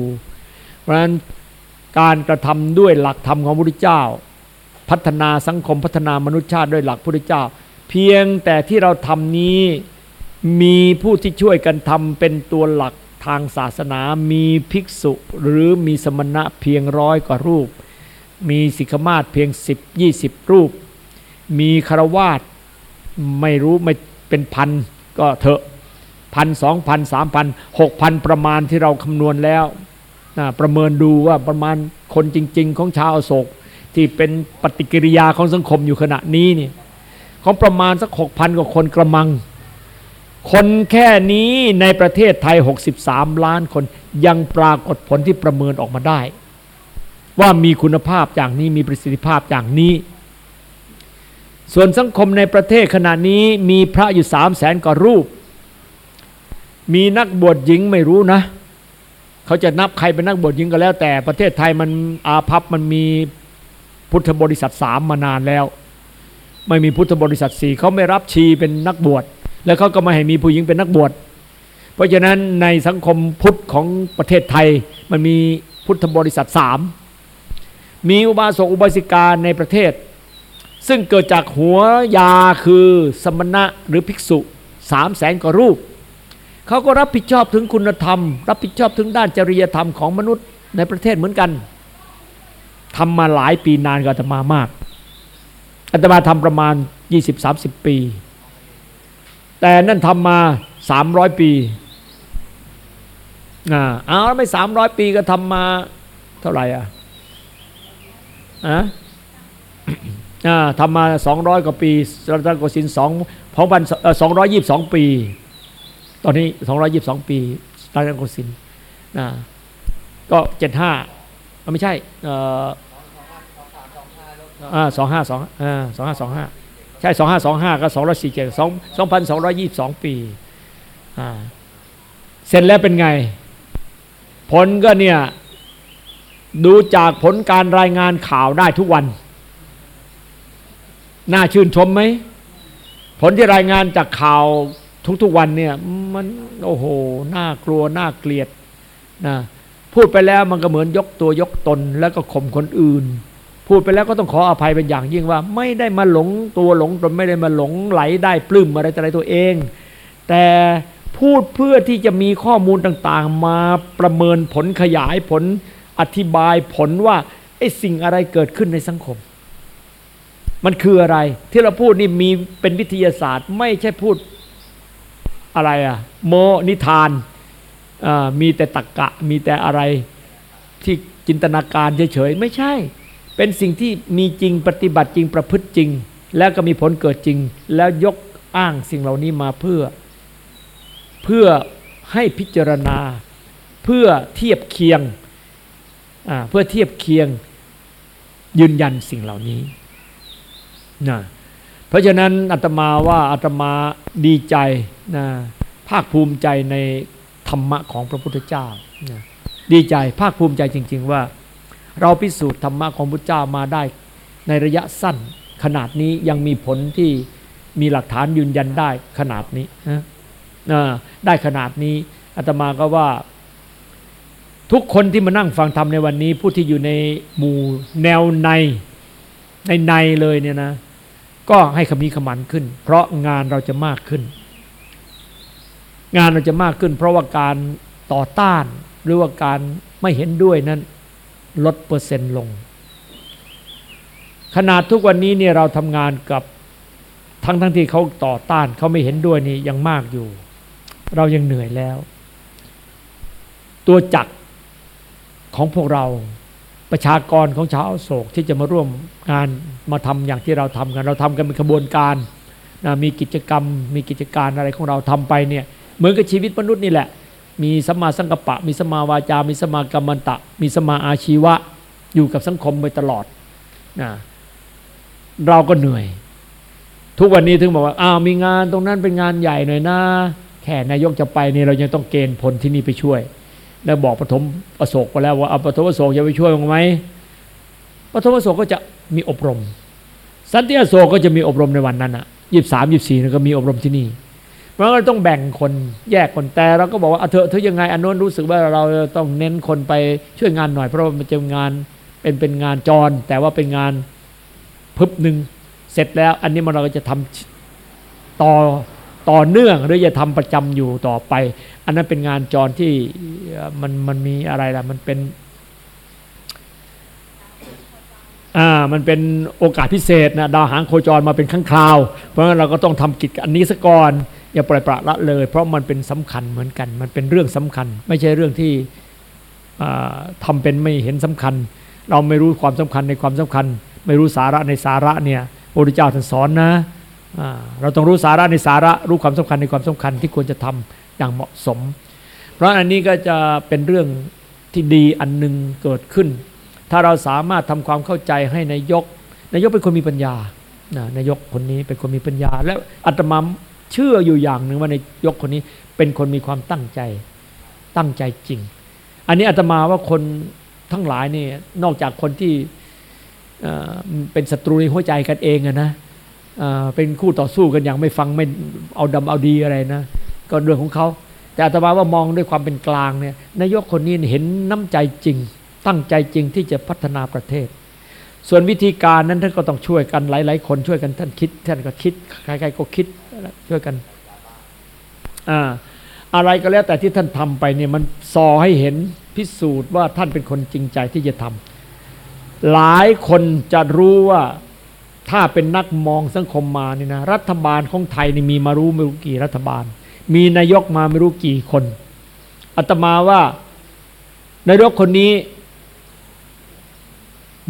Speaker 2: เพราะฉะนั้นการกระทำด้วยหลักธรรมของพระพุทธเจ้า พัฒนาสังคมพัฒนามนุษยชาติด้วยหลักพระพุทธเจ้า เพียงแต่ที่เราทำนี้มีผู้ที่ช่วยกันทำเป็นตัวหลักทางศาสนา มีภิกษุหรือมีสมณะเพียงร้อยกว่ารูป มีสิกขมาศเพียง 10 20 รูป มีคารวาสไม่รู้ไม่เป็นพันก็เถอะ พันสองพันสามพันหกพันประมาณที่เราคำนวณแล้วประเมินดูว่าประมาณคนจริง ๆ ของชาวโศกที่เป็นปฏิกิริยาของสังคมอยู่ขณะนี้นี่ของประมาณสักหกพันกว่าคนกระมัง คนแค่นี้ในประเทศไทย 63 ล้านคนยังปรากฏผลที่ประเมินออกมาได้ ว่ามีคุณภาพอย่างนี้มีประสิทธิภาพอย่างนี้ ส่วนสังคมในประเทศขณะนี้มีพระอยู่สามแสนกว่ารูป มีนักบวชหญิงไม่รู้นะ เขาจะนับใครเป็นนักบวชหญิงก็แล้ว แต่ประเทศไทยมันอาภัพมันมีพุทธบริษัทสามมานานแล้ว ไม่มีพุทธบริษัทสี่เขาไม่รับชีเป็นนักบวช แล้วเขาก็ไม่ให้มีผู้หญิงเป็นนักบวช เพราะฉะนั้นในสังคมพุทธของประเทศไทยมันมีพุทธบริษัทสามมีอุบาสกอุบาสิกาในประเทศ ซึ่งเกิดจากหัวยาคือสมณะหรือภิกษุสามแสนกว่ารูป เขาก็รับผิดชอบถึงคุณธรรม รับผิดชอบถึงด้านจริยธรรมของมนุษย์ในประเทศเหมือนกันทำมาหลายปีนานกว่าอาตมามากอาตมาทำประมาณ 20-30 ปี แต่นั่นทำมา 300 ปีอ่าเอาไม่ 300 ปีก็ทำมาเท่าไหร่อะอะอ่าทำมา 200 กว่าปีรัตนโกสินทร์สองสองร้อยยี่สิบสองปี ตอนนี้ 222 ปีรัตนโกสินทร์นะก็ 75ไม่ใช่อ่ออ่าสองห้าสองอ่าสองห้าสองห้าใช่สองห้าสองห้าก็สองร้อยสี่เจ็ดสองสองพันสองร้อยยี่สิบสองปีเสร็จแล้วเป็นไง ผลก็เนี่ย ดูจากผลการรายงานข่าวได้ทุกวัน น่าชื่นชมไหม ผลที่รายงานจากข่าว ทุกๆวันเนี่ยมันโอ้โหน่ากลัวน่าเกลียดนะพูดไปแล้วมันก็เหมือนยกตัวยกตนแล้วก็ข่มคนอื่น พูดไปแล้วก็ต้องขออภัยเป็นอย่างยิ่งว่า ไม่ได้มาหลงตัวหลงตนไม่ได้มาหลงไหลได้ปลื้มอะไรอะไรตัวเอง แต่พูดเพื่อที่จะมีข้อมูลต่างๆ มาประเมินผลขยายผลอธิบายผลว่าไอ้สิ่งอะไรเกิดขึ้นในสังคม มันคืออะไร ที่เราพูดนี่มีเป็นวิทยาศาสตร์ ไม่ใช่พูด อะไรอะโมนิทานมีแต่ตักกะมีแต่อะไรที่จินตนาการเฉยๆไม่ใช่ เป็นสิ่งที่มีจริงปฏิบัติจริงประพฤติจริง แล้วก็มีผลเกิดจริง แล้วยกอ้างสิ่งเหล่านี้มาเพื่อ เพื่อให้พิจารณา เพื่อเทียบเคียงเพื่อเทียบเคียงยืนยันสิ่งเหล่านี้นะ เพราะฉะนั้นอาตมาว่าอาตมาดีใจนะภาคภูมิใจในธรรมะของพระพุทธเจ้านะดีใจภาคภูมิใจจริง ๆ ว่า เราพิสูจน์ธรรมะของพระพุทธเจ้ามาได้ในระยะสั้นขนาดนี้ยังมีผลที่มีหลักฐานยืนยันได้ขนาดนี้นะได้ขนาดนี้อาตมาก็ว่า ทุกคนที่มานั่งฟังธรรมในวันนี้ ผู้ที่อยู่ในหมู่แนวในในในเลยเนี่ยนะ ก็ให้ขมีขมันขึ้น เพราะงานเราจะมากขึ้น งานเราจะมากขึ้น เพราะว่าการต่อต้านหรือว่าการไม่เห็นด้วยนั้นลดเปอร์เซ็นต์ลง ขนาดทุกวันนี้เนี่ยเราทำงานกับทั้งทั้งที่เขาต่อต้านเขาไม่เห็นด้วยนี่ยังมากอยู่ เรายังเหนื่อยแล้ว ตัวจักรของพวกเรา ประชากรของชาวโศกที่จะมาร่วมงานมาทำอย่างที่เราทำกัน เราทำกันเป็นขบวนการนะมีกิจกรรม มีกิจการอะไรของเราทำไปเนี่ยเหมือนกับชีวิตมนุษย์นี่แหละ มีสมาสังกปะ มีสมาวาจา มีสมากรรมันตะ มีสมาอาชีวะอยู่กับสังคมไปตลอดนะเราก็เหนื่อย ทุกวันนี้ถึงบอกว่าอ้าวมีงานตรงนั้นเป็นงานใหญ่หน่อยนะแค่นายกจะไปนี่เรายังต้องเกณฑ์พลที่นี่ไปช่วย แล้วบอกปฐมอโศกไปแล้วว่าเอาปฐมอโศกจะไปช่วยมั้งไหมปฐมอโศกก็จะมีอบรม สันติอโศกก็จะมีอบรมในวันนั้นอะยี่สามยี่สี่ก็มีอบรมที่นี่เพราะเราต้องแบ่งคนแยกคนแต่เราก็บอกว่าเอาเถอเธอยังไงอันโน้นรู้สึกว่าเราต้องเน้นคนไปช่วยงานหน่อย เพราะมันจะงานเป็นเป็นงานจร แต่ว่าเป็นงานพึบหนึ่งเสร็จแล้ว อันนี้มันเราก็จะทำต่อ ต่อเนื่องหรือจะทำประจำอยู่ต่อไป อันนั้นเป็นงานจรที่มันมันมีอะไรล่ะมันเป็นอ่ามันเป็นโอกาสพิเศษนะดาวหางโคจรมาเป็นครั้งคราว เพราะฉะนั้นเราก็ต้องทำกิจอันนี้ซะก่อนอย่าปล่อยปละละเลย เพราะมันเป็นสำคัญเหมือนกัน มันเป็นเรื่องสำคัญ ไม่ใช่เรื่องที่ทำเป็นไม่เห็นสำคัญ เราไม่รู้ความสำคัญในความสำคัญ ไม่รู้สาระในสาระเนี่ยพระพุทธเจ้าท่านสอนนะ เราต้องรู้สาระในสาระรู้ความสำคัญในความสำคัญที่ควรจะทำอย่างเหมาะสม เพราะอันนี้ก็จะเป็นเรื่องที่ดีอันหนึ่งเกิดขึ้น ถ้าเราสามารถทำความเข้าใจให้นายก นายกเป็นคนมีปัญญานายกคนนี้เป็นคนมีปัญญา และอาตมาเชื่ออยู่อย่างหนึ่งว่านายกคนนี้เป็นคนมีความตั้งใจตั้งใจจริง อันนี้อาตมาว่าคนทั้งหลายนี่นอกจากคนที่เป็นศัตรูในหัวใจกันเองนะ เป็นคู่ต่อสู้กันอย่างไม่ฟังไม่เอาดำเอาดีอะไรนะก็เรื่องของเขา แต่อาตมาว่ามองด้วยความเป็นกลางเนี่ยนายกคนนี้เห็นน้ำใจจริง ตั้งใจจริงที่จะพัฒนาประเทศ ส่วนวิธีการนั้นท่านก็ต้องช่วยกันหลาย ๆ คนช่วยกันท่านคิดท่านก็คิดใครๆก็คิดช่วยกันอ่าอะไรก็แล้วแต่ที่ท่านทำไปเนี่ยมันสอให้เห็นพิสูจน์ว่าท่านเป็นคนจริงใจที่จะทำหลายคนจะรู้ว่า ถ้าเป็นนักมองสังคมมานี่นะรัฐบาลของไทยนี่มีมารู้ไม่รู้กี่รัฐบาล มีนายกมาไม่รู้กี่คนอาตมาว่านายกคนนี้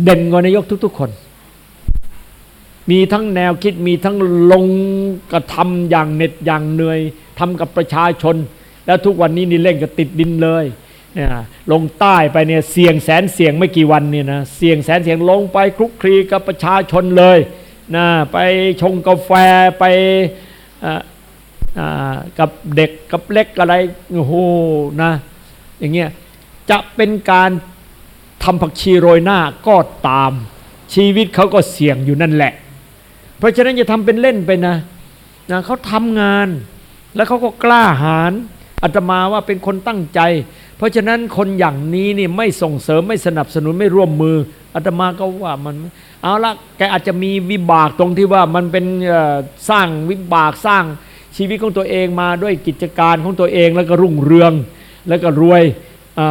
Speaker 2: เด่นกว่านายกทุก ๆ คน มีทั้งแนวคิดมีทั้งลงกระทำอย่างเหน็ดอย่างเหนื่อยทำกับประชาชน แล้วทุกวันนี้นี่เล่นกับติดดินเลยเนี่ย ลงใต้ไปเนี่ยเสี่ยงแสนเสี่ยงไม่กี่วันเนี่ยนะเสี่ยงแสนเสี่ยงลงไปคลุกคลีกับประชาชนเลยนะไปชงกาแฟไปกับเด็กกับเล็กอะไรโอ้โหนะอย่างเงี้ยจะเป็นการทำผักชีโรยหน้าก็ตามชีวิตเขาก็เสี่ยงอยู่นั่นแหละ เพราะฉะนั้นอย่าทำเป็นเล่นไปนะนะเขาทำงาน แล้วเขาก็กล้าหาญอาตมาว่าเป็นคนตั้งใจ เพราะฉะนั้นคนอย่างนี้นี่ไม่ส่งเสริมไม่สนับสนุนไม่ร่วมมืออาตมาก็ว่ามันเอาละแกอาจจะมีวิบากตรงที่ว่ามันเป็นสร้างวิบากสร้างชีวิตของตัวเองมาด้วยกิจการของตัวเองแล้วก็รุ่งเรืองแล้วก็รวยอ่า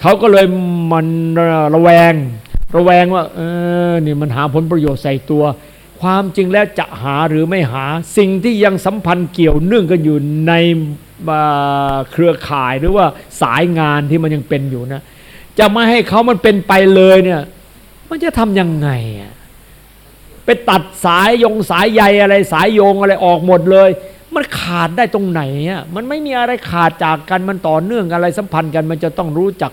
Speaker 2: เขาก็เลยมันระแวง ระแวงว่าเออนี่มันหาผลประโยชน์ใส่ตัว ความจริงแล้วจะหาหรือไม่หาสิ่งที่ยังสัมพันธ์เกี่ยวเนื่องกันอยู่ในเครือข่ายหรือว่าสายงานที่มันยังเป็นอยู่นะ จะไม่ให้เขามันเป็นไปเลยเนี่ยมันจะทำยังไงอะไปตัดสายยงสายใยอะไรสายโยงอะไรออกหมดเลย มันขาดได้ตรงไหนอะมันไม่มีอะไรขาดจากกันมันต่อเนื่องอะไรสัมพันธ์กัน มันจะต้องรู้จัก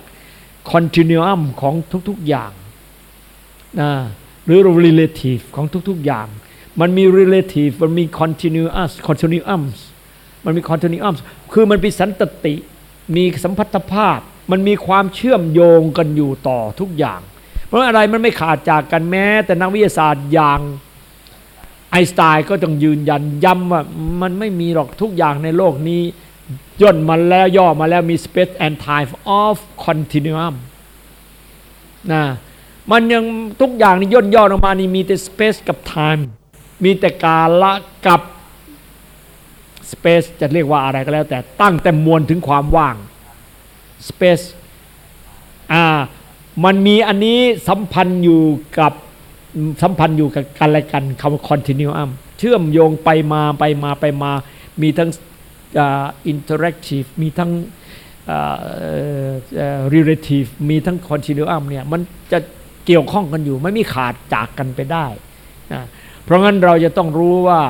Speaker 2: คอนติเนียมของทุก ๆอย่างนะ หรือ relative ของทุก ๆ อย่าง มันมี relative มันมี continuous continuums มันมี continuums คือมันมีสันตติ มีสัมพัทธภาพ มันมีความเชื่อมโยงกันอยู่ต่อทุกอย่าง เพราะอะไรมันไม่ขาดจากกันแม้ แต่นักวิทยาศาสตร์อย่างไอน์สไตน์ก็ต้องยืนยันย้ำว่ามันไม่มีหรอกทุกอย่างในโลกนี้ ย่นมาแล้วย่อมาแล้วมี space and time of continuum นะ มันยังทุกอย่างนี่ย่นย่อออกมานี่มีแต่ space กับ time มีแต่กาละกับ space จะเรียกว่าอะไรก็แล้ว แต่ตั้งแต่มวลถึงความว่าง space อ่ามันมีอันนี้สัมพันธ์อยู่กับสัมพันธ์อยู่กับกันและกันคำว่า continuum เชื่อมโยงไปมาไปมาไปมา มีทั้ง interactive มีทั้ง relative มีทั้ง continuum เนี่ยมันจะ เกี่ยวข้องกันอยู่ ไม่มีขาดจากกันไปได้นะเพราะงั้นเราจะต้องรู้ว่า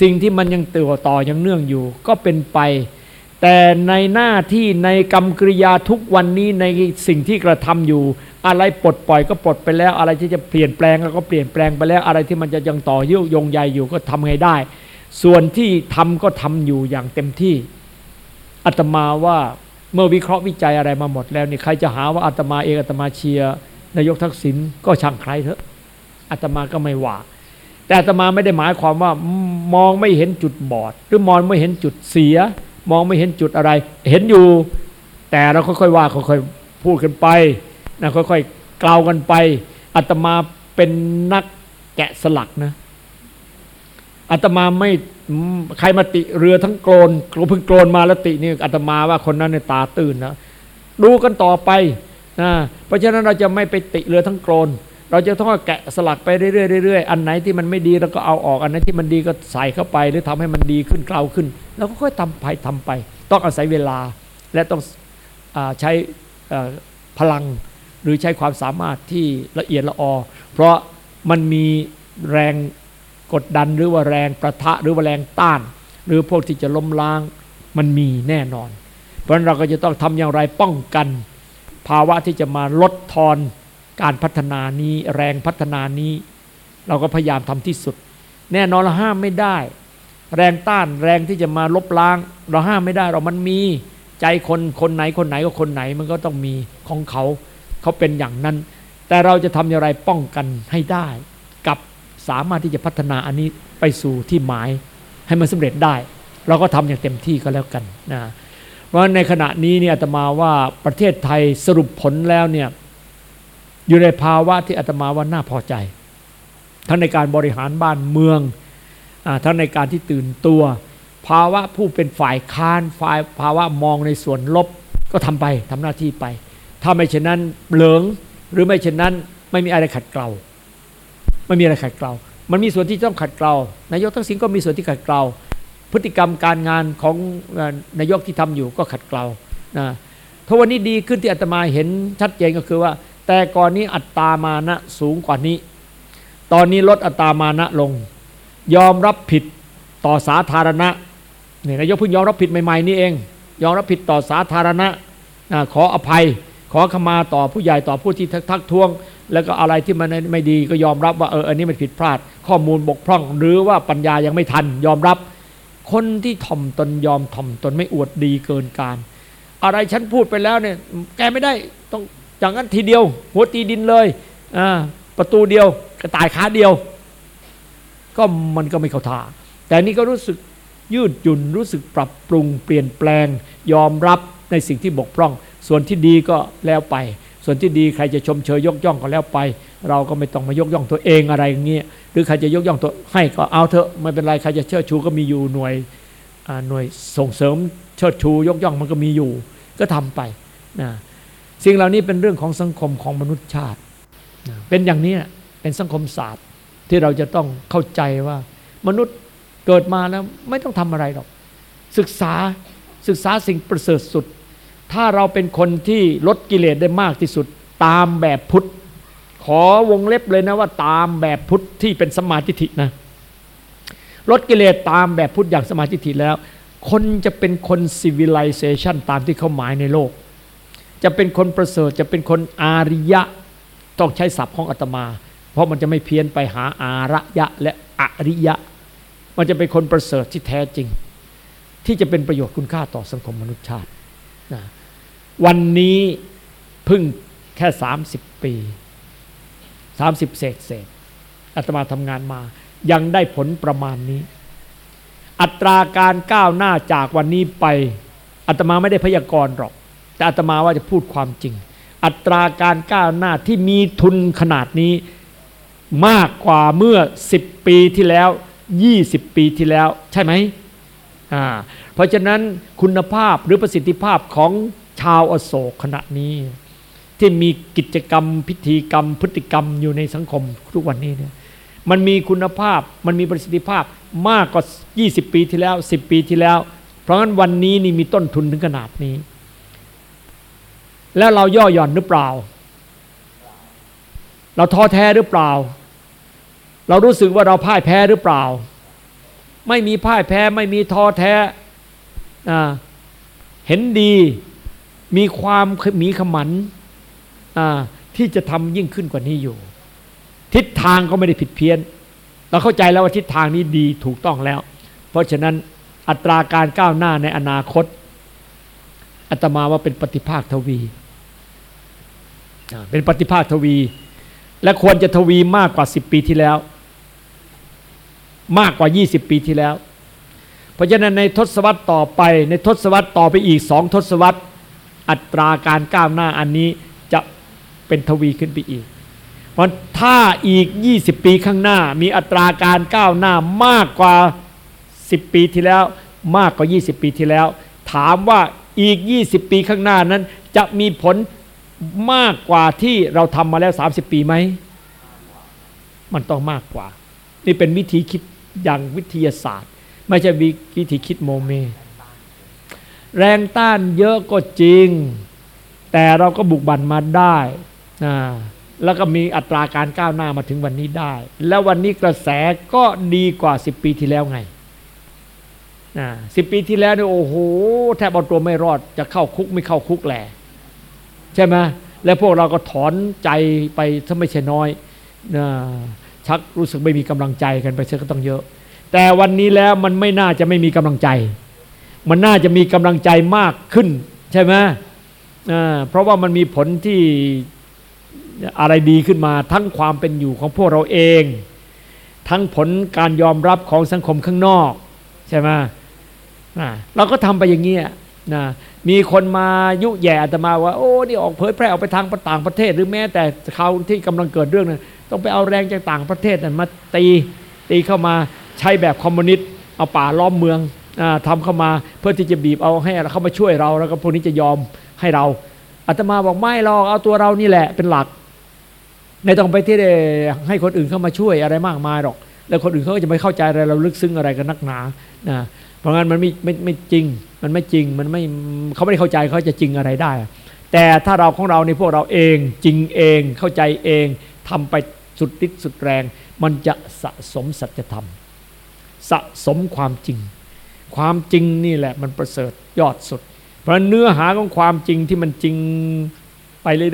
Speaker 2: สิ่งที่มันยังต่อต่อยังเนื่องอยู่ ก็เป็นไป แต่ในหน้าที่ในกรรมกริยาทุกวันนี้ในสิ่งที่กระทำอยู่ อะไรปลดปล่อยก็ปลดไปแล้ว อะไรที่จะเปลี่ยนแปลงก็เปลี่ยนแปลงไปแล้ว อะไรที่มันจะยังต่อยุ่ยงใยอยู่ก็ทำไงได้ ส่วนที่ทำก็ทำอยู่อย่างเต็มที่อาตมาว่าเมื่อวิเคราะห์วิจัยอะไรมาหมดแล้วนี่ใครจะหาว่าอาตมาเองอาตมาเชียร์ นายกทักษิณก็ช่างใครเถอะอาตมาก็ไม่ว่า แต่อาตมาไม่ได้หมายความว่ามองไม่เห็นจุดบอด หรือมองไม่เห็นจุดเสีย มองไม่เห็นจุดอะไร เห็นอยู่ แต่เราค่อยๆว่าค่อยๆพูดกันไปนะค่อยๆกล่าวกันไปอาตมาเป็นนักแกะสลักนะอาตมาไม่ใครมาติเรือทั้งโกลนเพิ่งโกลนมาแล้วตินี่อาตมาว่าคนนั้นในตาตื่นนะดูกันต่อไป นะเพราะฉะนั้นเราจะไม่ไปติเรือทั้งโกลนเราจะต้องแกะสลักไปเรื่อยๆอันไหนที่มันไม่ดีเราก็เอาออกอันไหนที่มันดีก็ใส่เข้าไป หรือทำให้มันดีขึ้นเกลาขึ้นเราก็ค่อยทำไปทำไป ต้องอาศัยเวลาและต้องอใช้พลังหรือใช้ความสามารถที่ละเอียดละออ เพราะมันมีแรงกดดันหรือว่าแรงประทะหรือว่าแรงต้าน หรือพวกที่จะล้มล้างมันมีแน่นอน เพราะฉะนั้นเราก็จะต้องทำอย่างไรป้องกัน ภาวะที่จะมาลดทอนการพัฒนานี้แรงพัฒนานี้ เราก็พยายามทำที่สุด แน่นอนเราห้ามไม่ได้ แรงต้านแรงที่จะมาลบล้าง เราห้ามไม่ได้เรามันมีใจคนคนไหนคนไหนก็คนไหนมันก็ต้องมีของเขาเขาเป็นอย่างนั้น แต่เราจะทำอย่างไรป้องกันให้ได้ กับสามารถที่จะพัฒนาอันนี้ไปสู่ที่หมายให้มันสำเร็จได้ เราก็ทำอย่างเต็มที่ก็แล้วกันนะ ราะในขณะนี้เนี่ยอาตมาว่าประเทศไทยสรุปผลแล้วเนี่ยอยู่ในภาวะที่อาตมาว่าน่าพอใจ ทั้งในการบริหารบ้านเมืองอทั้งในการที่ตื่นตัว ภาวะผู้เป็นฝ่ายค้านฝ่ายภาวะมองในส่วนลบก็ทำไปทำหน้าที่ไปถ้าไม่เช่นนั้นเหลืองหรือไม่เช่นนั้น ไม่มีอะไรขัดเกลาไม่มีอะไรขัดเกลามันมีส่วนที่ต้องขัดเกลานายกทักษิณก็มีส่วนที่ขัดเกลา พฤติกรรมการงานของนายกที่ทำอยู่ก็ขัดเกลานะถ้าวันนี้ดีขึ้นที่อาตมาเห็นชัดเจนก็คือว่า แต่ก่อนนี้อัตตามานะสูงกว่านี้ ตอนนี้ลดอัตตามานะลง ยอมรับผิดต่อสาธารณะเนี่ยนายกเพิ่งยอมรับผิดใหม่ๆนี่เอง ยอมรับผิดต่อสาธารณะขออภัย ขอขมาต่อผู้ใหญ่ต่อผู้ที่ทักท้วง แล้วก็อะไรที่มันไม่ดีก็ยอมรับว่าเอออันนี้มันผิดพลาด ข้อมูลบกพร่อง หรือว่าปัญญายังไม่ทัน ยอมรับ คนที่ถ่อมตนยอมถ่อมตนไม่อวดดีเกินการ อะไรฉันพูดไปแล้วเนี่ย แกไม่ได้ต้องอย่างนั้นทีเดียว หัวตีดินเลยอ่าประตูเดียวกระต่ายขาเดียว ก็มันก็ไม่เข้าท่า แต่นี่ก็รู้สึกยืดหยุ่นรู้สึกปรับปรุงเปลี่ยนแปลง ยอมรับในสิ่งที่บกพร่อง ส่วนที่ดีก็แล้วไป ส่วนที่ดีใครจะชมเชยยกย่องก็แล้วไป เราก็ไม่ต้องมายกย่องตัวเองอะไรอย่างเงี้ย หรือใครจะยกย่องตัวให้ก็เอาเถอะไม่เป็นไรใครจะเชิดชูก็มีอยู่หน่วยหน่วยส่งเสริมเชิดชูยกย่องมันก็มีอยู่ ก็ทำไปนะสิ่งเหล่านี้เป็นเรื่องของสังคมของมนุษยชาตินะเป็นอย่างนี้เป็นสังคมศาสตร์ที่เราจะต้องเข้าใจว่า มนุษย์เกิดมาแล้วไม่ต้องทำอะไรหรอก ศึกษาศึกษาสิ่งประเสริฐสุด ถ้าเราเป็นคนที่ลดกิเลสได้มากที่สุดตามแบบพุทธ ขอวงเล็บเลยนะว่าตามแบบพุทธที่เป็นสัมมาทิฏฐินะลดกิเลสตามแบบพุทธอย่างสัมมาทิฏฐิแล้ว คนจะเป็นคน civilization ตามที่เขาหมายในโลก จะเป็นคนประเสริฐจะเป็นคนอาริยะต้องใช้ศัพท์ของอาตมา เพราะมันจะไม่เพี้ยนไปหาอารยะและอริยะ มันจะเป็นคนประเสริฐที่แท้จริง ที่จะเป็นประโยชน์คุณค่าต่อสังคมมนุษยชาตินะวันนี้พึ่งแค่ 30 ปี 30เศษเศษอาตมาทำงานมา ยังได้ผลประมาณนี้ อัตราการก้าวหน้าจากวันนี้ไปอาตมาไม่ได้พยากรณ์หรอก แต่อาตมาว่าจะพูดความจริง อัตราการก้าวหน้าที่มีทุนขนาดนี้ มากกว่าเมื่อ 10 ปีที่แล้ว 20 ปีที่แล้ว ใช่ไหมอ่าเพราะฉะนั้นคุณภาพหรือประสิทธิภาพของชาวอโศกขณะนี้ ที่มีกิจกรรม พิธีกรรม พฤติกรรมอยู่ในสังคมทุกวันนี้เนี่ยมันมีคุณภาพมันมีประสิทธิภาพมากกว่า 20 ปีที่แล้ว 10 ปีที่แล้ว เพราะงั้นวันนี้นี่มีต้นทุนถึงขนาดนี้ แล้วเราย่อหย่อนหรือเปล่า เราท้อแท้หรือเปล่า เรารู้สึกว่าเราพ่ายแพ้หรือเปล่า ไม่มีพ่ายแพ้ไม่มีท้อแท้เห็นดีมีความมีขมัน ที่จะทำยิ่งขึ้นกว่านี้อยู่ ทิศทางก็ไม่ได้ผิดเพี้ยน เราเข้าใจแล้วว่าทิศทางนี้ดีถูกต้องแล้ว เพราะฉะนั้นอัตราการก้าวหน้าในอนาคตอัตมาว่าเป็นปฏิภาคทวี เป็นปฏิภาคทวี และควรจะทวีมากกว่า 10 ปีที่แล้ว มากกว่า 20 ปีที่แล้ว เพราะฉะนั้นในทศวรรษต่อไป ในทศวรรษต่อไปอีกสองทศวรรษ อัตราการก้าวหน้าอันนี้ เป็นทวีขึ้นไปอีก เพราะถ้าอีก 20 ปีข้างหน้า มีอัตราการก้าวหน้ามากกว่า 10 ปีที่แล้ว มากกว่า 20 ปีที่แล้ว ถามว่าอีก 20 ปีข้างหน้านั้น จะมีผลมากกว่าที่เราทำมาแล้ว 30 ปีไหม มันต้องมากกว่า นี่เป็นวิธีคิดอย่างวิทยาศาสตร์ ไม่ใช่วิธีคิดโมเม แรงต้านเยอะก็จริง แต่เราก็บุกบั่นมาได้ แล้วก็มีอัตราการก้าวหน้ามาถึงวันนี้ได้ แล้ววันนี้กระแสก็ดีกว่าสิบปีที่แล้วไงสิบปีที่แล้วเนี่ยโอ้โหแทบเอาตัวไม่รอดจะเข้าคุกไม่เข้าคุกแหละใช่ไหมแล้วพวกเราก็ถอนใจไปถ้าไม่ใช่น้อยนะชักรู้สึกไม่มีกำลังใจกันไปเสียก็ต้องเยอะ แต่วันนี้แล้วมันไม่น่าจะไม่มีกำลังใจ มันน่าจะมีกำลังใจมากขึ้น ใช่ไหมเพราะว่ามันมีผลที่ อะไรดีขึ้นมาทั้งความเป็นอยู่ของพวกเราเอง ทั้งผลการยอมรับของสังคมข้างนอก ใช่ไหมเราก็ทำไปอย่างนี้นะมีคนมายุแย่อาตมาว่า โอ้นี่ออกเผยแพร่ออกไปทางต่างประเทศ หรือแม้แต่เขาที่กำลังเกิดเรื่องนั้นต้องไปเอาแรงจากต่างประเทศนั้นมาตีตีเข้ามาใช้แบบคอมมิวนิสต์เอาป่าล้อมเมืองอทำเข้ามาเพื่อที่จะบีบเอาให้เขามาช่วยเราแล้วก็พวกนี้จะยอมให้เราอาตมาบอกไม่หรอกเอาตัวเรานี่แหละเป็นหลัก ไม่ต้องไปที่ได้ให้คนอื่นเข้ามาช่วยอะไรมากมายหรอก แล้วคนอื่นเขาก็จะไม่เข้าใจอะไรเราลึกซึ้งอะไรกันนักหนานะเพราะงั้นมันไม่ไม่ไม่จริง มันไม่จริงมันไม่เขาไม่ได้เข้าใจเขาจะจริงอะไรได้ แต่ถ้าเราของเราในพวกเราเองจริงเองเข้าใจเองทำไปสุดฤทธิ์สุดแรง มันจะสะสมสัจธรรม สะสมความจริง ความจริงนี่แหละมันประเสริฐยอดสุด เพราะเนื้อหาของความจริงที่มันจริงไปเรื่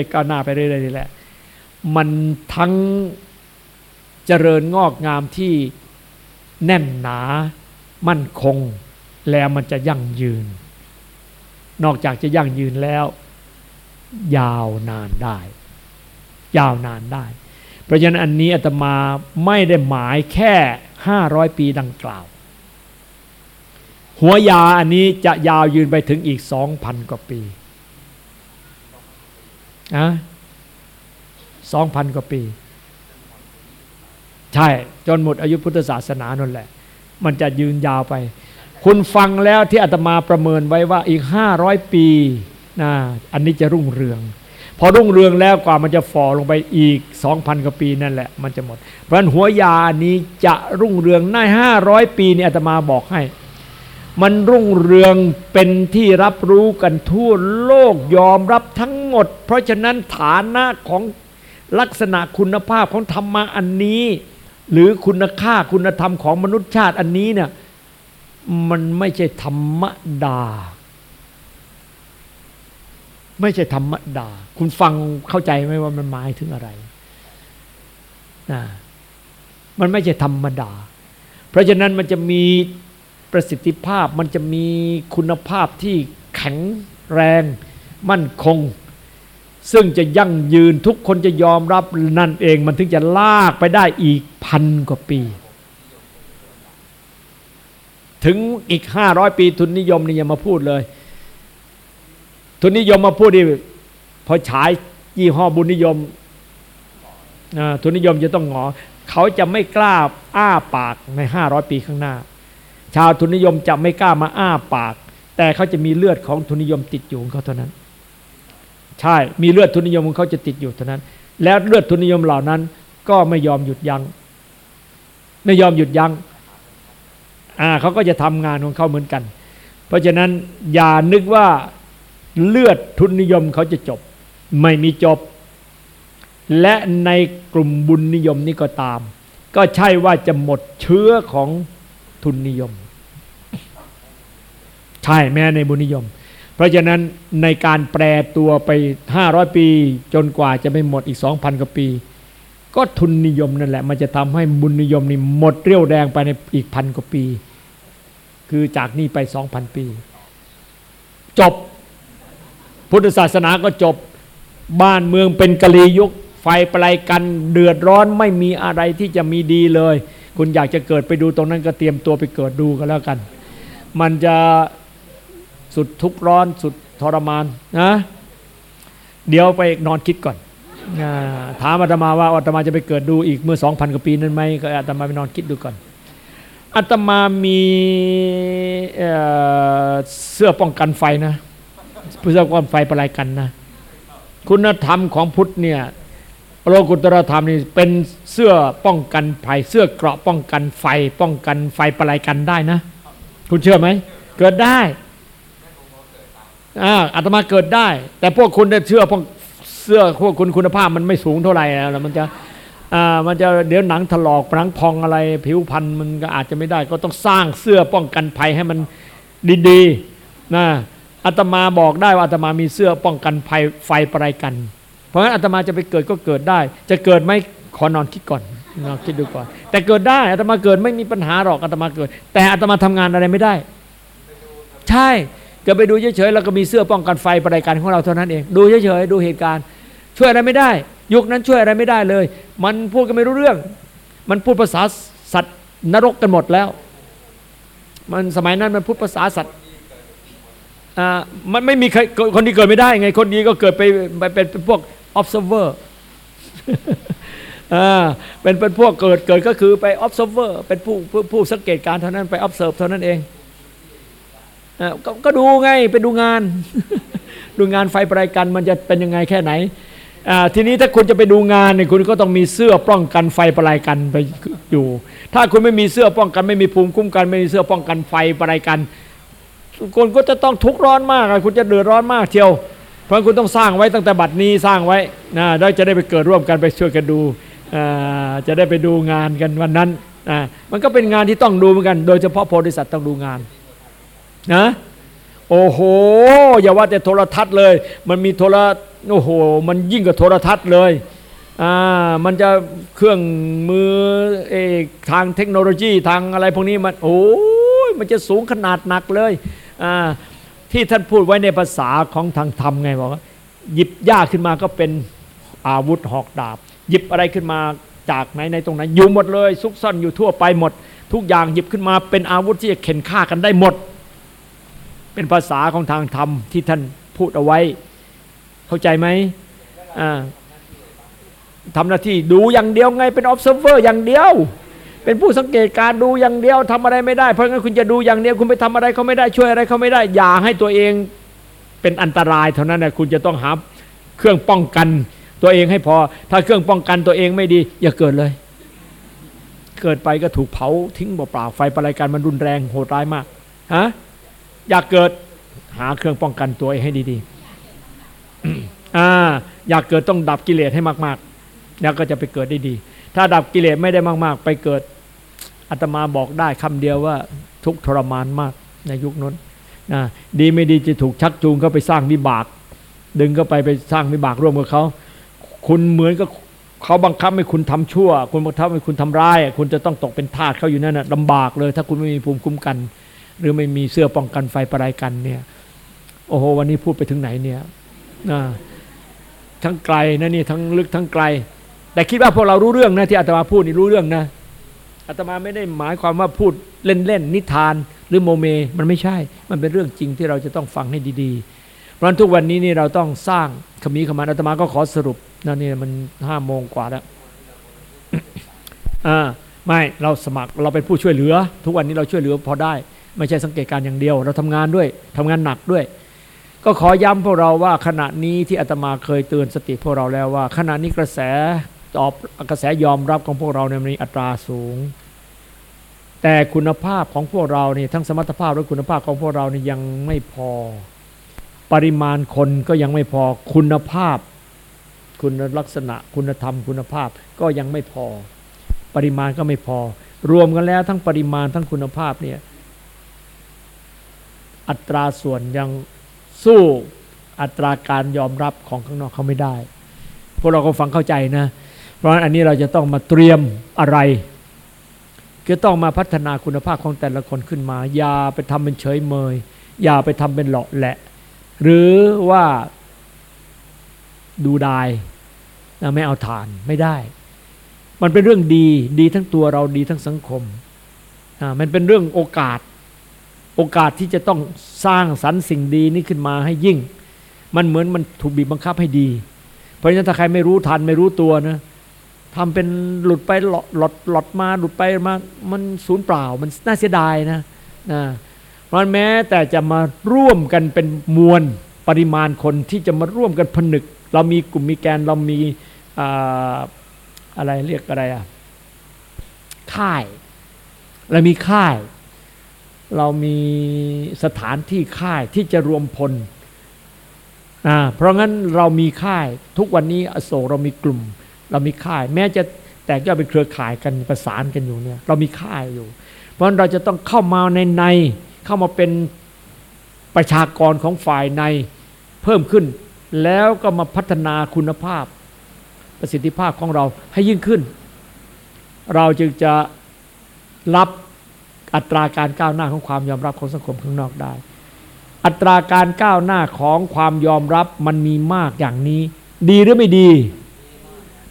Speaker 2: อยๆๆก้าวหน้าไปเรื่อยๆนี่แหละ มันทั้งเจริญงอกงามที่แน่นหนา มั่นคง แล้วมันจะยั่งยืน นอกจากจะยั่งยืนแล้ว ยาวนานได้ ยาวนานได้ เพราะฉะนั้นอันนี้อาตมาไม่ได้หมายแค่ห้าร้อยปีดังกล่าว หัวยาอันนี้จะยาวยืนไปถึงอีกสองพันกว่าปีอะ สองพันกว่าปี ใช่จนหมดอายุพุทธศาสนานั่นแหละ มันจะยืนยาวไป คุณฟังแล้วที่อาตมาประเมินไว้ว่าอีกห้าร้อยปีนะอันนี้จะรุ่งเรือง พอรุ่งเรืองแล้วกว่ามันจะฝ่อลงไปอีกสองพันกว่าปีนั่นแหละ มันจะหมด เพราะฉะนั้นหัวยานี้จะรุ่งเรืองในห้าร้อยปีนี่อาตมาบอกให้มันรุ่งเรืองเป็นที่รับรู้กันทั่วโลกยอมรับทั้งหมด เพราะฉะนั้นฐานะของ ลักษณะคุณภาพของธรรมะอันนี้ หรือคุณค่าคุณธรรมของมนุษยชาติอันนี้เนี่ยมันไม่ใช่ธรรมดา ไม่ใช่ธรรมดา คุณฟังเข้าใจไหมว่ามันหมายถึงอะไรนะมันไม่ใช่ธรรมดา เพราะฉะนั้นมันจะมีประสิทธิภาพมันจะมีคุณภาพที่แข็งแรง มั่นคง ซึ่งจะยั่งยืนทุกคนจะยอมรับนั่นเองมันถึงจะลากไปได้อีกพันกว่าปี ถึงอีกห้าร้อยปีทุนนิยมนี่ยังมาพูดเลย ทุนนิยมมาพูดดิพอฉายยี่ห้อบุญนิยมทุนนิยมจะต้องงอ เขาจะไม่กล้าอ้าปากในห้าร้อยปีข้างหน้า ชาวทุนนิยมจะไม่กล้ามาอ้าปาก แต่เขาจะมีเลือดของทุนนิยมติดอยู่ของเขาเท่านั้น ใช่ มีเลือดทุนนิยมของเขาจะติดอยู่เท่านั้น แล้วเลือดทุนนิยมเหล่านั้น ก็ไม่ยอมหยุดยัง้ง ไม่ยอมหยุดยัง้งอ่าเขาก็จะทำงานของเขาเหมือนกัน เพราะฉะนั้นอย่านึกว่าเลือดทุนนิยมเขาจะจบ ไม่มีจบ และในกลุ่มบุญนิยมนี่ก็ตาม ก็ใช่ว่าจะหมดเชื้อของทุนนิยม ใช่แม้ในบุญนิยม เพราะฉะนั้นในการแปรตัวไป 500 ปี จนกว่าจะไม่หมดอีก 2,000 กว่าปี ก็ทุนนิยมนั่นแหละ มันจะทำให้บุญนิยมนี่หมดเรี่ยวแรงไปในอีกพันกว่าปี คือจากนี้ไป 2,000 ปี จบ พุทธศาสนาก็จบบ้านเมืองเป็นกะลียุค ไฟปลายกันเดือดร้อนไม่มีอะไรที่จะมีดีเลย คุณอยากจะเกิดไปดูตรงนั้นก็เตรียมตัวไปเกิดดูกันแล้วกัน มันจะ สุดทุกข์ร้อนสุดทรมานนะเดี๋ยวไปนอนคิดก่อนถามอาตมาว่าอาตมาจะไปเกิดดูอีกเมื่อสองพันกว่าปีนั้นไหมก็อาตมาไปนอนคิดดูก่อนอาตมามีเสื้อป้องกันไฟนะเสื้อป้องกันไฟประลายกันนะ คุณธรรมของพุทธเนี่ยโลกุตรธรรมนี่เป็นเสื้อป้องกันภัยเสื้อเกราะป้องกันไฟ ป้องกันไฟประลายกันได้นะ คุณเชื่อไหมเกิดได้ อาตมาเกิดได้ แต่พวกคุณเนี่ยเชื่อพวกเสื้อพวกคุณคุณภาพมันไม่สูงเท่าไหร่แล้วมันจะอ่ามันจะเดี๋ยวหนังถลอกหนังพองอะไร ผิวพันธุ์มันก็อาจจะไม่ได้ ก็ต้องสร้างเสื้อป้องกันภัยให้มันดีๆนะอาตมาบอกได้ว่าอาตมามีเสื้อป้องกันภัยไฟปรายกัน เพราะฉะนั้นอาตมาจะไปเกิดก็เกิดได้ จะเกิดไหมขอนอนคิดก่อนนอนคิดดูก่อน แต่เกิดได้อาตมาเกิดไม่มีปัญหาหรอกอาตมาเกิด แต่อาตมาทำงานอะไรไม่ได้ ใช่ ก็ไปดูเฉยๆแล้วก็มีเสื้อป้องกันไฟประดการของเราเท่านั้นเอง ดูเฉยๆดูเหตุการณ์ ช่วยอะไรไม่ได้ ยุคนั้นช่วยอะไรไม่ได้เลย มันพูดกันไม่รู้เรื่อง มันพูดภาษาสัตว์นรกกันหมดแล้ว มันสมัยนั้นมันพูดภาษาสัตว์มันไม่มีใครคนดีเกิดไม่ได้ไง คนดีก็เกิดไปไปเป็นพวก observer เป็นเป็นพวกเกิดเกิดก็คือไป observer เป็นผู้ผู้สังเกตการณ์เท่านั้นไป observe เท่านั้นเอง ก็ก็ดูไงไปดูงาน ดูงานไฟประกันมันจะเป็นยังไงแค่ไหนทีนี้ถ้าคุณจะไปดูงานเนี่ยคุณก็ต้องมีเสื้อป้องกันไฟประายกันไปอยู่ ถ้าคุณไม่มีเสื้อป้องกันไม่มีภูมิคุ้มกันไม่มีเสื้อป้องกันไฟประายกันคุณก็จะต้องทุกข์ร้อนมากคุณจะเดือดร้อนมากเที่ยว เพราะคุณต้องสร้างไว้ตั้งแต่บัดนี้สร้างไว้นะได้จะได้ไปเกิดร่วมกันไปช่วยกันดูจะได้ไปดูงานกันวันนั้นมันก็เป็นงานที่ต้องดูเหมือนกัน โดยเฉพาะโพธิสัตว์ต้องดูงาน นะโอ้โห อย่าว่าแต่โทรทัศน์เลย มันมีโทรโอ้โห มันยิ่งกว่าโทรทัศน์เลยอ่ามันจะเครื่องมือเอกทางเทคโนโลยีทางอะไรพวกนี้มันโอ้ยมันจะสูงขนาดหนักเลยอ่าที่ท่านพูดไว้ในภาษาของทางธรรมไงบอกว่าหยิบยาขึ้นมาก็เป็นอาวุธหอกดาบ หยิบอะไรขึ้นมาจากไหนในตรงไหนอยู่หมดเลย ซุกซ่อนอยู่ทั่วไปหมด ทุกอย่างหยิบขึ้นมาเป็นอาวุธที่จะเข็นฆ่ากันได้หมด เป็นภาษาของทางธรรมที่ท่านพูดเอาไว้ เข้าใจไหมทำหน้าที่ดูอย่างเดียวไงเป็น observer อย่างเดียว เป็นผู้สังเกตการดูอย่างเดียวทำอะไรไม่ได้ เพราะงั้นคุณจะดูอย่างเดียวคุณไปทำอะไรเขาไม่ได้ช่วยอะไรเขาไม่ได้ อย่าให้ตัวเองเป็นอันตรายเท่านั้นนะคุณจะต้องหาเครื่องป้องกันตัวเองให้พอ ถ้าเครื่องป้องกันตัวเองไม่ดี อย่าเกิดเลย เกิดไปก็ถูกเผาทิ้งเปล่าๆไฟประไรกันมันรุนแรงโหดร้ายมากฮะ อยากเกิดหาเครื่องป้องกันตัวเองให้ดีๆอ่าอยากเกิดต้องดับกิเลสให้มากๆ แล้วก็จะไปเกิดได้ดี ถ้าดับกิเลสไม่ได้มาก ๆ ไปเกิดอาตมาบอกได้คำเดียวว่าทุกทรมานมากในยุคนั้นนะดีไม่ดีจะถูกชักจูงเข้าไปสร้างวิบาก ดึงเข้าไปไปสร้างวิบากร่วมกับเขาคุณเหมือนกับเขาบังคับให้คุณทำชั่ว คุณบังคับให้คุณทำร้าย คุณจะต้องตกเป็นทาสเขาอยู่นั่นนะลำบากเลย ถ้าคุณไม่มีภูมิคุ้มกัน หรือไม่มีเสื้อป้องกันไฟประไรกันเนี่ย โอ้โหวันนี้พูดไปถึงไหนเนี่ยทั้งไกลนะนี่ทั้งลึกทั้งไกล แต่คิดว่าพวกเรารู้เรื่องนะที่อาตมาพูดนี่รู้เรื่องนะอาตมาไม่ได้หมายความว่าพูดเล่นๆนิทาน หรือโมเม มันไม่ใช่ มันเป็นเรื่องจริงที่เราจะต้องฟังให้ดีๆ เพราะทุกวันนี้นี่เราต้องสร้างขมีขมันอาตมาก็ขอสรุปนะนี่มันห้าโมงกว่าแล้วอ่าไม่เราสมัครเราเป็นผู้ช่วยเหลือ ทุกวันนี้เราช่วยเหลือพอได้ ไม่ใช่สังเกตการอย่างเดียว เราทำงานด้วยทำงานหนักด้วย ก็ขอย้ำพวกเราว่าขณะนี้ที่อาตมาเคยเตือนสติพวกเราแล้วว่า ขณะนี้กระแสตอบกระแสยอมรับของพวกเราเนี่ยมีอัตราสูง แต่คุณภาพของพวกเราเนี่ยทั้งสมรรถภาพและคุณภาพของพวกเราเนี่ยยังไม่พอ ปริมาณคนก็ยังไม่พอคุณภาพ คุณลักษณะคุณธรรมคุณภาพก็ยังไม่พอ ปริมาณก็ไม่พอ รวมกันแล้วทั้งปริมาณทั้งคุณภาพเนี่ย อัตราส่วนยังสู้อัตราการยอมรับของข้างนอกเขาไม่ได้ พวกเราก็ฟังเข้าใจนะ เพราะฉะนั้นอันนี้เราจะต้องมาเตรียมอะไรก็ต้องมาพัฒนาคุณภาพของแต่ละคนขึ้นมา อย่าไปทำเป็นเฉยเมย อย่าไปทำเป็นหลาะแหละ หรือว่าดูดายไม่เอาทานไม่ได้ มันเป็นเรื่องดี ดีทั้งตัวเราดีทั้งสังคมมันเป็นเรื่องโอกาส โอกาสที่จะต้องสร้างสรรค์สิ่งดีนี้ขึ้นมาให้ยิ่ง มันเหมือนมันถูกบีบบังคับให้ดี เพราะฉะนั้นถ้าใครไม่รู้ทันไม่รู้ตัวนะทำเป็นหลุดไปหลอดหลอดหลอดมาหลุดไปมามันสูญเปล่า มันน่าเสียดายนะนะเพราะแม้แต่จะมาร่วมกันเป็นมวลปริมาณคนที่จะมาร่วมกันผนึก เรามีกลุ่มมีแกนเรามีอะไรเรียกอะไรอะค่ายเรามีค่าย เรามีสถานที่ค่ายที่จะรวมพลอ่าเพราะงั้นเรามีค่ายทุกวันนี้อโศกเรามีกลุ่ม เรามีค่าย แม้จะแตกย่อยเป็นเครือข่ายกันประสานกันอยู่เนี่ย เรามีค่ายอยู่ เพราะฉะนั้นเราจะต้องเข้ามาในในเข้ามาเป็นประชากรของฝ่ายในเพิ่มขึ้น แล้วก็มาพัฒนาคุณภาพ ประสิทธิภาพของเราให้ยิ่งขึ้น เราจึงจะรับ อัตราการก้าวหน้าของความยอมรับของสังคมข้างนอกได้ อัตราการก้าวหน้าของความยอมรับมันมีมากอย่างนี้ ดีหรือไม่ดี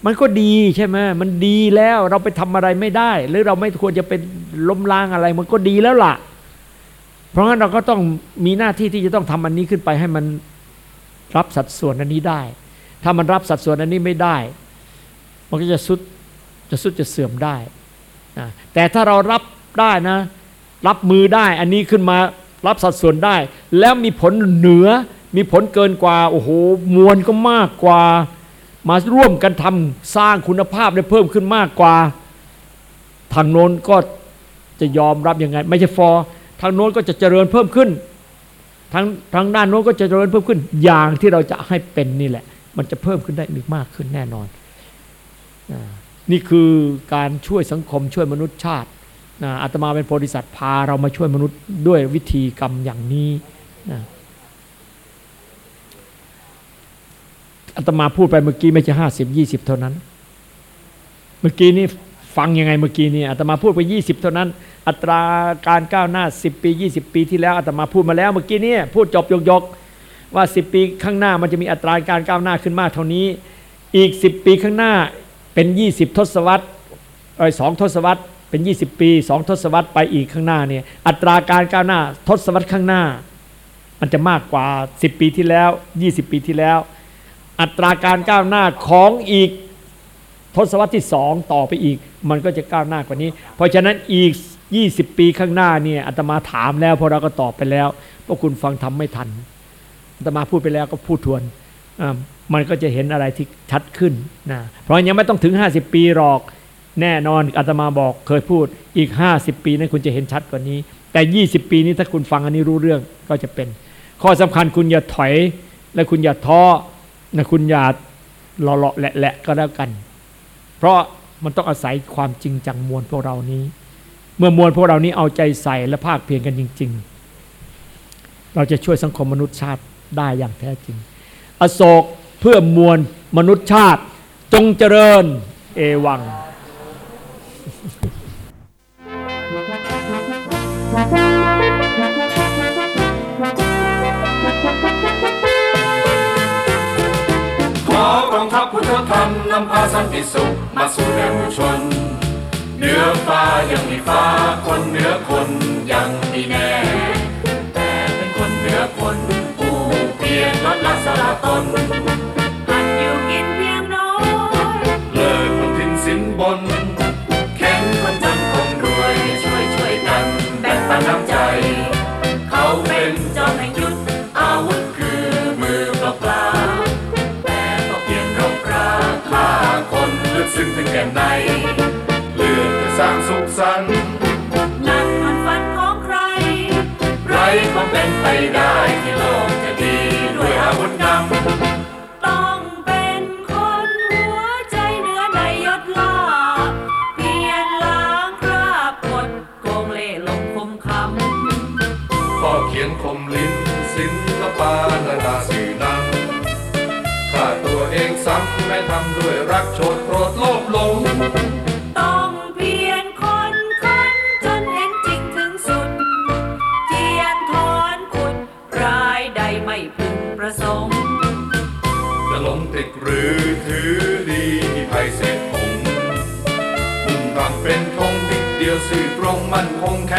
Speaker 2: มันก็ดีใช่ไหมมันดีแล้วเราไปทำอะไรไม่ได้ หรือเราไม่ควรจะเป็นล้มล้างอะไร มันก็ดีแล้วล่ะ เพราะงั้นเราก็ต้องมีหน้าที่ที่จะต้องทำอันนี้ขึ้นไปให้มันรับสัดส่วนอันนี้ได้ ถ้ามันรับสัดส่วนอันนี้ไม่ได้ มันก็จะสุดจะสุดจะเสื่อมได้ แต่ถ้าเรารับ ได้นะ รับมือได้อันนี้ขึ้นมารับสัดส่วนได้ แล้วมีผลเหนือมีผลเกินกว่าโอ้โหมวลก็มากกว่า มาร่วมกันทำสร้างคุณภาพได้เพิ่มขึ้นมากกว่า ทางโน้นก็จะยอมรับยังไง ไม่ใช่ฟอทางโน้นก็จะเจริญเพิ่มขึ้นทางทางด้านโน้นก็จะเจริญเพิ่มขึ้น อย่างที่เราจะให้เป็นนี่แหละ มันจะเพิ่มขึ้นได้อีมากขึ้นแน่นอน นี่คือการช่วยสังคมช่วยมนุษยชาติ อาตมาเป็นโพธิสัตว์พาเรามาช่วยมนุษย์ด้วยวิธีกรรมอย่างนี้นะอาตมาพูดไปเมื่อกี้ไม่ใช่ห้าสิบยี่สิบเท่านั้น เมื่อกี้นี่ฟังยังไงเมื่อกี้นี่อาตมาพูดไปยี่สิบเท่านั้น อัตราการก้าวหน้าสิบปียี่สิบปีที่แล้วอาตมาพูดมาแล้วเมื่อกี้นี่พูดจบยกๆว่าสิบปีข้างหน้ามันจะมีอัตราการก้าวหน้าขึ้นมากเท่านี้ อีกสิบปีข้างหน้าเป็นยี่สิบทศวรรษเอ้สองทศวรรษ เป็น 20 ปีสองทศวรรษไปอีกข้างหน้าเนี่ยอัตราการก้าวหน้า ทศวรรษข้างหน้า มันจะมากกว่า 10 ปีที่แล้ว 20 ปีที่แล้ว อัตราการก้าวหน้าของอีกทศวรรษที่สองต่อไปอีก มันก็จะก้าวหน้ากว่านี้ เพราะฉะนั้นอีก 20 ปีข้างหน้าเนี่ยอาตมาถามแล้วพอเราก็ตอบไปแล้วพวกคุณฟังทำไม่ทันอาตมาพูดไปแล้วก็พูดทวนมันก็จะเห็นอะไรที่ชัดขึ้นนะเพราะยังไม่ต้องถึง 50 ปีหรอก แน่นอนอาตมาบอกเคยพูดอีก 50 ปีนั้นคุณจะเห็นชัดกว่านี้ แต่ 20 ปีนี้ถ้าคุณฟังอันนี้รู้เรื่องก็จะเป็น ข้อสำคัญคุณอย่าถอย และคุณอย่าท้อนะคุณอย่าเลาะๆแหละๆก็แล้วกัน เพราะมันต้องอาศัยความจริงจังมวลพวกเรานี้ เมื่อมวลพวกเรานี้เอาใจใส่และภาคเพียรกันจริง ๆ เราจะช่วยสังคมมนุษยชาติได้อย่างแท้จริง อโศกเพื่อมวลมนุษยชาติจงเจริญเอวัง
Speaker 3: ขอกองทัพพุทธธรรมนำพาสันติสุขมาสู่แดนหมู่ชนเหนือฟ้ายังมีฟ้าคนเหนือคนยังมีแน่ แต่เป็นคนเหนือคนผู้เพียรลดละสละตน คนลึกซึ้งถึงแก่นใน เลือกจะสร้างสุขสันต์
Speaker 4: นั่นมันฝันของใคร
Speaker 3: ไรความเป็นไปได้ที่โลกจะดีด้วยอาวุธนำ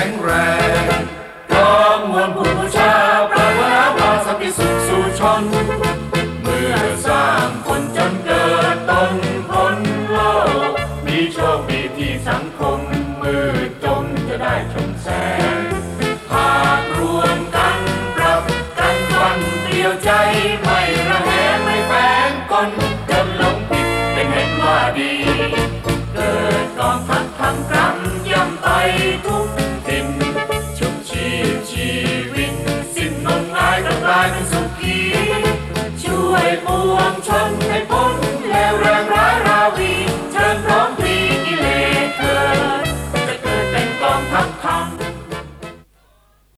Speaker 3: แข็งแรงพร้อมมวลผู้ วยปวงชนให้พ้นแล้วแรงร้ายราวี